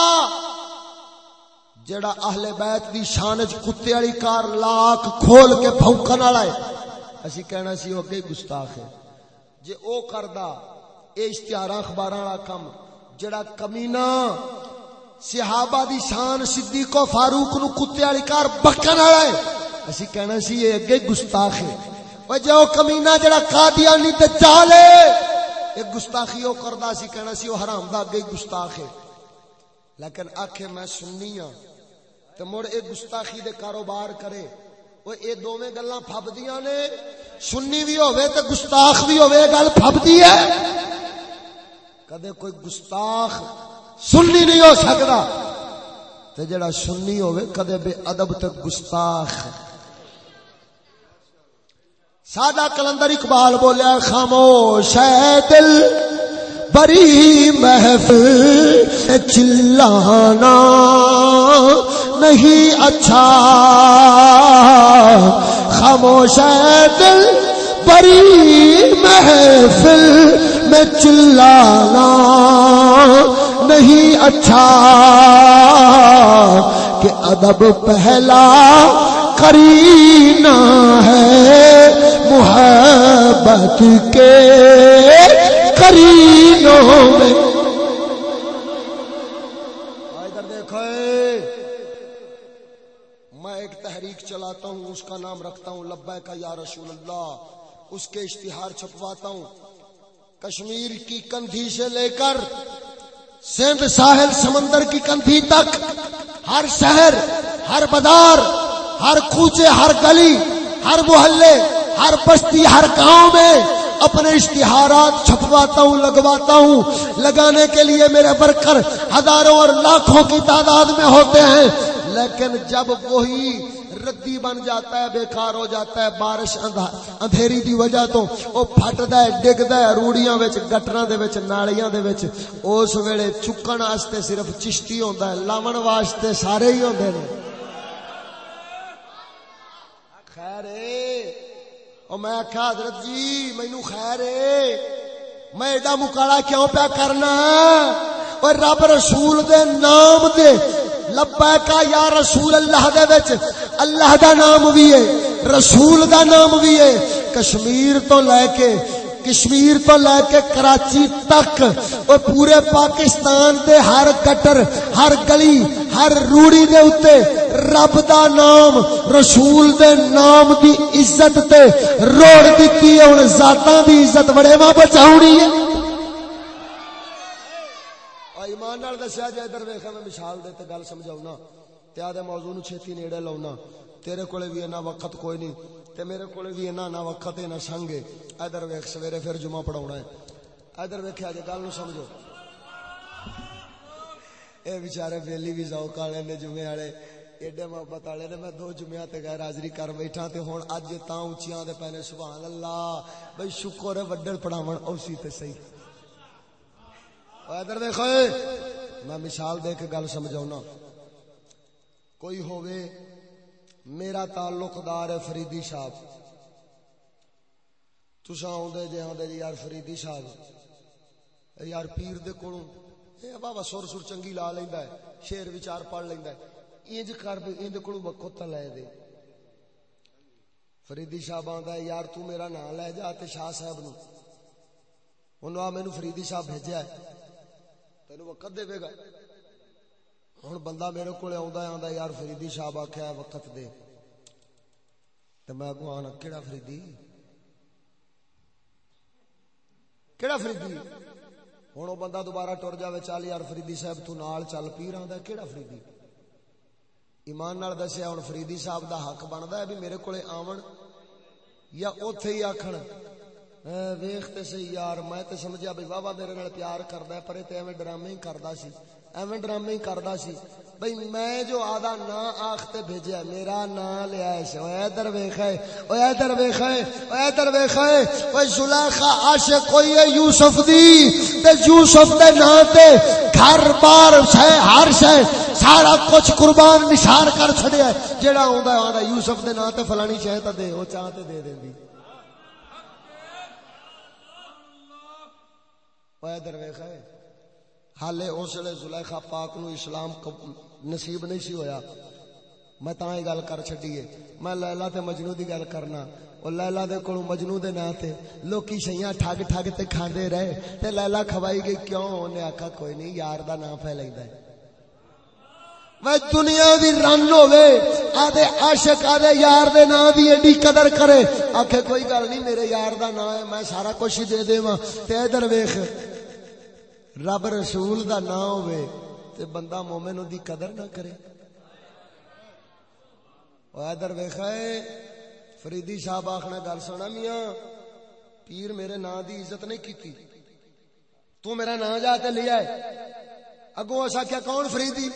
A: جڑا اہل بیت دی شان وچ کتے والی کار لاک کھول کے بھونکن والا ہے، اسی کہنا سی او اگے گستاخ ہے۔ جے او کردا، اے اشتہار اخباراں والا کم جڑا کمینہ صحابہ دی شان صدیق و فاروق نو کتے والی کار بکن والا ہے۔ اسی کہنا سی اے اگے گستاخ ہے۔ او جو کمینہ جڑا قادیانی تے چالے ایک گستاخی او کردا سی کہنا سی او حرام دا اگے گستاخ ہے۔ لیکن آکھے میں سننی ہاں تے مڑ اے گستاخی دے کاروبار کرے۔ او اے دوویں گلاں پھبدیاں نے۔ سنی بھی ہوے تے گستاخ بھی ہوے گل پھبدی ہے۔ کدے کوئی گستاخ سننی نہیں ہو سکتا۔ تے جڑا سننی ہوے کدے بے ادب تے گستاخ۔ سادہ کلندر اقبال بولیا، خاموش ہے دل، بری محفل، چلانا نہیں اچھا۔ خاموش ہے دل، بری محفل میں چلانا نہیں اچھا کہ ادب پہلا کرینا ہے محبت کے کرینوں میں۔ میں ایک تحریک چلاتا ہوں، اس کا نام رکھتا ہوں لبا کا یا رسول اللہ، اس کے اشتہار چھپواتا ہوں۔ کشمیر کی کندھی سے لے کر سندھ ساحل سمندر کی کندھی تک، ہر شہر، ہر بازار، ہر کوچے، ہر گلی، ہر محلے، ہر بستی، ہر گاؤں میں اپنے اشتہارات چھپواتا ہوں، لگواتا ہوں۔ لگانے کے لیے میرے برکر ہزاروں اور لاکھوں کی تعداد میں ہوتے ہیں۔ لیکن جب وہی ردی بن جاتا ہے، بیکار ہو جاتا ہے، بارش اندھیری دی وجہ تو وہ پھٹدا ہے، ڈگدا ہے روڑیاں وچ، گٹراں دے وچ، نالیاں دے وچ۔ اس ویلے چکن واسطے صرف چشتی ہوندا ہے لاون واسطے سارے ہی ہوندے نے۔ خیر او میں آخیا حضرت جی مینو خیر میں ایڈا مکالا کیوں پیا کرنا؟ اور رب رسول دے نام دے لبیکا یا رسول اللہ دے وچ، اللہ دا نام بھی ہے، رسول دا نام بھی ہے۔ کشمیر تو لے کے، کشمیر تو لے کے کراچی تک اور پورے پاکستان دے ہر کٹر ہر گلی، ہر روڑی دے اتے رب دا نام، رسول دے نام دی عزت تے، روڑ دیتی ہے ان ذاتاں دی عزت بڑے ماں بچاؤنی ہے۔ ایمان نال دسیا جائے ادھر ویکھا میں مثال دے تے گل سمجھاؤں تے آدھے موضوع نو چھتی نیڑے لاؤنا۔ تیرے کولے بھی اینا وقت کوئی نہیں۔ تے میرے کولے بھی اینا نہ وقت ہے نہ سنگ ادھر ویکھ سویرے پھر جمعہ پڑھاونا ہے ادھر ویکھیا جے گل نو سمجھو۔ اے بیچارے بیلی بھی ذوق والے نے جمعے والے ایڈے محبت والے نے میں دو جمعہ تے غیر حاضری کر بیٹھا تے ہن اج تاں اونچیاں دے پہنے سبحان اللہ۔ بھئی شکر ہے وڈڑ پڑھاون، اوسی تے صحیح۔ ادھر دیکھو، میں مثال دے کے گل سمجھاؤں کوئی ہووے، میرا تعلق دار ہے فریدی صاحب۔ تسا آدھے جی آدھے جی یار فریدی صاحب۔ یار پیر دے کولوں۔ اے بابا سر سر چنگی لا لیندا ہے، شیر وچار پڑھ لیندا ہے۔ انج کر بھی ایں دے کولوں وقت لے دے۔ فریدی صاحب آندا ہے، یار تو میرا نام لے جا تے شاہ صاحب نو انہوں آ، مینوں فریدی صاحب بھیجا ہے۔ تینوں وقت دے گا۔ ہوں بندہ میرے کو آدھا یار فریدی صاحب آخیا وقت دے۔ تو میں اگو آنا کہڑا فریدی؟ کہڑا فریدی؟ ہوں وہ بندہ دوبارہ ٹر جائے چل یار فریدی صاحب تو نال چل پی رہا کہڑا فریدی؟ ایمان نال دسیا ہوں فریدی صاحب دا حق بنتا ہے بھی میرے کو آن یا اتے ہی آخر ویختے سی یار، میں تے سمجھیا بھائی واہ واہ میرے نال پیار کردا ہے، پر تے ایویں ڈرامے ہی کردا سی، ایویں ڈرامے ہی کردا سی۔ بھئی میں جو آدھا نا آختے بھیجیا، میرا نا لیا ہے اوے ادھر ویکھے اوے ادھر ویکھے اوے ادھر ویکھے اوے زلیخا عاشق کوئی ہے یوسف دی۔ تے یوسف دے نا تے گھر بار شے ہر شے سارا کچھ قربان نثار کر چھڈیا جیڑا ہوندا ہے یوسف دے نا تے فلانی شے تے دے، او چاہ تے دے دیندی حالے اس لیے زلیخا پاک نو اسلام نصیب نہیں سی ہویا۔ میں تا ہی گل کر چڈیے میں لیلا تے مجنو دی گل کرنا۔ او لیلا دے کولو مجنو دے نا تے لوکی شیاں ٹھگ ٹھگ تے کھاندے رہے۔ تے لیلا کھوائی گئی کیوں؟ اونے آکھا، کوئی نہیں، یار دا نام پھیل لیندا ہے۔ میں دنیا دی رن ہوے آدھے عاشق، آدھے یار دے نا دی ایڈی قدر کرے۔ آکھے، کوئی گل نہیں، میرے یار دا نا ہے، میں سارا کچھ ہی دے دیواں۔ تے ادھر ویکھ رب رسول دا نہ ہوئے تے بندہ مومن دی قدر نہ کرے۔ ادھر ویخائے فریدی صاحب آخنا گل سونا میاں، پیر میرے نا دی عزت نہیں کیتی۔ تو میرا نا جا کے لیا ہے۔ اگوں ایسا کیا کون فریدی؟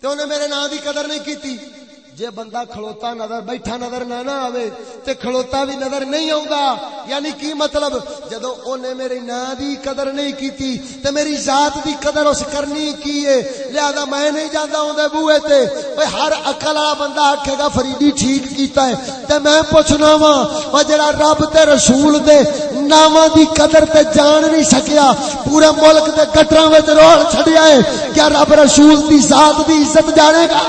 A: تو انہیں میرے نا دی قدر نہیں کیتی۔ جے بندہ کھلوتا نظر، بیٹھا نظر نہ نہ آوے تے کھلوتا بھی نظر نہیں آؤں یعنی کی مطلب؟ جدو انہیں میری نا دی قدر نہیں کیتی تے میری ذات دی قدر اس کرنی کی کیے لہذا میں نہیں جاندا ہوں دے بوئے تے اوے ہر عقل والا بندہ آکھے گا، فریدی ٹھیک کیتا ہے۔ تے میں پوچھنا وا او جڑا رب تے رسول دے ناواں دی قدر تے جان نہیں سکیا، پورے ملک دے گٹراں وچ رول چھڈیا ہے، کیا رب رسول دی ذات دی عزت جانے گا؟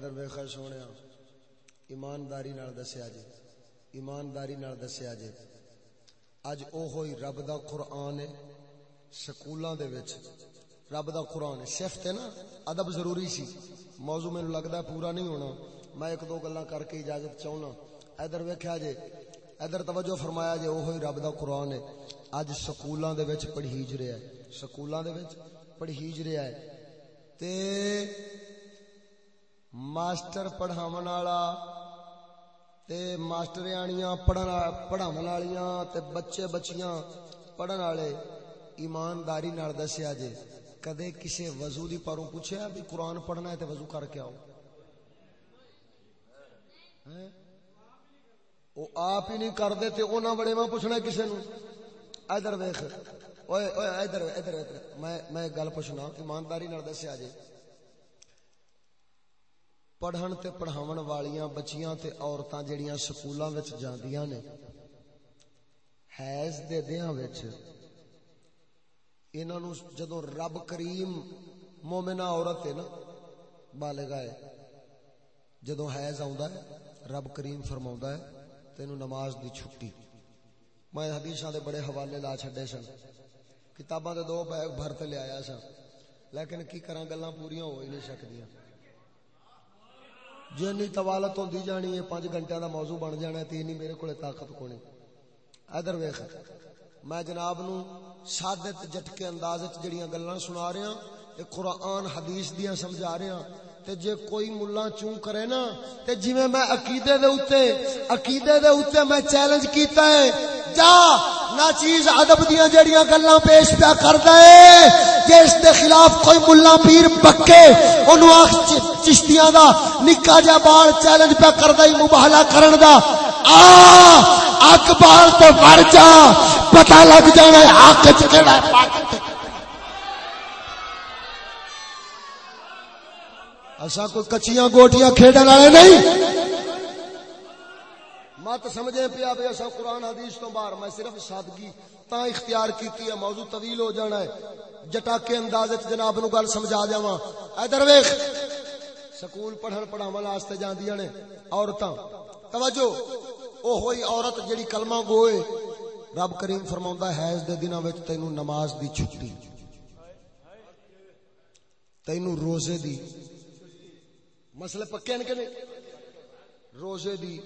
A: سونے ایمانداری دسیا جی ایمانداری دسیا جی اج او رب دا قرآن ہے، سکولاں دے وچ۔ رب دا قرآن صفت ہے نا، ادب ضروری سی۔ موضوع مینوں لگدا پورا نہیں ہونا۔ میں ایک دو گلاں کر کے اجازت چاہنا ادھر ویکھیا جے، ادھر توجہ فرمایا جے، اوہی رب دا قرآن ہے۔ اج سکولاں دے وچ پڑھیج رہا ہے۔ سکولاں دے وچ پڑھیج رہا ہے۔ تے ماسٹر پڑھاون والا تے ماسٹریانیاں پڑھن پڑھاون والیاں تے بچے بچیاں پڑھن والے ایمانداری نال دسیا جے کدے کسے وضو دی پروں پوچھیا بھی قرآن پڑھنا ہے تے وضو کر کے آؤ وہ آپ ہی نہیں کرتے تے انہاں بڑے میں پوچھنا کسے نو ادھر ویکھ اوئے اوئے ادھر ادھر میں میں گل پوچھنا ایمانداری نال دسیا جے پڑھن تے پڑھاون والیاں، بچیاں تے عورتاں جڑیاں سکولاں وچ جاندیاں نے، حیض دے دیاں وچ، انہاں نو جدوں رب کریم مومنہ عورت ہے نا بالغہ ہے، جدوں حیض آوندا ہے، رب کریم فرماوندا ہے تینو نماز دی چھٹی۔ میں حدیثاں دے بڑے حوالے لا چھڈے سن۔ کتاباں دے دو بیگ بھر تے لے آیا سا لیکن کی کراں گلاں پوریاں ہو ہی نہیں سکدیاں۔ جی جن طوالت ہوندی جانی ہے، پانچ گھنٹے دا موضوع بن جانا ہے، تے میرے کولے طاقت کونی۔ ادھر ویکھ، میں جناب نو سادت جٹکے انداز وچ جڑیاں گلاں سنا رہا ہاں، اے قرآن حدیث دیاں سمجھا رہا ہاں۔ تے جے کوئی ملا چوں کرے نا، تے جویں میں عقیدے دے اوتے، عقیدے دے اوتے میں چیلنج کیتا ہے۔ جا نہ چیز ادب دیاں جڑیاں گلاں پیش پیا کردا ہے۔ جے اس دے خلاف کوئی ملا پیر بکے، اونوں آکھ چشتیاں دا نکا جا بال چیلنج پیا کردا ہے مباہلا کرن دا۔ آ، اکبال تے مر جا، پتہ لگ جانا ہے حق چ کیڑا ہے اسا کوئی کچیاں گوٹیاں کھیڈن والے نہیں۔ مت سمجھے پیا بھی اسا قرآن حدیث تو باہر، میں صرف سادگی تا اختیار کیتی ہے، موضوع طویل ہو جانا ہے۔ جٹا کے انداز جناب نو گل سمجھا جاواں ادھر ویکھ، سکول پڑھن پڑھاون واسطے جاندیاں نے عورتاں۔ توجہ او ہوئی عورت جڑی کلمہ گوئے، رب کریم فرماوندا ہے، حیض دے دناں وچ تینو نماز دی چھٹی۔ تینو روزے دی مسئلے پکے ہیں کہ نہیں؟ روزے دی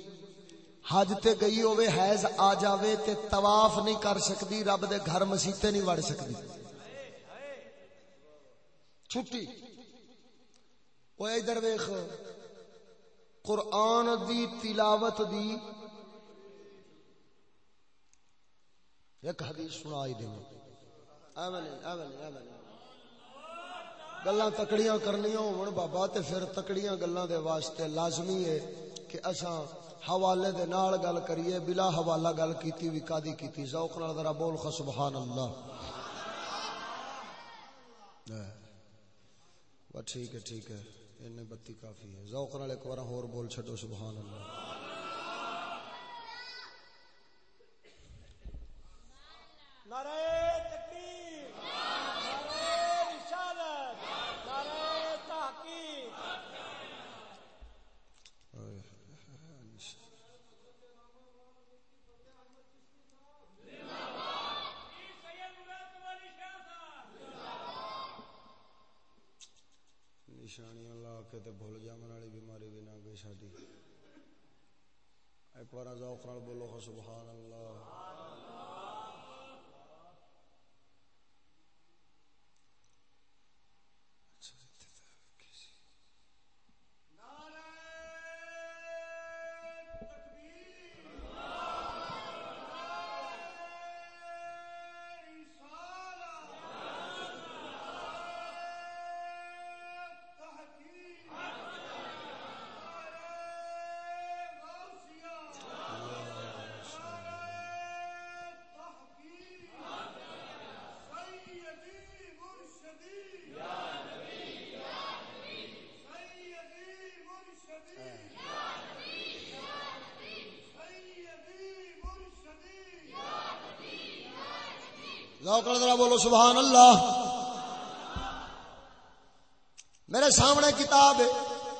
A: حج تے گئی ہوئے حیض آ جاوے تے طواف نہیں کر سکتی رب دے گھر مسیتے نہیں وڑ سکتی چھٹی۔ وہ ادھر ویخ قرآن دی تلاوت دی ایک حدیث سنائی دیں ایویں ایویں ایویں گلا تکڑیاں کرنی ہون، بابا تے پھر تکڑیاں گلاں دے واسطے لازمی ہے کہ اساں حوالے دے نال گل کریے، بلا حوالہ گل کیتی وی کادی کیتی؟ ذوق نال ذرا بول خ سبحان اللہ وا ٹھیک ہے ٹھیک ہے۔ اینے بتی کافی ہے۔ ذوق نال ایک بار اور بول چھڈو سبحان اللہ
B: نعرہ تکبیر۔
A: نشانیاں لا کے تے بھول جامن والی بیماری بھی نہ گئی ساری ایک بار ذوق نال بولو سبحان اللہ ذرا بولو، سبحان اللہ۔ میرے سامنے کتاب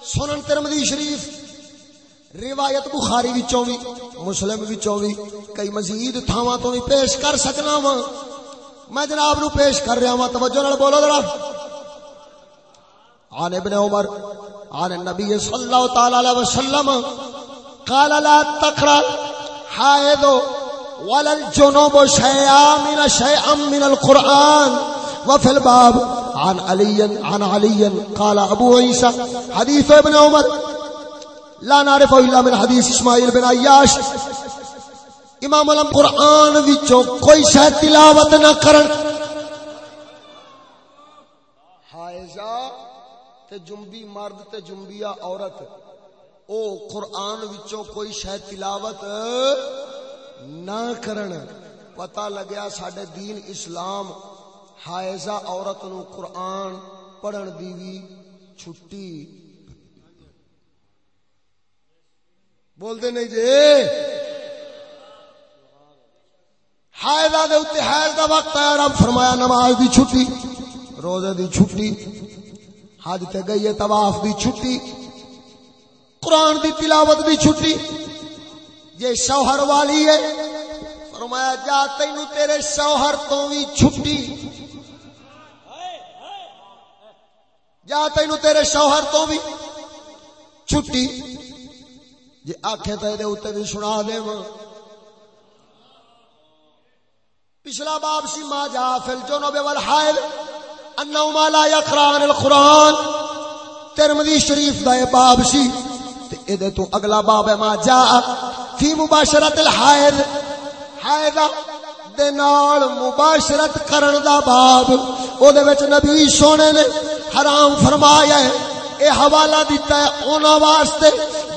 A: سنن ترمدی شریف، روایت بخاری وچوں وی، مسلم وچوں وی، کئی مزید تھاواں تو بھی پیش کر سکنا وا میں جناب نو پیش کر رہا ہوں توجہ نال بولو ذرا۔ عن ابن عمر، عن النبي صلى الله تعالى عليه وسلم، قال لا تقرأ حائض ولا الجنوب شيئا من شيئا من القرآن. وفي الباب عن علي عن علي قال ابو عيسى، حديث ابن عمر. لا نعرف الا من حديث اسماعيل بن عياش. امام علم قرآن وچوں کوئی شے تلاوت نہ کرن حائزہ تے جنبی، مرد تے جنبیہ عورت، او قرآن وچوں کوئی شے تلاوت نہ کرن۔ پتہ لگیا ساڈے دین اسلام حائزہ عورت نو قرآن پڑھن دی بھی چھٹی۔ بول دے نہیں جی؟ حائزہ دے اتے حائز دا وقت ہے رب فرمایا نماز دی چھٹی، روزے دی چھٹی، حج تے گئی ہے، طواف دی چھٹی، قرآن دی تلاوت دی چھٹی۔ یہ شوہر والی ہے۔ فرمایا، جا تینو تیرے شوہر تو بھی چھٹی۔ جا تینو تیرے شوہر تو بھی چھٹی۔ جی آخے تو یہ بھی سنا دے پچھلا باب سی ما جا فل جو نو بے حائل انہو ما لا یقران القرآن۔ ترمدی شریف دا یہ باب سی۔ ادھے تو اگلا باب ہے ما جا فی مباشرت الحائل حائدہ دے نال مباشرت کرن دا باب او دے وچ نبی سونے نے حرام فرمایا ہے اے حوالہ دیتا ہے اونا واسطے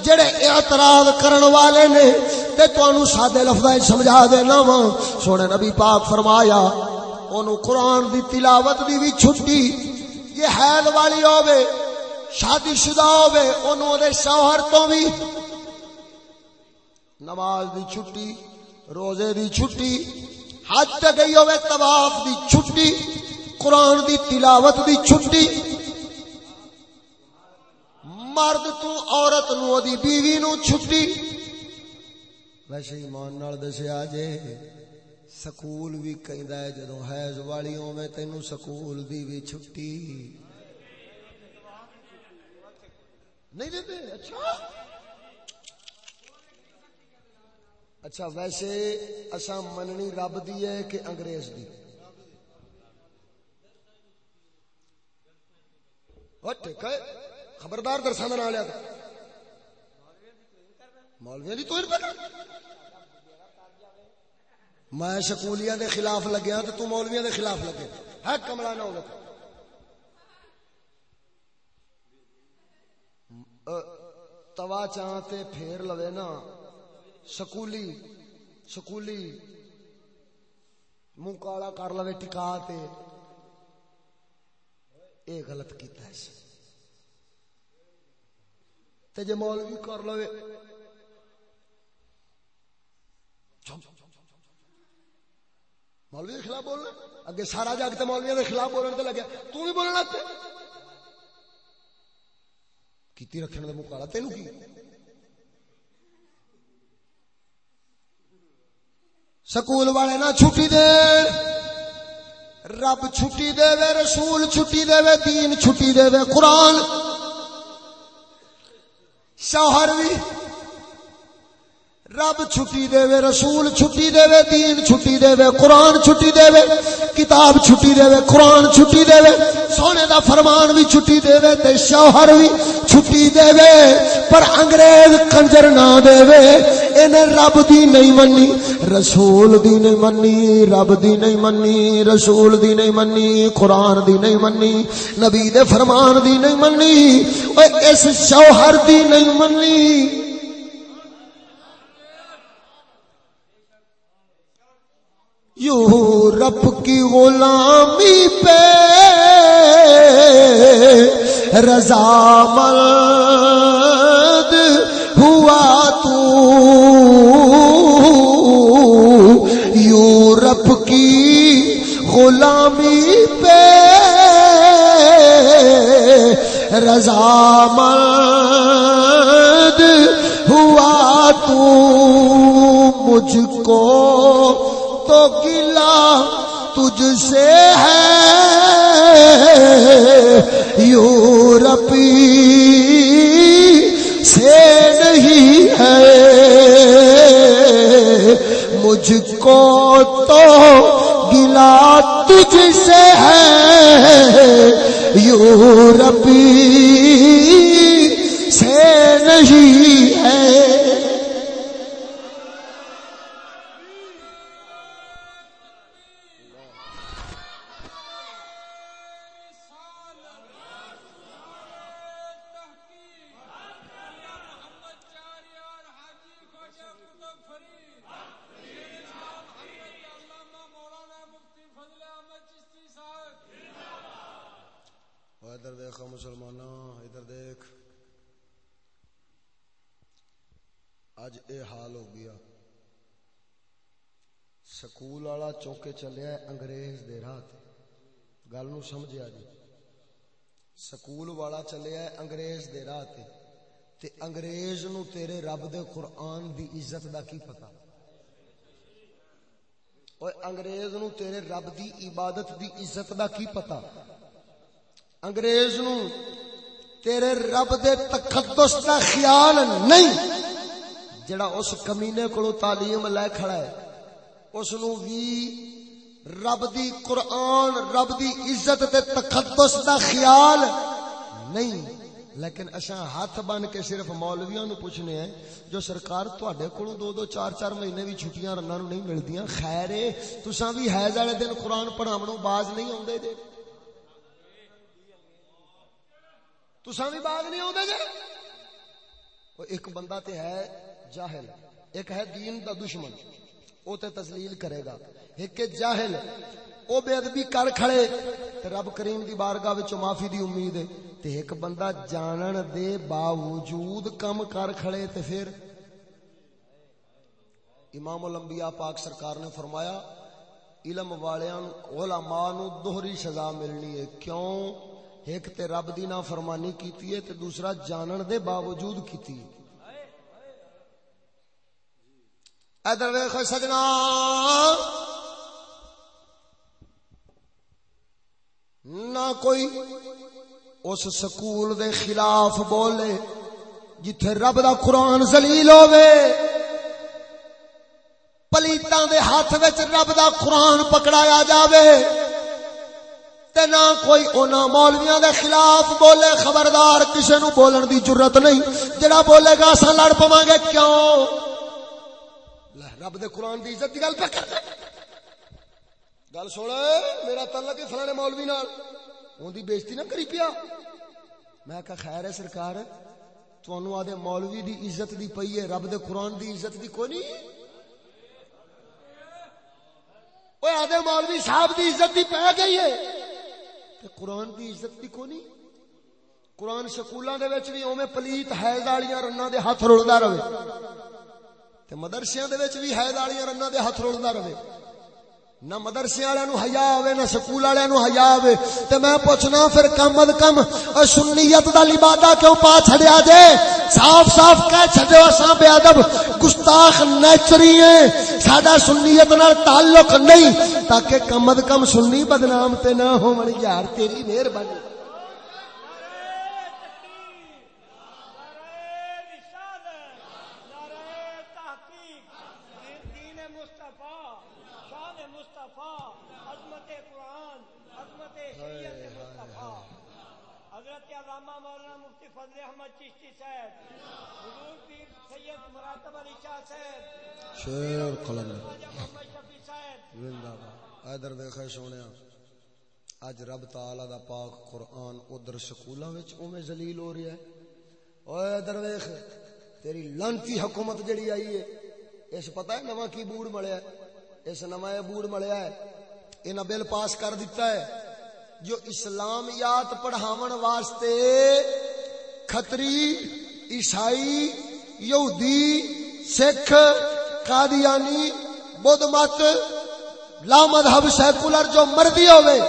A: جڑے اعتراض کرن والے نے تے تو سادے لفظ سمجھا دینا وا سونے نبی پاک فرمایا اونوں قرآن دی تلاوت دی بھی چھٹی یہ حید والی ہوے شادی شدہ ہوے اونوں دے شوہر تو بھی نماز دی چھٹی، روزے دی چھٹی، حج تے گئی ہوے طواف دی چھٹی، قرآن دی تلاوت دی چھٹی۔ مرد تو عورت نو دی بیوی نو چھٹی۔ ویسے ایمان نال دسیا جے، سکول بھی کہندا ہے، جدوں حیض والی ہوے تینو سکول دی بھی چھٹی۔ نہیں دیتے؟ اچھا۔ اچھا ویسے اساں مننی رب دی ہے کہ انگریز دی۔ خبردار درسا میں نہ لیا مولوی تو میں سکولیا دے خلاف لگیا تو تو مولویا دے خلاف لگے۔ ہے کملا نہ ہوگا توا چاہتے پھیر لوے نا سکولی سکولی منہ کالا کر لو ٹکا تے اے غلط کیتا ہے تے جے مولوی کر لو مولوی کے خلاف بولنا اگے سارا جگ تو مولوی کے خلاف بولنے لگا تو بھی بولنا تے کیتی رکھنے کا مکالا تینوں کی؟ سکول والے نہ چھٹی دے، رب چھٹی دے وے، رسول چھٹی دے وے، دین چھٹی دے وے، قرآن شوہر بھی رب چھٹی دے وے رسول چھٹی دے وے دین چھٹی دے وے قرآن چھٹی دے وے کتاب چھٹی دے وے قرآن چھٹی دے وے سونے دا فرمان بھی چھٹی دے وے تے شوہر بھی چھٹی دے وے پر انگریز کنجر نہ دے وے انہیں رب دی نہیں منی، رسول دی نہیں منی، رب دی نہیں منی، رسول دی نہیں منی، قرآن دی نہیں منی، نبی دے فرمان دی نہیں منی اس شوہر دی نہیں منی۔ یورپ کی غلامی پہ رضامند ہوا تو یورپ کی غلامی پہ رضامند ہوا تو مجھ کو گلا تجھ سے ہے، یورپی سے نہیں ہے۔ مجھ کو تو گلا تجھ سے ہے، یورپی سے نہیں سکول چوکے چلیا انگریز دے راہ گل نو سمجھیا جی سکول والا چلیا انگریز دے راہ تے انگریز نو تیرے رب دے قرآن دی عزت دا کی پتا انگریز نو تیرے رب دی عبادت دی عزت دا کی پتا انگریز نو تیرے رب دے تقدس دا خیال نہیں جڑا اس کمینے کو تعلیم لے کھڑا ہے اس رب دی قرآن، رب دی عزت تے تقدس دا خیال نہیں۔ لیکن اساں ہاتھ بن کے صرف مولویاں نو پوچھنے ہیں، جو سرکار تواڈے کولوں دو دو چار چار مہینے بھی چھٹیاں رناں نو نہیں ملدیاں۔ خیر اے، تساں بھی حیض والے دن قرآن پڑھاونوں باز نہیں اوندے دے تسا بھی باغ نہیں آدھے جی ایک بندہ تے ہے جاہل، ایک ہے دین دا دشمن۔ او تے تزلیل کرے گا۔ ایک جاہل، او بے ادبی کر کھڑے، تے رب کریم دی بارگاہ وچوں معافی دی امید ہے۔ تے ایک بندہ جانن دے باوجود کم کر کھڑے، تے پھر امام الانبیاء پاک سرکار نے فرمایا، علم والیاں، علماء نو دوہری سزا ملنی ہے۔ کیوں؟ ایک تے رب دی نا فرمانی کیتی ہے، تے دوسرا جانن دے باوجود کیتی ہے۔ ادھر ویخ سجنا۔ نہ کوئی اس سکول دے خلاف بولے جتھے رب دا قرآن زلیل ہوے پلیتاں دے ہاتھ وچ رب دا قرآن پکڑایا جاوے۔ تے نہ کوئی اونا مولویاں دے خلاف بولے، خبردار کسے نو بولن دی جرت نہیں۔ جڑا بولے گا، اساں لڑ پواں گے۔ کیوں؟ رب دے قرآن دی عزت دی گل پہ کر گل سن، میرا تعلق ہے فلانے مولوی نال۔ اون دی بےزتی نہ کری پیا۔ میں کہا خیر ہے سرکار تانوں آدے مولوی دی عزت دی پئی ہے، رب دے قرآن دی عزت دی کوئی نہیں۔ اوے آدے مولوی صاحب دی عزت دی پہ گئی ہے۔ تے قرآن دی عزت بھی کونی قرآن سکولوں دے وچ بھی اوویں پلیت حیض والیاں رناں دے ہاتھ رولدا رہے۔ تے مدرسیاں دے وچ بھی حیض والیاں رناں دے ہاتھ رولدا رہے۔ نہ مدرسے والے نو حیا آوے، نہ سکول والے نو حیا آوے۔ تے میں پوچھنا پھر کم از کم سنیت دا لبادہ کیوں پا چھڑیا جے؟ صاف صاف کہہ چھڈو اساں بے ادب۔ گستاخ نیچری ہیں ساڈا سنیت نال تعلق نہیں، تاکہ کم از کم سنی بدنام تے نہ ہون یار تیری مہربانی۔ شیر ادھر دیکھا سونے اج رب تعالی دا پاک قرآن ادھر سکولوں اوے ذلیل ہو رہا ہے. اوے ادھر ویخ تیری لانتی حکومت جڑی آئی ہے، اس پتہ ہے نواں کی بوڑ ملیا ہے؟ اس نواں بوڑ ملیا ہے، انہاں بل پاس کر دیتا ہے، جو اسلامیات پڑھاون واسطے کھتری، عیسائی، یہودی سکھ، قادیانی، بدھ مت لا مذہب سیکولر جو مرضی ہوے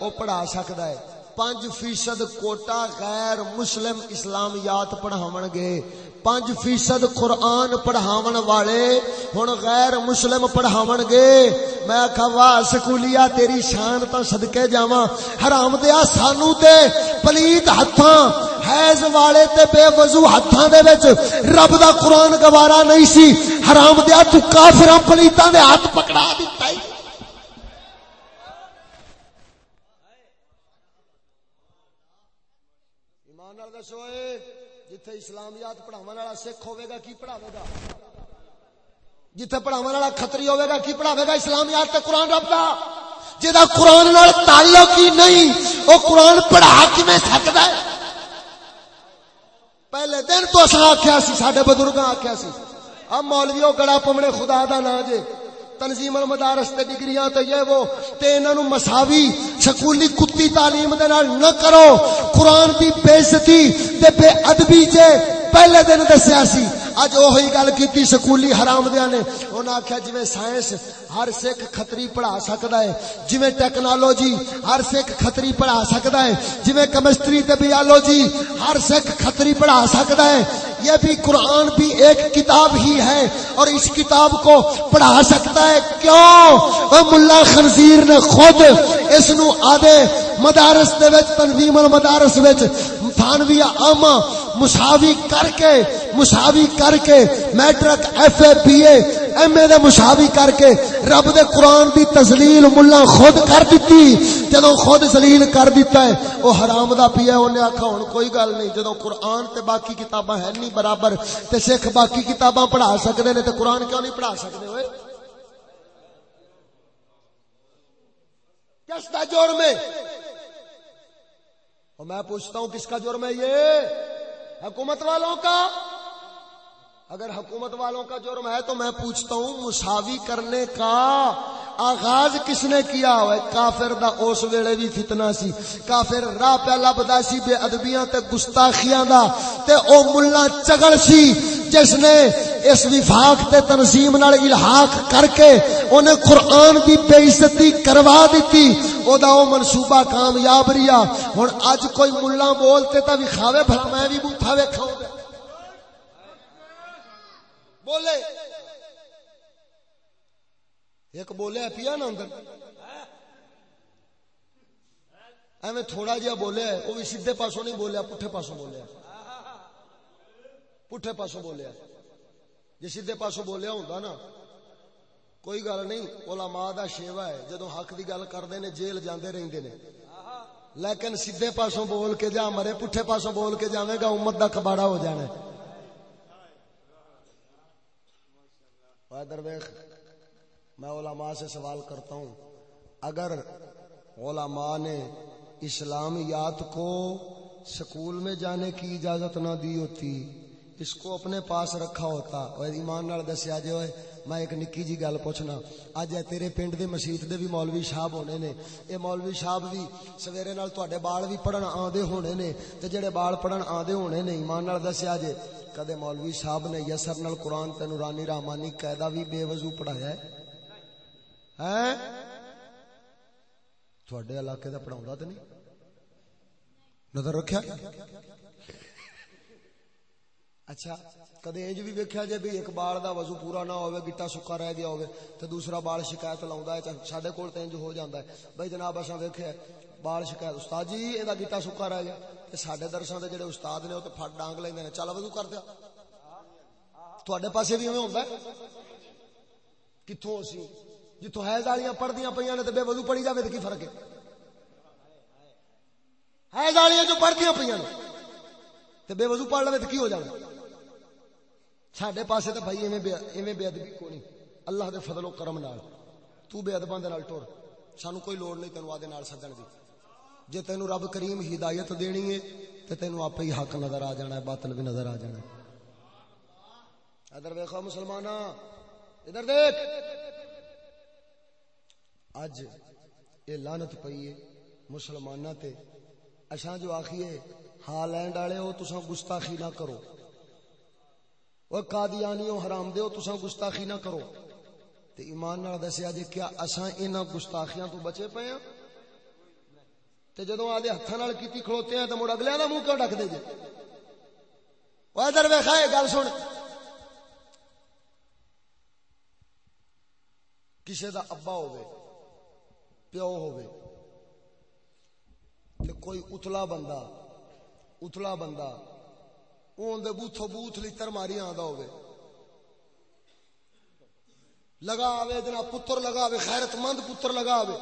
A: او پڑھا سکتا ہے۔ پانچ فیصد کوٹا غیر مسلم اسلامیات پڑھاو گے۔ پانچ فیصد قرآن پڑھاون والے ہن غیر مسلم پڑھاون گے۔ میں کہا سکولیا تیری شان تو صدقے جاواں۔ حرام دیا سانو تے پلیت ہتھاں۔ حیض والے تے بے وضو ہتھاں دے وچ۔ رب دا قرآن گوارا نہیں سی۔ حرام دیا تو کافراں پلیتاں دے ہاتھ پکڑا دتا ہے۔ دسو اے۔ جتھے اسلامیات پڑھاو والا سکھ ہوے گا، کی پڑھاوے گا؟ جتھے پڑھاو والا کھتری ہوے گا، کی پڑھاوے گا؟ اسلامیات تے قرآن رب دا۔ جہاں قرآن نال تعلق ہی نہیں وہ قرآن پڑھا کیویں سکدا ہے؟ پہلے دن تو اصا آخیا سی سڈے بزرگ آخیا سی اب مولویو گڑا پمنے خدا دا نا جے۔ تنظیم المدارس تے ڈگریاں تے یہ وہ تے انہاں نو مساوی، سکولی کتی تعلیم دے نال نہ کرو۔ قرآن دی بے عزتی تے بے ادبی جے پہلے دن دسیا سی۔ اج وہی گل کیتی سکولی حرام دیا نے۔ انہاں آکھیا جویں سائنس ہر سکھ کھتری پڑھا سکدا ہے، جویں ٹیکنالوجی ہر سکھ کھتری پڑھا سکدا ہے، جویں کیمسٹری تے بیولوجی ہر سکھ کھتری پڑھا سکدا ہے۔ یہ بھی قرآن بھی ایک کتاب ہی ہے اور اس کتاب کو پڑھا سکتا ہے۔ کیوں؟ ملا خنزیر نے خود اس نو آدھے مدارس دے وچ، تنظیم المدارس وچ، ثانویہ عامہ مساوی کر کے، مساوی کر کے matric F A B A, M A دے مساوی کر کے رب دے قرآن دی تزلیل ملا خود کر دیتی۔ جدو خود زلیل کر دیتا ہے وہ حرام دا پیا انہیں آخا ہوں کوئی گل نہیں۔ جدو قرآن تے باقی کتاباں ہے نہیں برابر، تے سکھ باقی کتاباں پڑھا سکتے نے، تے قرآن کیوں نہیں پڑھا سکتے ہوئے؟ کس کا جرم ہے؟ میں پوچھتا ہوں کس کا جرم ہے یہ؟ حکومت والوں کا اگر حکومت والوں کا جرم ہے تو میں پوچھتا ہوں، مساوی کرنے کا آغاز کس نے کیا ہوئے؟ کافر دا اس ویلے بھی فتنہ سی۔ کافر راہ پہلا بدا سی، بے ادبیاں تے گستاخیاں دا۔ تے او ملہ چگل سی، جس نے اس وفاق تے تنظیم نال الحاق کر کے انہیں قرآن دی بے عزتی کروا دیتی۔ او دا او منصوبہ کامیاب ریا ہن اج کوئی ملہ بولتے تا بھی کھاوے بھلا میں بھی بوٹھا ویکھاں بولے۔ ایک بولیا پیا نا اندر۔ ایویں تھوڑا جہا بولیا وہ بھی سیدھے پاسوں نہیں بولیا پٹھے پاسوں بولیا پٹھے پاسوں بولیا جی سیدھے پاسوں بولیا ہوں نا، کوئی گل نہیں، علماء دا شیوا ہے۔ جدو حق دی گل کرتے ہیں، جیل جاندے رہندے نے لیکن سیدھے پاسوں بول کے جا مرے، پٹھے پاسوں بول کے جاوے گا، امت دا کباڑا ہو جانا ہے۔ درویش میں علماء سے سوال کرتا ہوں، اگر علماء نے اسلامیات کو سکول میں جانے کی اجازت نہ دی ہوتی، اس کو اپنے پاس رکھا ہوتا، اور ایمان نال دسیا جو ہے میں ایک نکی جی گل پوچھنا اج تیرے پنڈ دے مسجد دے بھی مولوی صاحب ہونے نے اے مولوی صاحب بھی سویرے نال تواڈے بال بھی پڑھن آندے ہونے نے، تے جڑے بال پڑھن آندے ہونے نے، ایمان نال دسیا جے کدے مولوی صاحب نے یسر نال قرآن تے نورانی رحمانی قاعدہ بھی بے وضو پڑھایا ہے؟ ہیں؟ تواڈے علاقے دا پڑھاوندا تے نہیں؟ نظر رکھیا؟ اچھا کدے انج بھی ویکھیا جے بھی ایک بال دا وضو پورا نہ ہوے گٹا سکا رہ گیا ہوے تے دوسرا بال شکایت لاوندا ہے ساڈے کول تے انج ہو جاندا ہے۔ بھائی جناب، اساں ویکھیا بال شکایت استاد جی اے دا گٹا سکا رہ گیا۔ تے ساڈے درساں دے جڑے استاد نے او تے پھٹ ڈانگ لیندے نے چل وضو کر دیا تواڈے پاسے بھی ایویں ہوندا ہے کتھوں اسی جتھوں حیض والیاں پڑھدیاں پیاں نے تے بے وضو پڑھی جاوے تے کی فرق ہے حیض والیاں جو پڑھدیاں پیاں نے تے بے وضو پڑھ لے تے کی ہو جانا سڈے پاسے تو بھائی ایویں ایویں بے ادبی کو نہیں اللہ دے فضل و کرم نال تو بے ادباں دے نال ٹر سانو کوئی لوڑ نہیں تینوں آدھے نال سدن دی جے تینوں رب کریم ہدایت دینی ہے، تے تینوں آپ ہی حق نظر آ جانا ہے، باطل بھی نظر آ جانا ہے۔ ادھر ویکھو مسلمان ادھر دیکھ۔ اج یہ لانت پئی ہے مسلماناں تے۔ اساں جو آکھیے، ہالینڈ والے ہو، تساں گستاخی نہ کرو۔ وہ قادیانیوں حرام دیو تساں گستاخی نہ کرو۔ تے ایمان نال دسیا جی کیا اساں انہاں گستاخیاں تو بچے پے ہاں؟ تے جدوں آدے ہتھاں نال کیتی کھلوتے ہیں تے مڑ اگلیاں دا منہ کیوں ڈک دے جے؟ او ادھر ویکھا اے گل سن۔ کسے دا ابا ہوے پیو ہوے تے کوئی اتلا بندہ اتلا بندہ اون دے بوتھو بوتھ لیتر ماری آندا ہوے لگا آوے جنا پتر لگا آوے خیرت مند پتر لگا آوے۔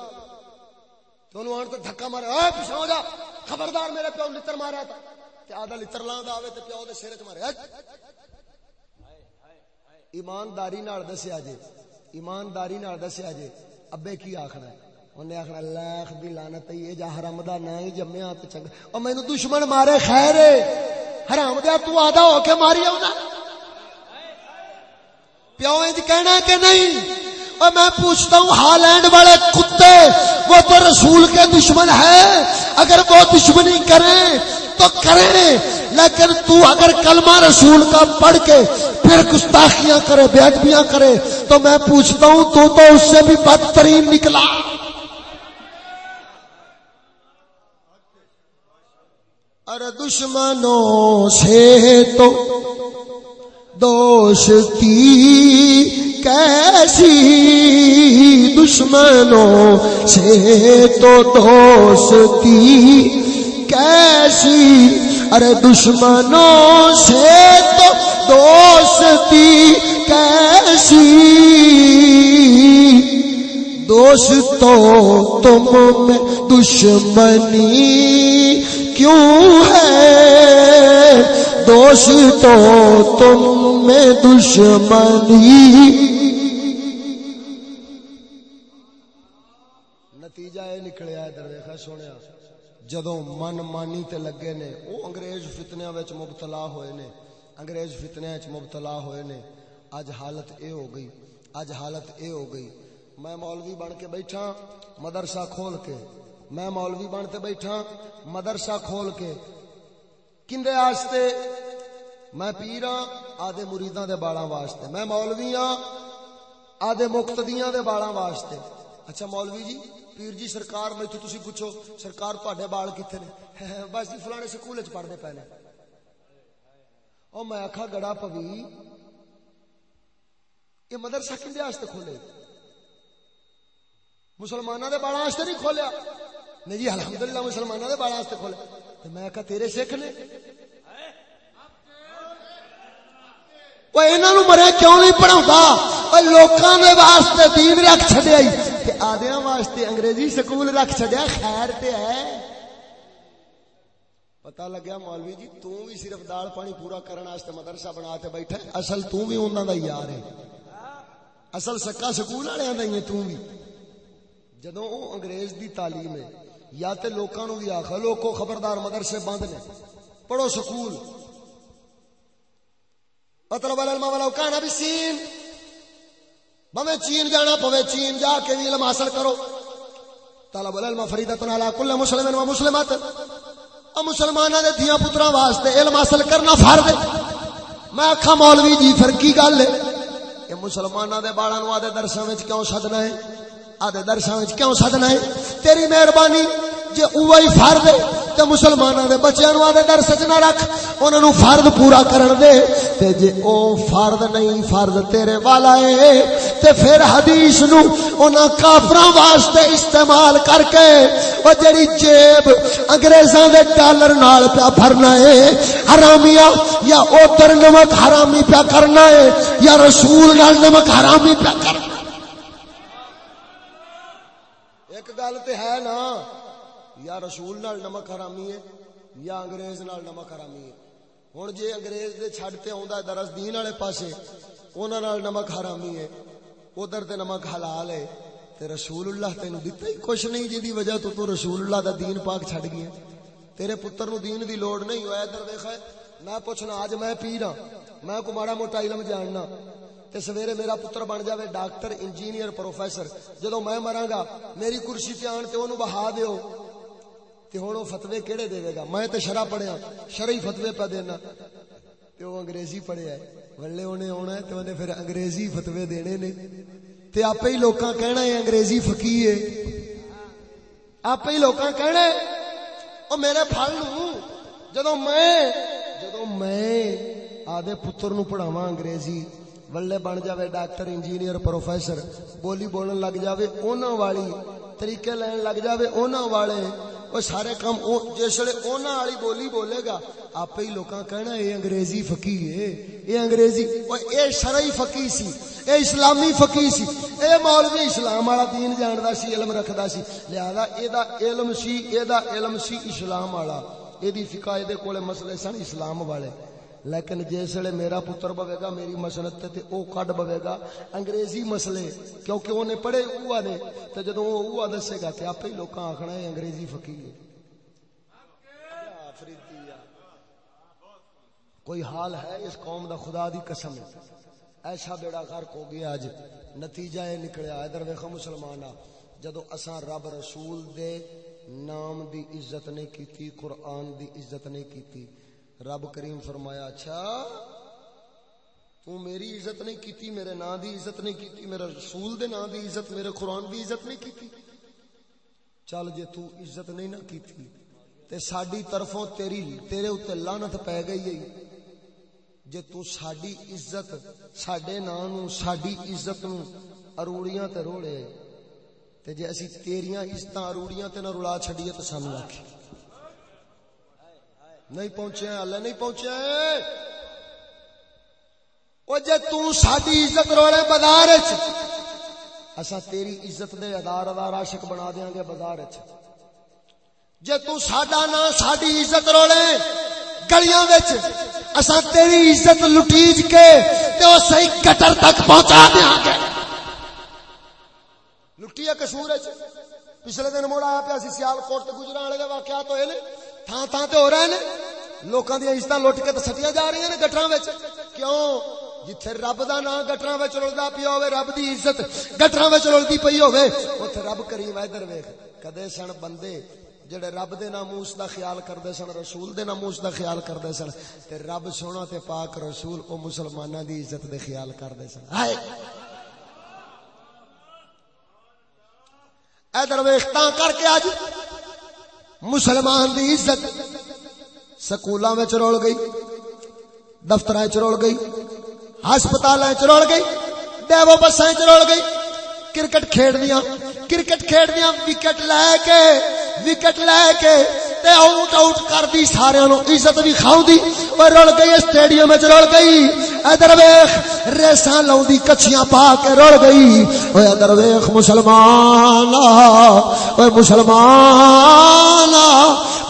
A: تو انہوں آن تو دھکا مارا۔ اے پیچھے ہو جا، خبردار میرے پیو لتر مارا تھا تے آدھا لتر لاندا آوے تے پیو دے سر وچ مارے۔ ایمانداری نال دسیا جے۔ ایمانداری نال دسیا جے۔ ابے کی آکھنا ہے؟ انہیں آخنا لاکھ دی لعنت یہ جا حرام دا نہ ہی جمیا تے چنگا او مینوں دشمن مارے خیر حرام دیا تو آدھا ہو کے ماری آؤں پیو انج کہنا کہ نہیں؟ اور میں پوچھتا ہوں، ہالینڈ والے کتے، وہ تو رسول کے دشمن ہے اگر وہ دشمنی کریں تو کریں لیکن تو اگر کلمہ رسول کا پڑھ کے پھر گستاخیاں کرے بےدبیاں کرے، تو میں پوچھتا ہوں، تو تو اس سے بھی بدترین نکلا۔ ارے دشمنوں سے تو دوستی کیسی دشمنوں سے تو دوستی کیسی؟ ارے دشمنوں سے تو دوستی کیسی؟ دوستو تم میں دشمنی کیوں ہے؟ دوستو تم میں دشمنی۔ نتیجہ یہ نکلیا درویخا سنیا جدو من مانی تے لگے نے، او انگریز فتنیا وچ مبتلا ہوئے نے، انگریز فتنیا وچ مبتلا ہوئے نے۔ اج حالت اے ہو گئی اج حالت اے ہو گئی۔ میں مولوی بن کے بیٹھا، مدرسہ کھول کے۔ میں مولوی بن کے بیٹھا، مدرسہ کھول کے۔ کندے آستے؟ میں پیرا آدھے مریداں دے بالاں واسطے۔ میں مولوی ہاں آدھے مقتدیاں دے بالاں واسطے۔ اچھا مولوی جی پیر جی سرکار، میں تسی پوچھو، سرکار تواڈے بال کتے نے؟ بس جی فلانے سکول وچ پڑھدے پے نے۔ او میں آکھا، گڑا پوی، یہ مدرسہ کندے واسطے کھولے؟ مسلمانوں دے بالا واسطے نہیں کھولیا؟ نہیں جی الحمدللہ مسلمانوں دے بالا واسطے کھولے۔ میں کہا تیرے سکھ نے۔ وہ انہاں نو مرے کیوں نہیں پڑھاوندا او لوکاں دے واسطے دین رکھ چھڈیا ای۔ تے آدیاں واسطے انگریزی سکول رکھ چھڈیا، خیر تے ہے۔ پتہ لگیا مولوی جی تو بھی صرف دال پانی پورا کرن واسطے مدرسہ بنا کے بیٹھا اصل تو بھی انہاں دا یار ہے۔ اصل سکا سکول والے دا ہی ہے تو بھی جدو او انگریز دی تعلیم ہے یا تے لوکاں نو بھی آکھ لوکو خبردار مدرسے بند نے۔ پڑھو سکول۔ مطلب العلم ولو کان بسین بمے چین جانا پوے، چین جا کے بھی علم حاصل کرو۔ طلب العلم فریدۃ علی کل مسلم و مسلمات ا مسلماناں دے دیاں پتراں واسطے علم حاصل کرنا فرض ہے۔ میں آکھا، مولوی جی پھر کی گل ہے؟ کہ مسلماناں دے بالاں نو آدے درساں وچ کیوں سدنا ہے؟ آدھے درساں کیوں سدنا ہے؟ تیری مہربانی جے اوہی فرض ہے، تے مسلماناں دے بچیاں نو آدھے درس وچ نہ رکھ، انہاں نو فرض پورا کرن دے۔ تے جے او فرض نہیں فرض تیرے والا ہے۔ تے پھر حدیث نو انہاں کافراں واسطے استعمال کر کے، او جڑی جیب انگریزاں دے ڈالر نال پیا بھرنا ہے حرامیا یا اوتر نمک حرامی پیا کرنا ہے، یا رسول نال نمک حرامی پیا کرنا ایک گل تے ہے نا، یا رسول نال نمک حرامی ہے، یا انگریز نال نمک حرامی ہے۔ ہن جے انگریز دے چھڈ تے اوندا ہے، درس دین والے پاسے انہاں نال نمک حرامی ہے، ادھر تے نمک حلال ہے، تے رسول اللہ تینو دتا ہی کچھ نہیں جی دی وجہ تو تو رسول اللہ دا دین پاک چھڈ گیا۔ تیرے پتر نو دین دی لوڑ نہیں ہویا ادھر دیکھا میں پوچھنا اج میں پیر ہاں میں کو ماڑا موٹا علم جاننا۔ تے سویرے میرا پتر بن جاوے ڈاکٹر، انجینئر، پروفیسر۔ جدو میں مراں گا میری کرسی تے آن تے اونوں بہا دیو۔ تے ہن او فتوی کیڑے دے گا؟ میں تے شرع پڑھیا، شرعی فتوی پہ دینا۔ تے او انگریزی پڑھیا ہے ولے اونے آنا ہے تے اونے پھر انگریزی فتوی دینے نے۔ تے آپے ہی لوکاں کہنا ہے انگریزی فقیہ ہے۔ آپے ہی لوکاں کہنا ہے، او میرے پھل نو۔ جدوں میں جدوں میں آدھے پتر نو پڑھاواں انگریزی۔ ولے بن جاوے ڈاکٹر انجینئر پروفیسر بولی بولن لگ جاوے اونا والی طریقے لین لگ جاوے اونا والے وہ سارے کام جسے اونا والی بولی بولے گا آپ ہی لوکاں کہنا اے انگریزی فقی ہے اے انگریزی اے شرعی فقی سی اے اسلامی فقی سی اے مولوی اسلام والا دین جاندا سی علم رکھدا سی لہذا اے دا علم سی اے دا علم سی اسلام والا یہ فقہ یہ کول مسئلے سن اسلام والے لیکن جس ویلے میرا پتر بوے گا، میری مسنت تے او کڈ بوے گا، انگریزی مسئلے، کیونکہ اونے پڑھے اوہ نے تے جدوں او اوہ دسے گا تے اپے ہی لوکاں آکھنا ہے انگریزی فقیر ہے۔ کوئی حال ہے اس قوم دا خدا دی قسم؟ ہے ایسا بیڑا غرق ہو گیا اج نتیجہ یہ نکلیا، ادھر ویکھو مسلمان جدو اساں رب رسول دے نام دی عزت نہیں کیتی، قرآن دی عزت نہیں کیتی رب کریم فرمایا اچھا تو میری عزت نہیں کیتی، میرے نا دی عزت نہیں کیتی، میرے رسول دے نا دی عزت، میرے قرآن دی عزت نہیں کیتی۔ چل جے تو عزت نہیں نہ کیتی، تے ساڈی طرفوں تیری، تیرے اوتے لعنت پے گئی ہے۔ جے تو ساڈی عزت، ساڈے نا نو ساڈی عزت نو اروڑیاں تے روڑے، تے جے اسی تیریاں عزتاں اروڑیاں تے نہ رلا چھڈیے تے سانو آکھی نہیں پہنچے اللہ نہیں پہنچے او جے تو ساڈی عزت روڑے بازار وچ اسا تیری عزت دے ادار ادار عاشق بنا دیاں گے بازار وچ۔ جے تو ساڈا نا ساڈی عزت روڑے گلیاں وچ اسا تیری عزت لٹیج کے تے او صحیح گٹر تک پہنچا دیاں گے۔ لٹیا قصور وچ، پچھلے دن موڑا آیا پیا سی سیال کوٹ تے گجراں والے دے واقعات ہوئے نے۔ تھان تھان تے ہو رہے نے لوکاں دی عزت لٹ کے تے سٹیاں جا رہی ہیں گٹراں وچ کیوں جتھے رب دا نام گٹراں وچ رلدا پیا ہوے رب دی عزت گٹراں وچ رلدی پئی ہوے اوتھے رب کریم ادھر ویکھ کدے سن بندے جڑے رب دے ناموس دا خیال کردے سن رسول دے ناموس دا خیال کردے سن تے رب سونا تے پاک رسول او مسلماناں دی عزت دے خیال کردے سن ہائے ادھر ویکھ تاں کر کے اج مسلمان دی عزت سکولاں وچ رول گئی، دفتراں وچ رول گئی، ہسپتالاں وچ رول گئی ڈیوو بساں وچ رول گئی، کرکٹ کھیڈ دیاں، کرکٹ کھیڈ دیاں، وکٹ لے کے، وکٹ لے کے تے آؤٹ آؤٹ کر دی سارے نو عزت بھی کھاؤ دی۔ اور رول گئی، اسٹیڈیم وچ رول گئی۔ ادھر ویکھ، ریساں لاؤندی کچھیاں پا کے رول گئی۔ اوے ادھر ویکھ مسلمان اوے مسلمان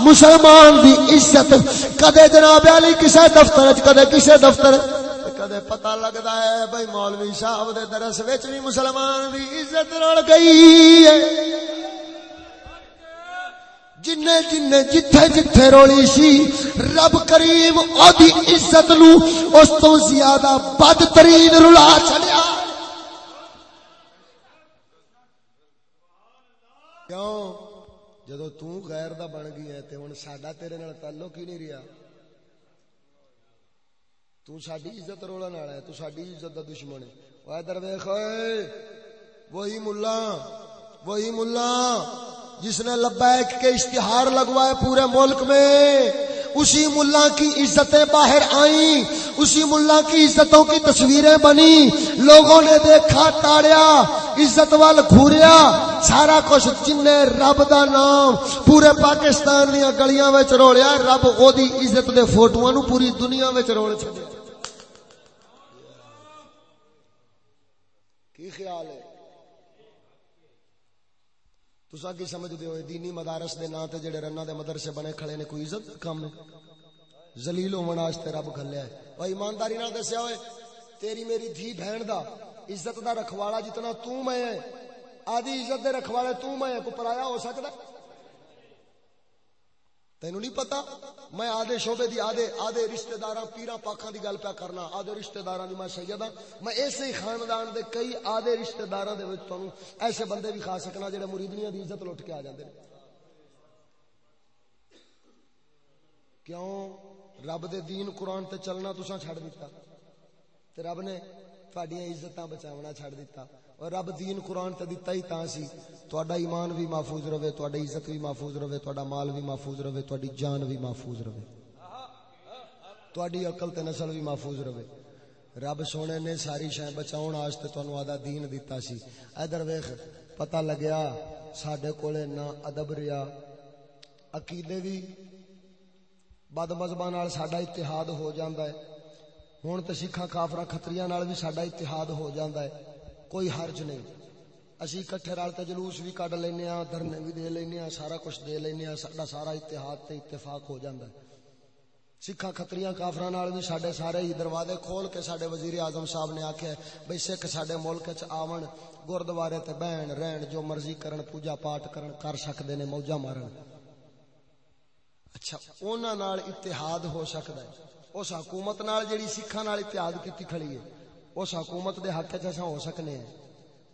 A: مسلمان دی عزت۔ کدے جناب علی، کسے دفتر وچ، کدے کسے دفتر۔ کدے پتہ لگدا ہے، بھائی مولوی صاحب دے درس وچ بھی مسلمان دی عزت رول گئی ہے۔ جن جن جتھے جتھے رولی سی، رب کریم اودی عزت نو اس تو زیادہ بدترین رلا چلیا کیوں؟ جدو تو غیر دا بن گئی ہے تے ہن ساڈا تیرے نال تعلق ہی نہیں رہیا تو ساڈی عزت رولن والا ہے، تو ساڈی عزت دا دشمن ہے۔ او ادھر ویکھ، اوئے، وہی ملا وہی ملا۔ جس نے لبیک کے اشتہار لگوائے پورے ملک میں، اسی ملا کی عزتیں باہر آئیں، اسی ملا کی عزتوں کی تصویریں بنی، لوگوں نے دیکھا، تاڑیا، عزت وال گھوریا سارا کچھ جن رب دا نام پورے پاکستان دیا گلیاں وچ رولیا رب او دی عزت دے فوٹواں نو پوری دنیا وچ رول چھڈیا۔ کی خیال ہے؟ تسا کی سمجھ دے دینی مدارس دے نام تے جڑے رنا دے مدرسے بنے کھڑے نے، کوئی عزت کم ہے؟ ذلیل ہون واسطے رب گھلیا ہے۔ او ایمانداری نال دسیا ہوئے، تیری میری دھی بہن دا عزت دا رکھوالا جتنا تو میں ہے، آدھی عزت دے رکھوالے تو میں ہے کو پرایا ہو سکدا تینو نہیں پتا؟ میں آدھے شعبے دی آدھے آدھے رشتہ داراں پیراں پاکھاں دی گل پیا کرنا، آدھے رشتہ داراں دی میں سیدہ ہاں۔ میں ایسے ہی خاندان دے کئی آدھے رشتہ داراں دے وچ تانوں ایسے بندے بھی کھا سکنا جڑے مریدنیاں دی عزت لٹ کے آ جاندے نے۔ کیوں؟ رب دے دین قرآن تے چلنا تساں چھڑ دیتا تے رب نے تہاڈیاں عزتاں بچاونا چھڑ دیتا رب دین قرآن تے دتا ہی تاں سی۔ تہاڈا ایمان بھی محفوظ رہے تہاڈی عزت بھی محفوظ رہے تہاڈا مال بھی محفوظ رہے تہاڈی جان بھی محفوظ رہے۔ تہاڈی عقل تے نسل بھی محفوظ رہے۔ رب سونے نے ساری شے بچاؤن واسطے تانوں آدا دین دتا سی۔ ادھر ویکھ، پتہ لگیا ساڈے کولے نہ ادب ریا۔ عقیدے بھی بد مذہباں نال ساڈا اتحاد ہو جاندا ہے۔ ہن تے سکھاں کافراں کھتریاں نال بھی ساڈا اتحاد ہو جاندا ہے۔ کوئی حرج نہیں۔ اسی کٹھے رل تے جلوس بھی کڈ لینے ہاں دھرنے بھی دے لینے ہاں سارا کچھ دے لینے ہاں ساڈا سارا اتحاد تے اتفاق ہو جاندا ہے۔ سکھاں کھتریاں کافراں نال بھی ساڈے سارے ہی دروازے کھول کے ساڈے وزیر اعظم صاحب نے آکھیا بھئی سکھ ساڈے ملک وچ آون گردوارے تے بہن، رہن، جو مرضی کرن، پوجا پاٹ کرن، کر سکدے نے موجا مارن۔ اچھا انہاں نال اتحاد ہو سکدا ہے۔ اس حکومت نال جیڑی سکھاں اتحاد کیتی کھڑی ہے اس حکومت دے حق وچ ہو سکنے ہیں۔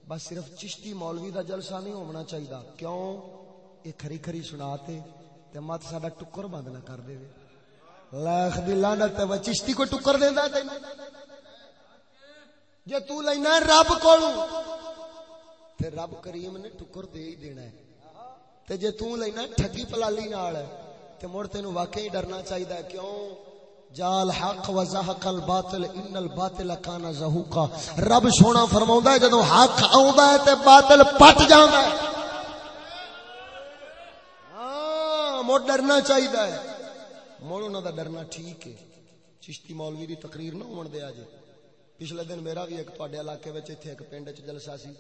A: بس صرف چشتی مولوی دا جلسہ نہیں ہونا چاہیے کیوں؟ یہ کھری کھری سنا تے تے مت ساڈا ٹکر بند نہ کر دے لاکھ دی لعنت تے چشتی کو ٹکر دیندا تے جے تو لینا رب کولوں تے رب کریم نے ٹکر دے ہی دینا ہے۔ تے جے تو لینا ٹھگی پلالی نال تے مڑ تینوں واقعی ڈرنا چاہیے کیوں؟ جال حق و زحق الباطل، ان الباطل کان زہوقا۔ رب سونا فرماوندا ہے، جدوں حق آوندا ہے تے باطل پٹ جاندا ہے۔ ہاں مو ڈرنا چاہیے ہے۔ مڑ انہاں دا ڈرنا ٹھیک ہے۔ چشتی مولوی دی تقریر نہ ہون دے اج پچھلے دن میرا بھی ایک تواڈے علاقے وچ ایتھے ایک پنڈ وچ جلسہ سی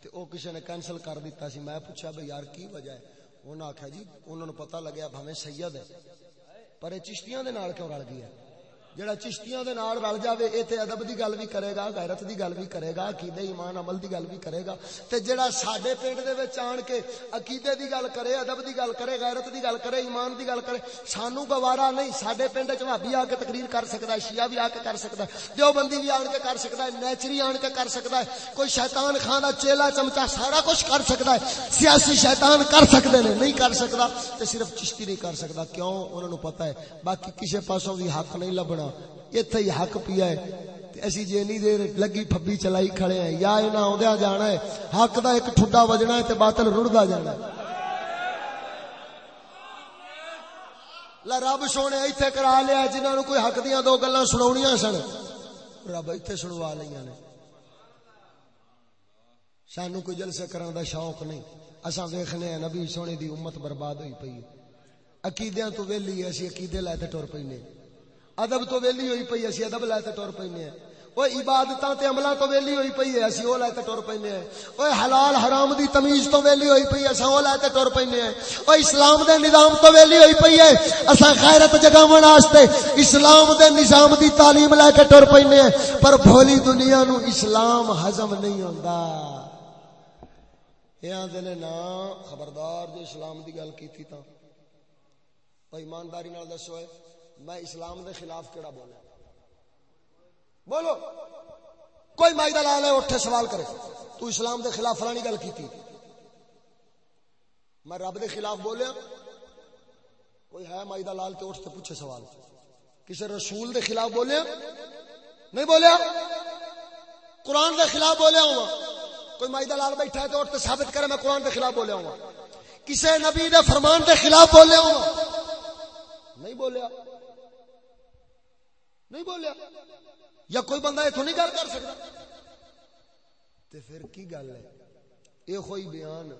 A: تے او کسے نے کینسل کر دیتا سی۔ میں پوچھا بھئی یار کی وجہ ہے؟ انہاں آکھیا جی انہاں نوں پتہ لگیا بھاویں سید ہے۔ پر یہ چشتیاں دے نال کیوں رل گیا جڑا چشتیاں دے نال رل جاوے، اے تے ادب دی گل بھی کرے گا، غیرت دی گل بھی کرے گا، عقیدے، ایمان، عمل دی گل بھی کرے گا۔ تے جڑا ساڈے پنڈ دے وچ آن کے عقیدے دی گل کرے، ادب دی گل کرے، غیرت دی گل کرے، ایمان دی گل کرے، سانو گوارا نہیں، ساڈے پنڈ وچ بھابی آ کے تقریر کر سکدا ہے، شیعہ بھی آ کے کر سکدا ہے جو بندی بھی آن کے کر سکدا ہے، نیچری آن کے کر سکدا ہے، کوئی شیطان خان دا چیلا چمچا سارا کچھ کر سکدا ہے، سیاسی شیطان کر سکدے نے، نہیں کر سکدا، تے صرف چشتی نہیں کر سکدا، کیوں؟ انہاں نو پتہ ہے، باقی کسے پاسوں بھی حق نہیں لبنا اتنے ہی حق پیا ہے اسی جی دیر لگی پبی چلائی کھڑے ہیں یا انہیں آدھا جانا ہے حق دا ایک ٹھڈا وجنا ہے تے باطل رڑدا جانا ہے لا رب سونے اتنے کرا لیا جنہوں نے کوئی حق دیا دو گلا سنا سن رب اتنے سنوا لیا نے سانو کوئی جلسے کرنے دا شوق نہیں اصا ویخنے ہیں نبی سونے دی امت برباد ہوئی پئی عقیدیاں تو ویلی اسی عقیدے لے تے ٹر پینے ادب تو ویلی ہوئی پئی اسی ادب لے تے ٹر پینے وہ عبادتاں تے عملاں تو ویلی ہوئی پئی ہے، اسی او لے تے ٹر پینے او حلال حرام دی تمیز تو ویلی ہوئی پئی ہے، اساں او لے تے ٹر پینے او اسلام دے نظام تو ویلی ہوئی پئی ہے، اساں غیرت جگاون واسطے اسلام دے نظام دی تعلیم لے کے ٹر پینے پر بھولی دنیا نو اسلام ہضم نہیں ہوندا۔ یہ آدھے نے نا، خبردار جو اسلام دی گل کی تا ایمانداری نال دسو ہے میں اسلام دے خلاف کیڑا بولا بولو۔ کوئی مائی دلال ہے اٹھے سوال کرے۔ تو اسلام دے خلاف فلانی گل کی میں رب دے خلاف بولیا۔ کوئی ہے مائی دلال تے اٹھتے پوچھے سوال۔ کسی رسول دے خلاف بولیا؟ نہیں بولیا؟ قرآن دے خلاف بولیا ہوں۔ کوئی مائی دلال بیٹھا ہے تو اٹھتے ثابت کرے میں قرآن دے خلاف بولیا ہوں۔ کسی نبی دے فرمان دے خلاف بولیا ہوں۔ نہیں بولیا۔ نہیں بولیا؟ یا کوئی بندہ اتوں نہیں گل کر سکتا؟ تے پھر کی گل ہے؟ یہ ہوئی بیان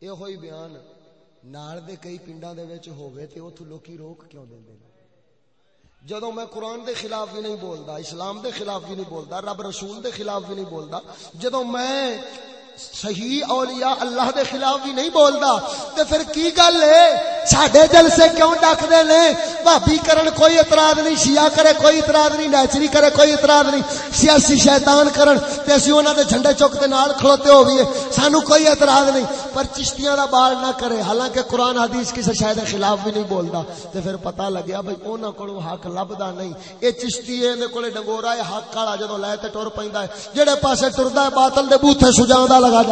A: یہ ہوئی بیان۔ نال دے کئی پنڈاں دے وچ ہوے تے اوتھوں لوکی روک کیوں دیندے نے جدوں میں قرآن دے خلاف بھی نہیں بولدا، اسلام دے خلاف بھی نہیں بولدا، رب رسول دے خلاف بھی نہیں بولدا، جدوں میں صحیح اولیاء اللہ دے خلاف بھی نہیں بولدا۔ تے پھر کی گل ہے؟ ساڈے جلسے کیوں ڈکدے نے؟ بھابی کرن کوئی اعتراض نہیں، شیعہ کرے کوئی اعتراض نہیں نیچری کرے کوئی اعتراض نہیں، سیاسی شیطان کرن تے اسی انہاں دے جھنڈے چوک دے نال کھلوتے ہوئیے۔ سانو کوئی اعتراض نہیں، پر چشتیاں دا بال نہ کرے۔ حالانکہ قرآن حدیث کسے شاید خلاف بھی نہیں بولدا۔ تے پھر پتہ لگیا بھئی انہاں کولوں حق لبدا نہیں۔ اے چشتی اے دے کولے ڈنگورا اے حق والا، جدوں لے تے ٹر پیندا ہے جڑے پاسے ٹردا ہے باطل دے بوتھے سجاوندا لگا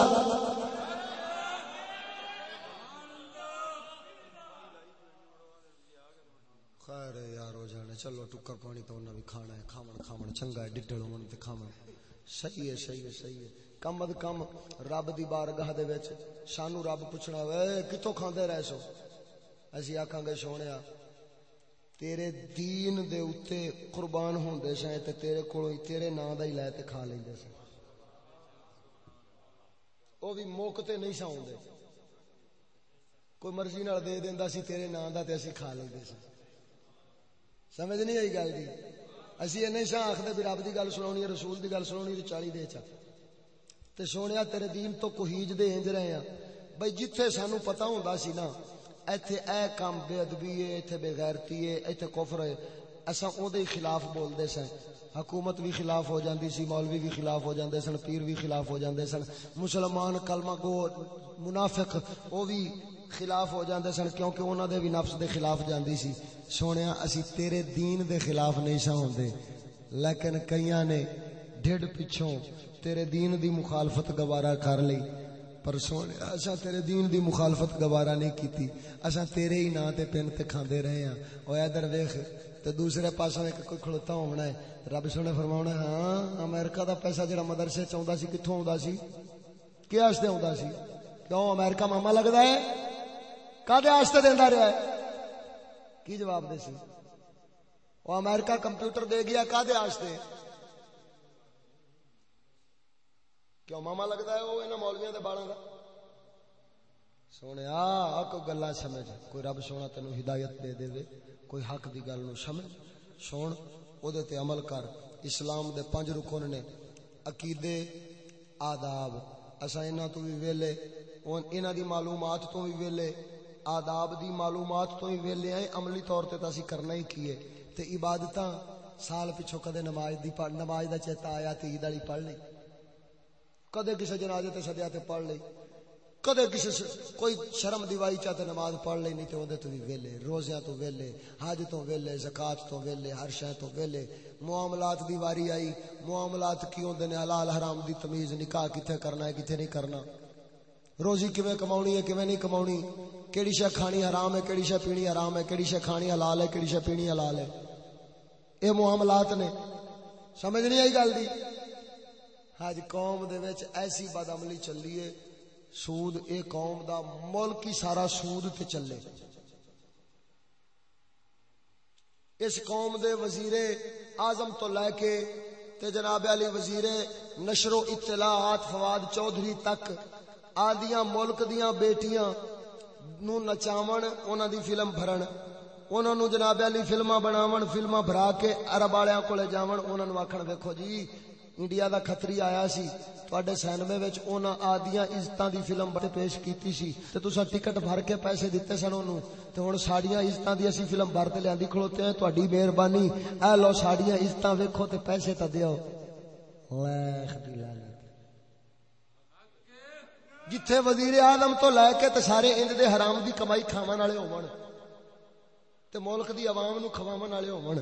A: جاندا چلو ٹکا پانی تو انہیں بھی کھانا ہے۔ کھامن کھامن، چنگا ہے ڈڈل ہون تے کھامن۔ صحیح ہے صحیح ہے صحیح ہے۔ کم از کم رب دی بارگاہ دے وچ سانو رب پوچھنا وے کتوں کھاندے رہ سو؟ اسی آکھاں گے سونیا تیرے دین دے اوتے قربان ہوندے سیں تے تیرے کولوں تیرے نام دا ہی لے تے کھا لیندے سیں او بھی موقع تے نہیں ساوندے کوئی مرضی نال دے دیندا سی تیرے نام دا تے اسی کھا لیندے سیں سمجھ نہیں آئی گل دی اسی نہیں سا آخر بھی رب کی گل سنا رسول کی گل سنا چالی دے چا تے سونیا تیرے دین تو کوہیج دے انج رہے ہیں بھئی جتھے سانو پتہ ہوندا سی نا ایتھے اے کام بے ادبی ہے ایتھے بے غیرتی ہے ایتھے کفر ہے اساں او دے خلاف بول دے سن۔ حکومت بھی خلاف ہو جاندی سی، مولوی بھی خلاف ہو جاندے سن، پیر بھی خلاف ہو جاندے سن۔ مسلمان کلمہ گو، منافق، او بھی خلاف ہو جاندے سن کیونکہ انہاں دے بھی نفس دے خلاف جاندی سی۔ سونیا، اسی تیرے دین دے خلاف نہیں سا ہوندے۔ لیکن کئیاں نے ڈھڈ پچھوں تیرے دین دی مخالفت گوارا کر لی۔ پر سونے اسا تیرے دین دی مخالفت گوارا نہیں کیتی۔ اسا تیرے ہی نا تے پن تے کھاندے رہے ہاں۔ او ادھر ویکھ۔ تے دوسرے پاسوں ایک کوئی کھڑوتا ہونا ہے۔ رب سونے فرماونا ہاں امریکہ دا پیسہ جڑا مدرسے چ سی، کتھوں اوندا سی؟ کیا واسطے اوندا سی؟ کیوں امریکہ ماما لگدا ہے؟ کدے واسطے دیندا رہیا ہے؟ کی جواب دے سی؟ او امریکہ کمپیوٹر دے گیا، کدے واسطے کیوں ماما لگتا ہے وہ انہوں مولویا کے بالا کا سونے آ کوئی گلا سمجھ، کوئی رب سونا تین ہدایت دے دے دے کوئی حق دی گل نو سمجھ، سن او دے تے عمل کر۔ اسلام دے پنج رکن نے عقیدے، آداب۔ اسا انہاں تو بھی ویلے انہاں دی معلومات تو بھی ویلے۔ آداب دی معلومات تو بھی ویلے ہیں، عملی طور تے تاسی کرنا ہی کیے تے عبادتاں سال پچھو کدے نماز دی نماز دا چیتا آیا تے عید والی پڑھ لئی۔ کدے کسی جنازے تے سدیا تے پڑھ لئی۔ کدے کسی کوئی شرم دیوائی چاہتے نماز پڑھ لئی نہیں تے تو بھی ویلے، روزیاں تو ویلے، حج تو ویلے، زکات تو ویلے، ہر شے تو ویلے۔ معاملات دی واری آئی، معاملات کی ہوندے حلال حرام دی تمیز نکاح کتے کرنا ہے کتے نہیں کرنا؟ روزی کیویں کماونی ہے، کیویں نہیں کماونی؟ کیڑی شے کھانی حرام ہے، کیڑی شے پینی حرام ہے، کیڑی شے کھانی حلال ہے، کیڑی شے پینی حلال ہے۔ اے معاملات نے، سمجھ نہیں آئی گل دی؟ حج قوم دے وچ ایسی بدعملی چلی ہے سود، اے قوم دا ملک ہی سارا سود تے چلے۔ اس قوم دے وزیر اعظم تو لے کے تے جناب علی وزیر نشر و اطلاعات فواد چودھری تک آدیاں ملک دیاں بیٹیاں نو نچاون، انہاں دی فلم بھرن۔ انہاں نو جناب علی فلماں بناون، فلماں بھرا کے عرب والےاں کولے جاون، انہاں نو آکھن، ویکھو جی انڈیا دا خطری آیا سی تواڈے سینمے وچ انہاں آدیاں عزتاں دی فلم بڑے پیش کیتی سی تے تساں ٹکٹ بھر کے پیسے دتے سن اونوں تے ہن ساڈیاں عزتاں دی اسی فلم بھر تے لیاندی کھلوتے ہیں تہاڈی مہربانی اے لو ساڈیاں عزتاں ویکھو تے پیسے تا دیو لاکھ دی لعنت جتھے وزیر اعظم تو لے کے تے سارے انج دے حرام دی کمائی کھاون والے ہون تے ملک دی عوام نو کھواون والے ہون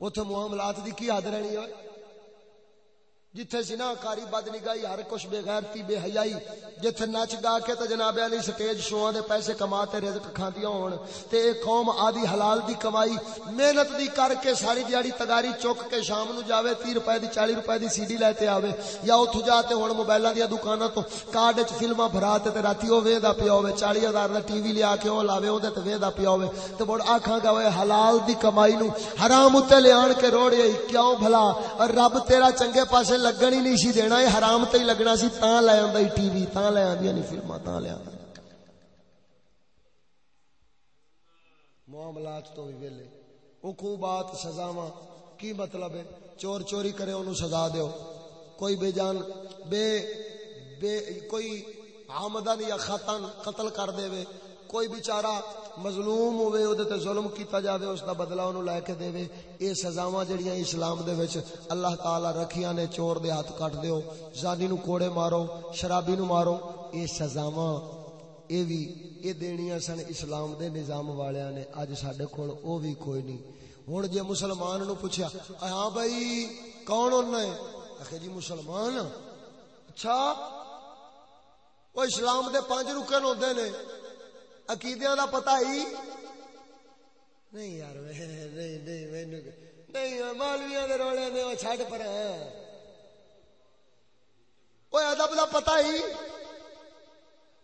A: اوتھے معاملات دی کی حد رہنی ہوئے جتھے سنا کاری بد نگاہی ہر کچھ بے غیرتی، بے حیائی، جتھے نچ گا کے تے جناب علی سٹیج شوواں دے پیسے کما تے رزق کھاندیاں ہون، تے اے قوم آدی حلال دی کمائی، محنت دی کر کے ساری دیہاڑی تگاری چوک کے شام نو جاوے 30 روپے دی 40 روپے دی سی ڈی لے تے آوے، یا اوتھوں جا تے ہن موبائلاں دی دکاناں تو کارڈ وچ فلماں بھرا تے تے راتی او ویندا پیا ہوے 40000 دا ٹی وی لیا کے او لاوے، اودے تے ویندا پیا ہوے تے بڑ آکھاں گا اوے حلال دی کمائی نو حرام تے لے آن کے روڑے کیوں بھلا؟ رب تیرا چنگے پاسے لگن ہی نہیں سی دینا یہ حرام تے ہی لگنا سی تاں لے آندا ہی ٹی وی تاں لے آندیاں نہیں فلماں تاں لے آندا معاملات تو بھی ویلے عقوبات سزاواں کی مطلب ہے چور چوری کرے اونوں سزا دیو کوئی بے جان بے بے کوئی آمدن یا خطن قتل کر دے وے کوئی بیچارہ مظلوم ہوئے او تے ظلم کیتا جاوے، اس دا بدلہ اونوں لے کے دے اے سزاواں جڑیاں اسلام دے وچ اللہ تعالی رکھیاں نے، چور دے ہاتھ کٹ دیو، زانی نو کوڑے مارو، شرابی نو مارو۔ اے سزاواں، اے وی، اے دینیاں سن اسلام دے نظام والیاں نے، اج ساڈے کول او وی کوئی نہیں۔ ہن جے مسلمان نو پوچھیا ہاں بھائی، کون ہونا ہے؟ اکھے جی مسلمان ہاں۔ اچھا وہ اسلام دے پانچ رکن ہوندے نے۔ عقیدے دا پتہ ہی نہیں یار نہیں نہیں، مینوں نہیں مولویاں دے رولے میں او چھڈ پر او ادب دا پتہ ہی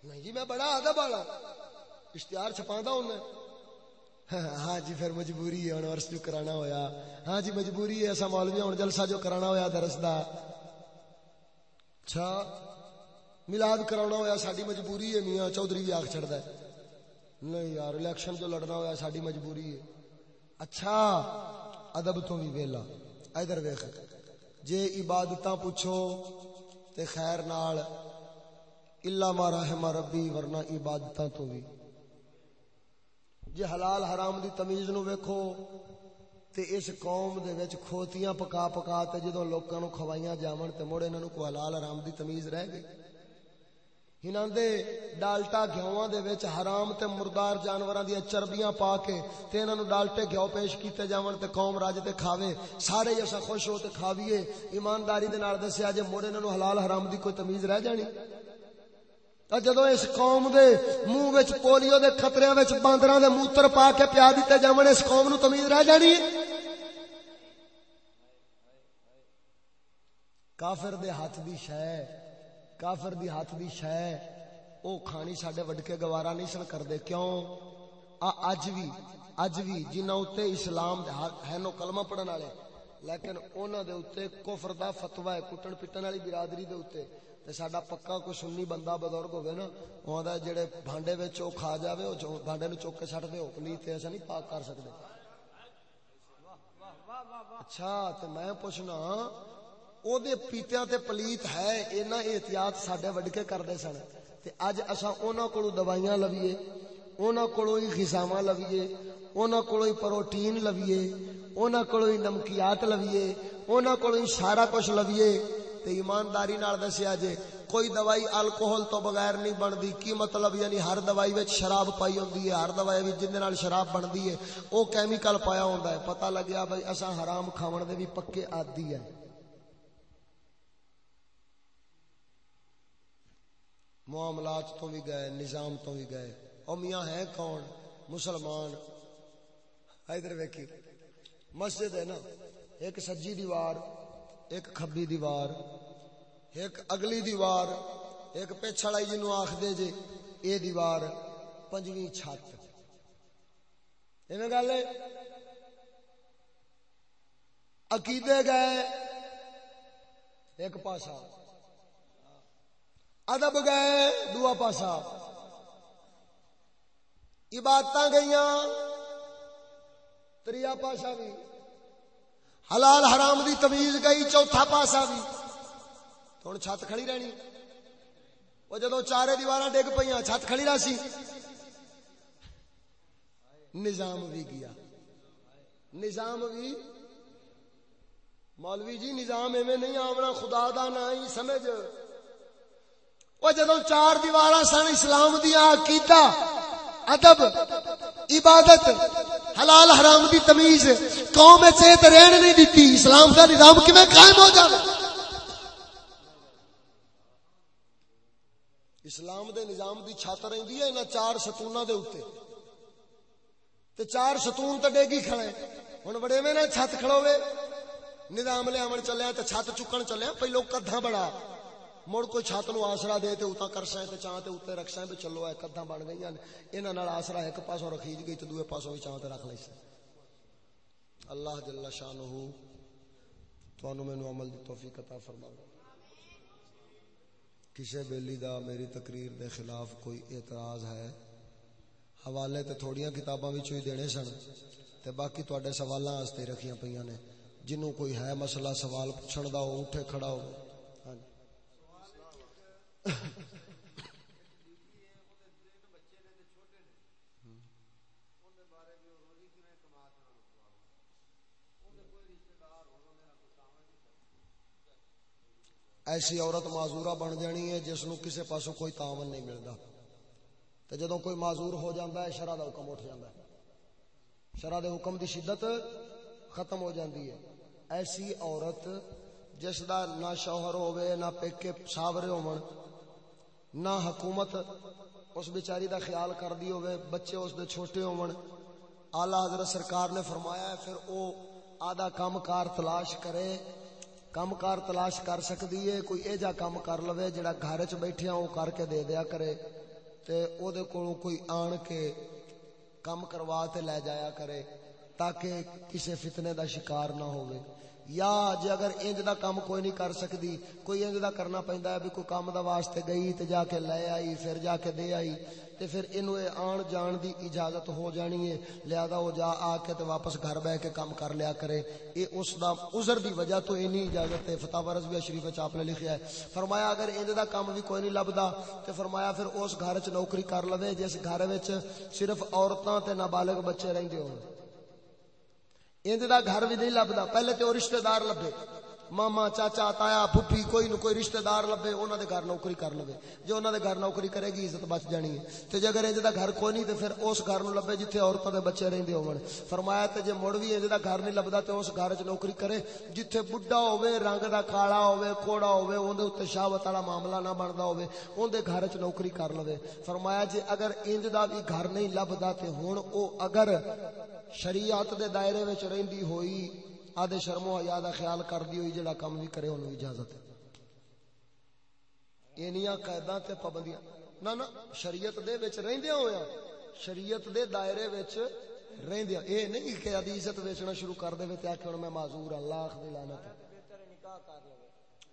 A: نہیں۔ جی میں بڑا ادب والا۔ اشتہار چھپاندا ہوں ہاں جی پھر مجبوری ہے، ہن عرس جو کرانا ہویا۔ ہاں جی مجبوری ہے، ایسا مولوی ہن جلسہ جو کرانا ہویا درس دا۔ اچھا میلاد کرانا ہویا، ساڈی مجبوری ہے، میاں چودھری بھی آکھ چھڑدا ہے۔ نہیں یار الیکشن جو لڑنا ہوا ساری مجبوری ہے۔ اچھا ادب تو بھی ویلا۔ ادھر ویخ، جے عبادت پوچھو تے خیر نال۔ الا ما رحم ربی، ورنہ عبادتاں تو بھی۔ جے حلال حرام دی تمیز نو ویکھو تے اس قوم دے وچ کھوتیاں پکا پکا تے جدوں لوکاں نو کھوائیاں جاون تے مڑ انہاں نو کو حلال حرام دی تمیز رہ گئی۔ انہاں دے ڈالٹا گھیواں دے وچ حرام تے مردار جانوراں دی چربیاں پا کے تے انہاں نو ڈالٹے گھیو پیش کیتے جاون تے قوم راج تے کھاوے۔ سارے اسا خوش ہو تے کھاویے۔ ایمانداری دے نال دسیا جے موڑے انہاں نو حلال حرام دی کوئی تمیز رہ جانی؟ جدو اس قوم دے منہ وچ پولیو دے خطریاں وچ باندراں دے موتر پا کے پیا دتے جاون، اس قوم نو تمیز رہ جانی؟ کافر دے ہاتھ دی شے۔ کافر دی ہاتھ دی شے، او کھانی ساڈے وڈ کے گوارا نہیں سن کردے، کیوں؟ آ، اج بھی اج بھی جنہاں اوتے اسلام دے ہے نو کلمہ پڑھن والے۔ لیکن انہاں دے اوتے کفر دا فتوی ہے، کٹن پٹن والی برادری دے اوتے تے ساڈا پکا کوئی سنی بندہ بزرگ ہوے نا اوندا جڑے بھانڈے وچ او کھا جاوے، او بھانڈے نو چوک کے چھڈ دے اوکلی تے اسا نہیں پاک کر سکدے۔ اچھا تے میں پوچھنا او دے پیتیاں تے پلیت ہے اینا احتیاط ساڈے وڈ کے کردے سن تے اج اساں انہاں دوائیاں لویے انہاں کولوں ہی غذاواں لویے انہاں کولوں ہی پروٹین لویے انہاں کولوں ہی نمکیات لویے انہاں کولوں ہی سارا کچھ لویے تے ایمانداری نال دسیا جے کوئی دوائی الکوہل تو بغیر نہیں بندی کی مطلب یعنی ہر دوائی وچ شراب پائی ہوندی ہے ہر دوائی وچ جن نال شراب بندی ہے او کیمیکل پایا ہوندا ہے پتہ لگیا بھائی اساں حرام کھاون دے بھی پکے عادی ہے معاملات تو بھی گئے، نظام تو بھی گئے۔ او میاں ہے کون؟ مسلمان۔ ادھر ویکھی مسجد ہے نا، ایک سجی دیوار، ایک کھبی دیوار، ایک اگلی دیوار، ایک پیچھڑائی جنو آخ دے جے، اے دیوار، پنجویں چھت۔ ایویں گل ہے؟ عقیدے گئے، ایک پاسا۔ ادب گئے دعا پاسا عبادت گئی تریا پاسا بھی۔ حلال حرام دی تمیز گئی، چوتھا پاسا بھی۔ ہوں چھت کھڑی رہنی۔ وہ جدو چارے دیوار ڈگ پہ چھت کھڑی رہ سی۔ نظام بھی گیا۔ نظام بھی۔ مولوی جی نظام ایویں نہیں آمنا خدا دا نہ ہی سمجھ۔ وہ جدو چار دیوار سن اسلام دیا کیتا ادب، عبادت، حلال حرام دی تمیز، قوم چیت رہن نہیں دیتی، اسلام کا نظام کیویں قائم ہو جائے اسلام دے نظام دی چھت رہندی ہے انہاں چار ستوناں دے اوتے تے چار ستون تے ڈیگی کھڑے۔ ہن بڑے میں نہ چھت کھڑوے، نظام لے آمن چلیا تے چھت چکن چلیا پہلو کدھا بڑا مڑ کوئی چھت نو آسرا دے تے اوتا کر سائیں تے چاں تے اوتے رکھ سائیں چلو اے کدھا بن گئیاں انہاں نال آسرا ایک پاسوں رکھی گئی تے دوے پاسوں وی چاں تے رکھ لئی اللہ جل شانہ تانوں مینوں عمل دی توفیق عطا فرمائے کسی بیلی دا میری تقریر دے خلاف کوئی اعتراض ہے؟ حوالے تے تھوڑیاں کتاباں وچوں ہی دینے سن۔ تے باقی تواڈے سوالاں واسطے رکھیاں پیاں نے۔ جنوں کوئی ہے مسئلہ سوال پوچھن دا او اٹھے کھڑا ہو۔ ایسی عورت معذورہ بن جانی ہے جس نو کسے پاسوں کوئی تعاون نہیں ملتا تو جدو کوئی معذور ہو جاتا ہے، شرح کا حکم اٹھ جاتا ہے۔ شرح دے حکم دی شدت ختم ہو جاتی ہے۔ ایسی عورت جس دا نہ شوہر ہوئے نہ پیکے ساورے ہون نہ حکومت اس بیچاری دا خیال کر دی ہوئے بچے اس دے چھوٹے ہون۔ آلہ حضرت سرکار نے فرمایا ہے، پھر او آدھا کام کار تلاش کرے۔ کام کار تلاش کر سکتی ہے، کوئی اے جا کام کر لوے جڑا گھر چ بیٹھیا وہ کر کے دے دیا کرے۔ تے او دے کولوں کوئی آن کے کام کروا تے لے جایا کرے، تاکہ کسی فتنے دا شکار نہ ہوئے یا جے اگر انج دا کام کوئی نہیں کر سکتی کوئی انج دا کرنا پیندا ہے بھی کوئی کام دا واسطے گئی تے جا کے لے آئی، پھر جا کے دے آئی، تے پھر اینو اے آن جان دی اجازت ہو جانی ہے، لہذا وہ جا آ کے تے واپس گھر بیٹھ کے کام کر لیا کرے۔ اے اس دا عذر دی وجہ تو اینی اجازت ہے، فتح رضویہ شریف وچ آپ نے لکھیا ہے۔ فرمایا اگر انج دا کام بھی کوئی نہیں لبدا، تے فرمایا پھر اس گھر وچ نوکری کر لوے، جس گھر وچ صرف عورتاں تے نابالغ بچے رہندے ہون انج دا گھر بھی نہیں لبدا پہلے تے او رشتہ دار لبے ماما، چاچا، تایا پھپھی کوئی نہ کوئی رشتہ دار لبے انہاں دے گھر نوکری کر لوے۔ جو انہاں دے گھر نوکری کرے گی، عزت بچ جانی ہے۔ تے جے اگر انج دا گھر کوئی نہیں تے پھر اس گھر نو لبے جتھے عورتاں دے بچے رہندے ہون۔ فرمایا تے جے مڑ وی انج دا گھر نہیں لبدا تے اس گھر وچ نوکری کرے۔ جتھے بڈھا ہوے رنگ دا کالا ہوے کوڑا ہوے اون دے اوتے شہوت والا معاملہ نہ بندا ہوے اون دے گھر وچ نوکری کر لوے۔ فرمایا جے اگر انج دا بھی گھر نہیں لبدا تے ہن او اگر شریعت دے دائرے وچ رہندی ہوئی، آدھے شرم و حیا دا خیال کردی ہوئی، جڑا کم بھی کرے انہوں اجازت ہے۔ اینیاں قیداں تے پابندیاں۔ نہ نہ، شریعت دے وچ رہندیاں ہویا شریعت دے دائرے وچ رہندیاں۔ اے نہیں کہ ادی عزت ویچنا شروع کر دے تے کہ میں معذور ہاں، اللہ اخ دی لعنت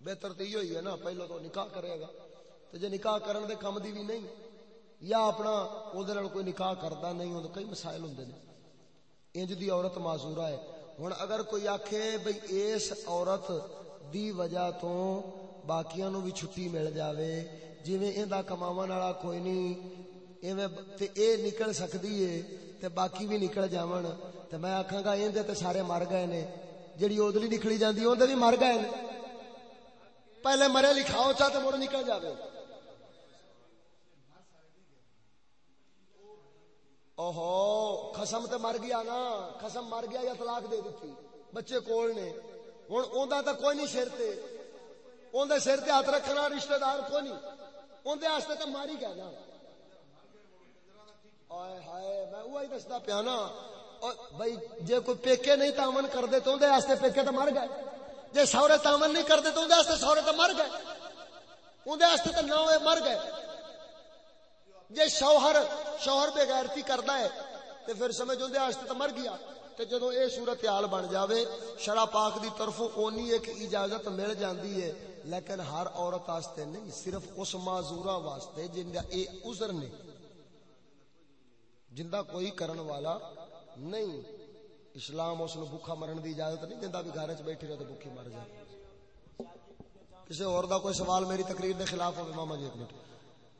A: بہتر تے ہوئی ہے نا، پہلو تو نکاح کرے گا۔ تے جے نکاح کرن دے کم دی بھی نہیں، یا اپنا او دے کوئی نکاح کردا نہیں ہوں کئی مسائل ہوندے نے۔ انج دی عورت معذورہ ہے۔ ہوں اگر کوئی آکھے بھئی اس عورت دی وجہ تو باقیاں نو بھی چھٹی مل جاوے، جویں ایندا کماون والا کوئی نہیں ایویں تے اے نکل سکدی ہے تے باقی بھی نکل جاون۔ تے میں آکھاں گا ایندے تے سارے مر گئے نے۔ جڑی اودلی نکلی جاندی اوندے بھی مر گئے نے۔ پہلے مرے لکھاؤ چا تے مڑ نکل جاوے۔ اوہو، خسم تے مر گیا نا، خسم مر گیا یا طلاق دے دیتی بچے کول نے۔ ہن اوندا تے کوئی نہیں سر تے۔ اوندے سر تے ہاتھ رکھنا، رشتہ دار کوئی نہیں۔ اوندے واسطے تے ماری گیا نا۔ آئے ہائے، میں وہی دسدا پیا نا۔ بھائی، جے کوئی پیکے نہیں تامن کر دے تو اوندے واسطے پیکے تے مر گئے۔ جے سورے تامن نہیں کر دے تو اوندے واسطے سورے تے مر گئے۔ اوندے واسطے تے نہ ہوئے مر گئے۔ جے شوہر شوہر بے غیرتی کردا ہے، تے پھر سمجھ اوندے واسطے تے مر گیا۔ تے جدوں اے صورتحال بن جاوے، شرع پاک دی طرفوں اونی ایک اجازت مل جاندی ہے، لیکن ہر عورت واسطے نہیں، صرف اس معذورہ واسطے جن دا اے عذر نے۔ جن جندا کوئی کرن والا نہیں، اسلام اس نو بھوکا مرن دی اجازت نہیں دیندا بھی گھر وچ بیٹھی رہے تے بھوکے مر جائے۔ کسی اور دا کوئی سوال میری تقریر دے خلاف ہوے ماما جی ایک منٹ۔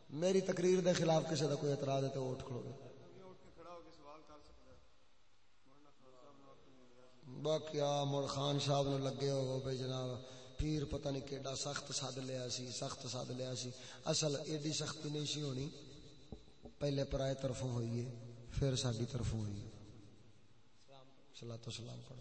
A: میری تقریر دے خلاف کسی دا کوئی اعتراض ہے تو اٹھ کھڑو گے۔ باقی مڑ خان صاحب نو لگے ہو بھائی جناب، پیر پتہ نہیں کیڈا سخت سد لیا سی، سخت سد لیا سی۔ اصل ایڈی سختی نہیں سی ہونی۔ پہلے پرائے طرفوں ہوئی ہے، پھر ساری طرفوں ہوئی ہے۔ سلام تو سلام پڑھ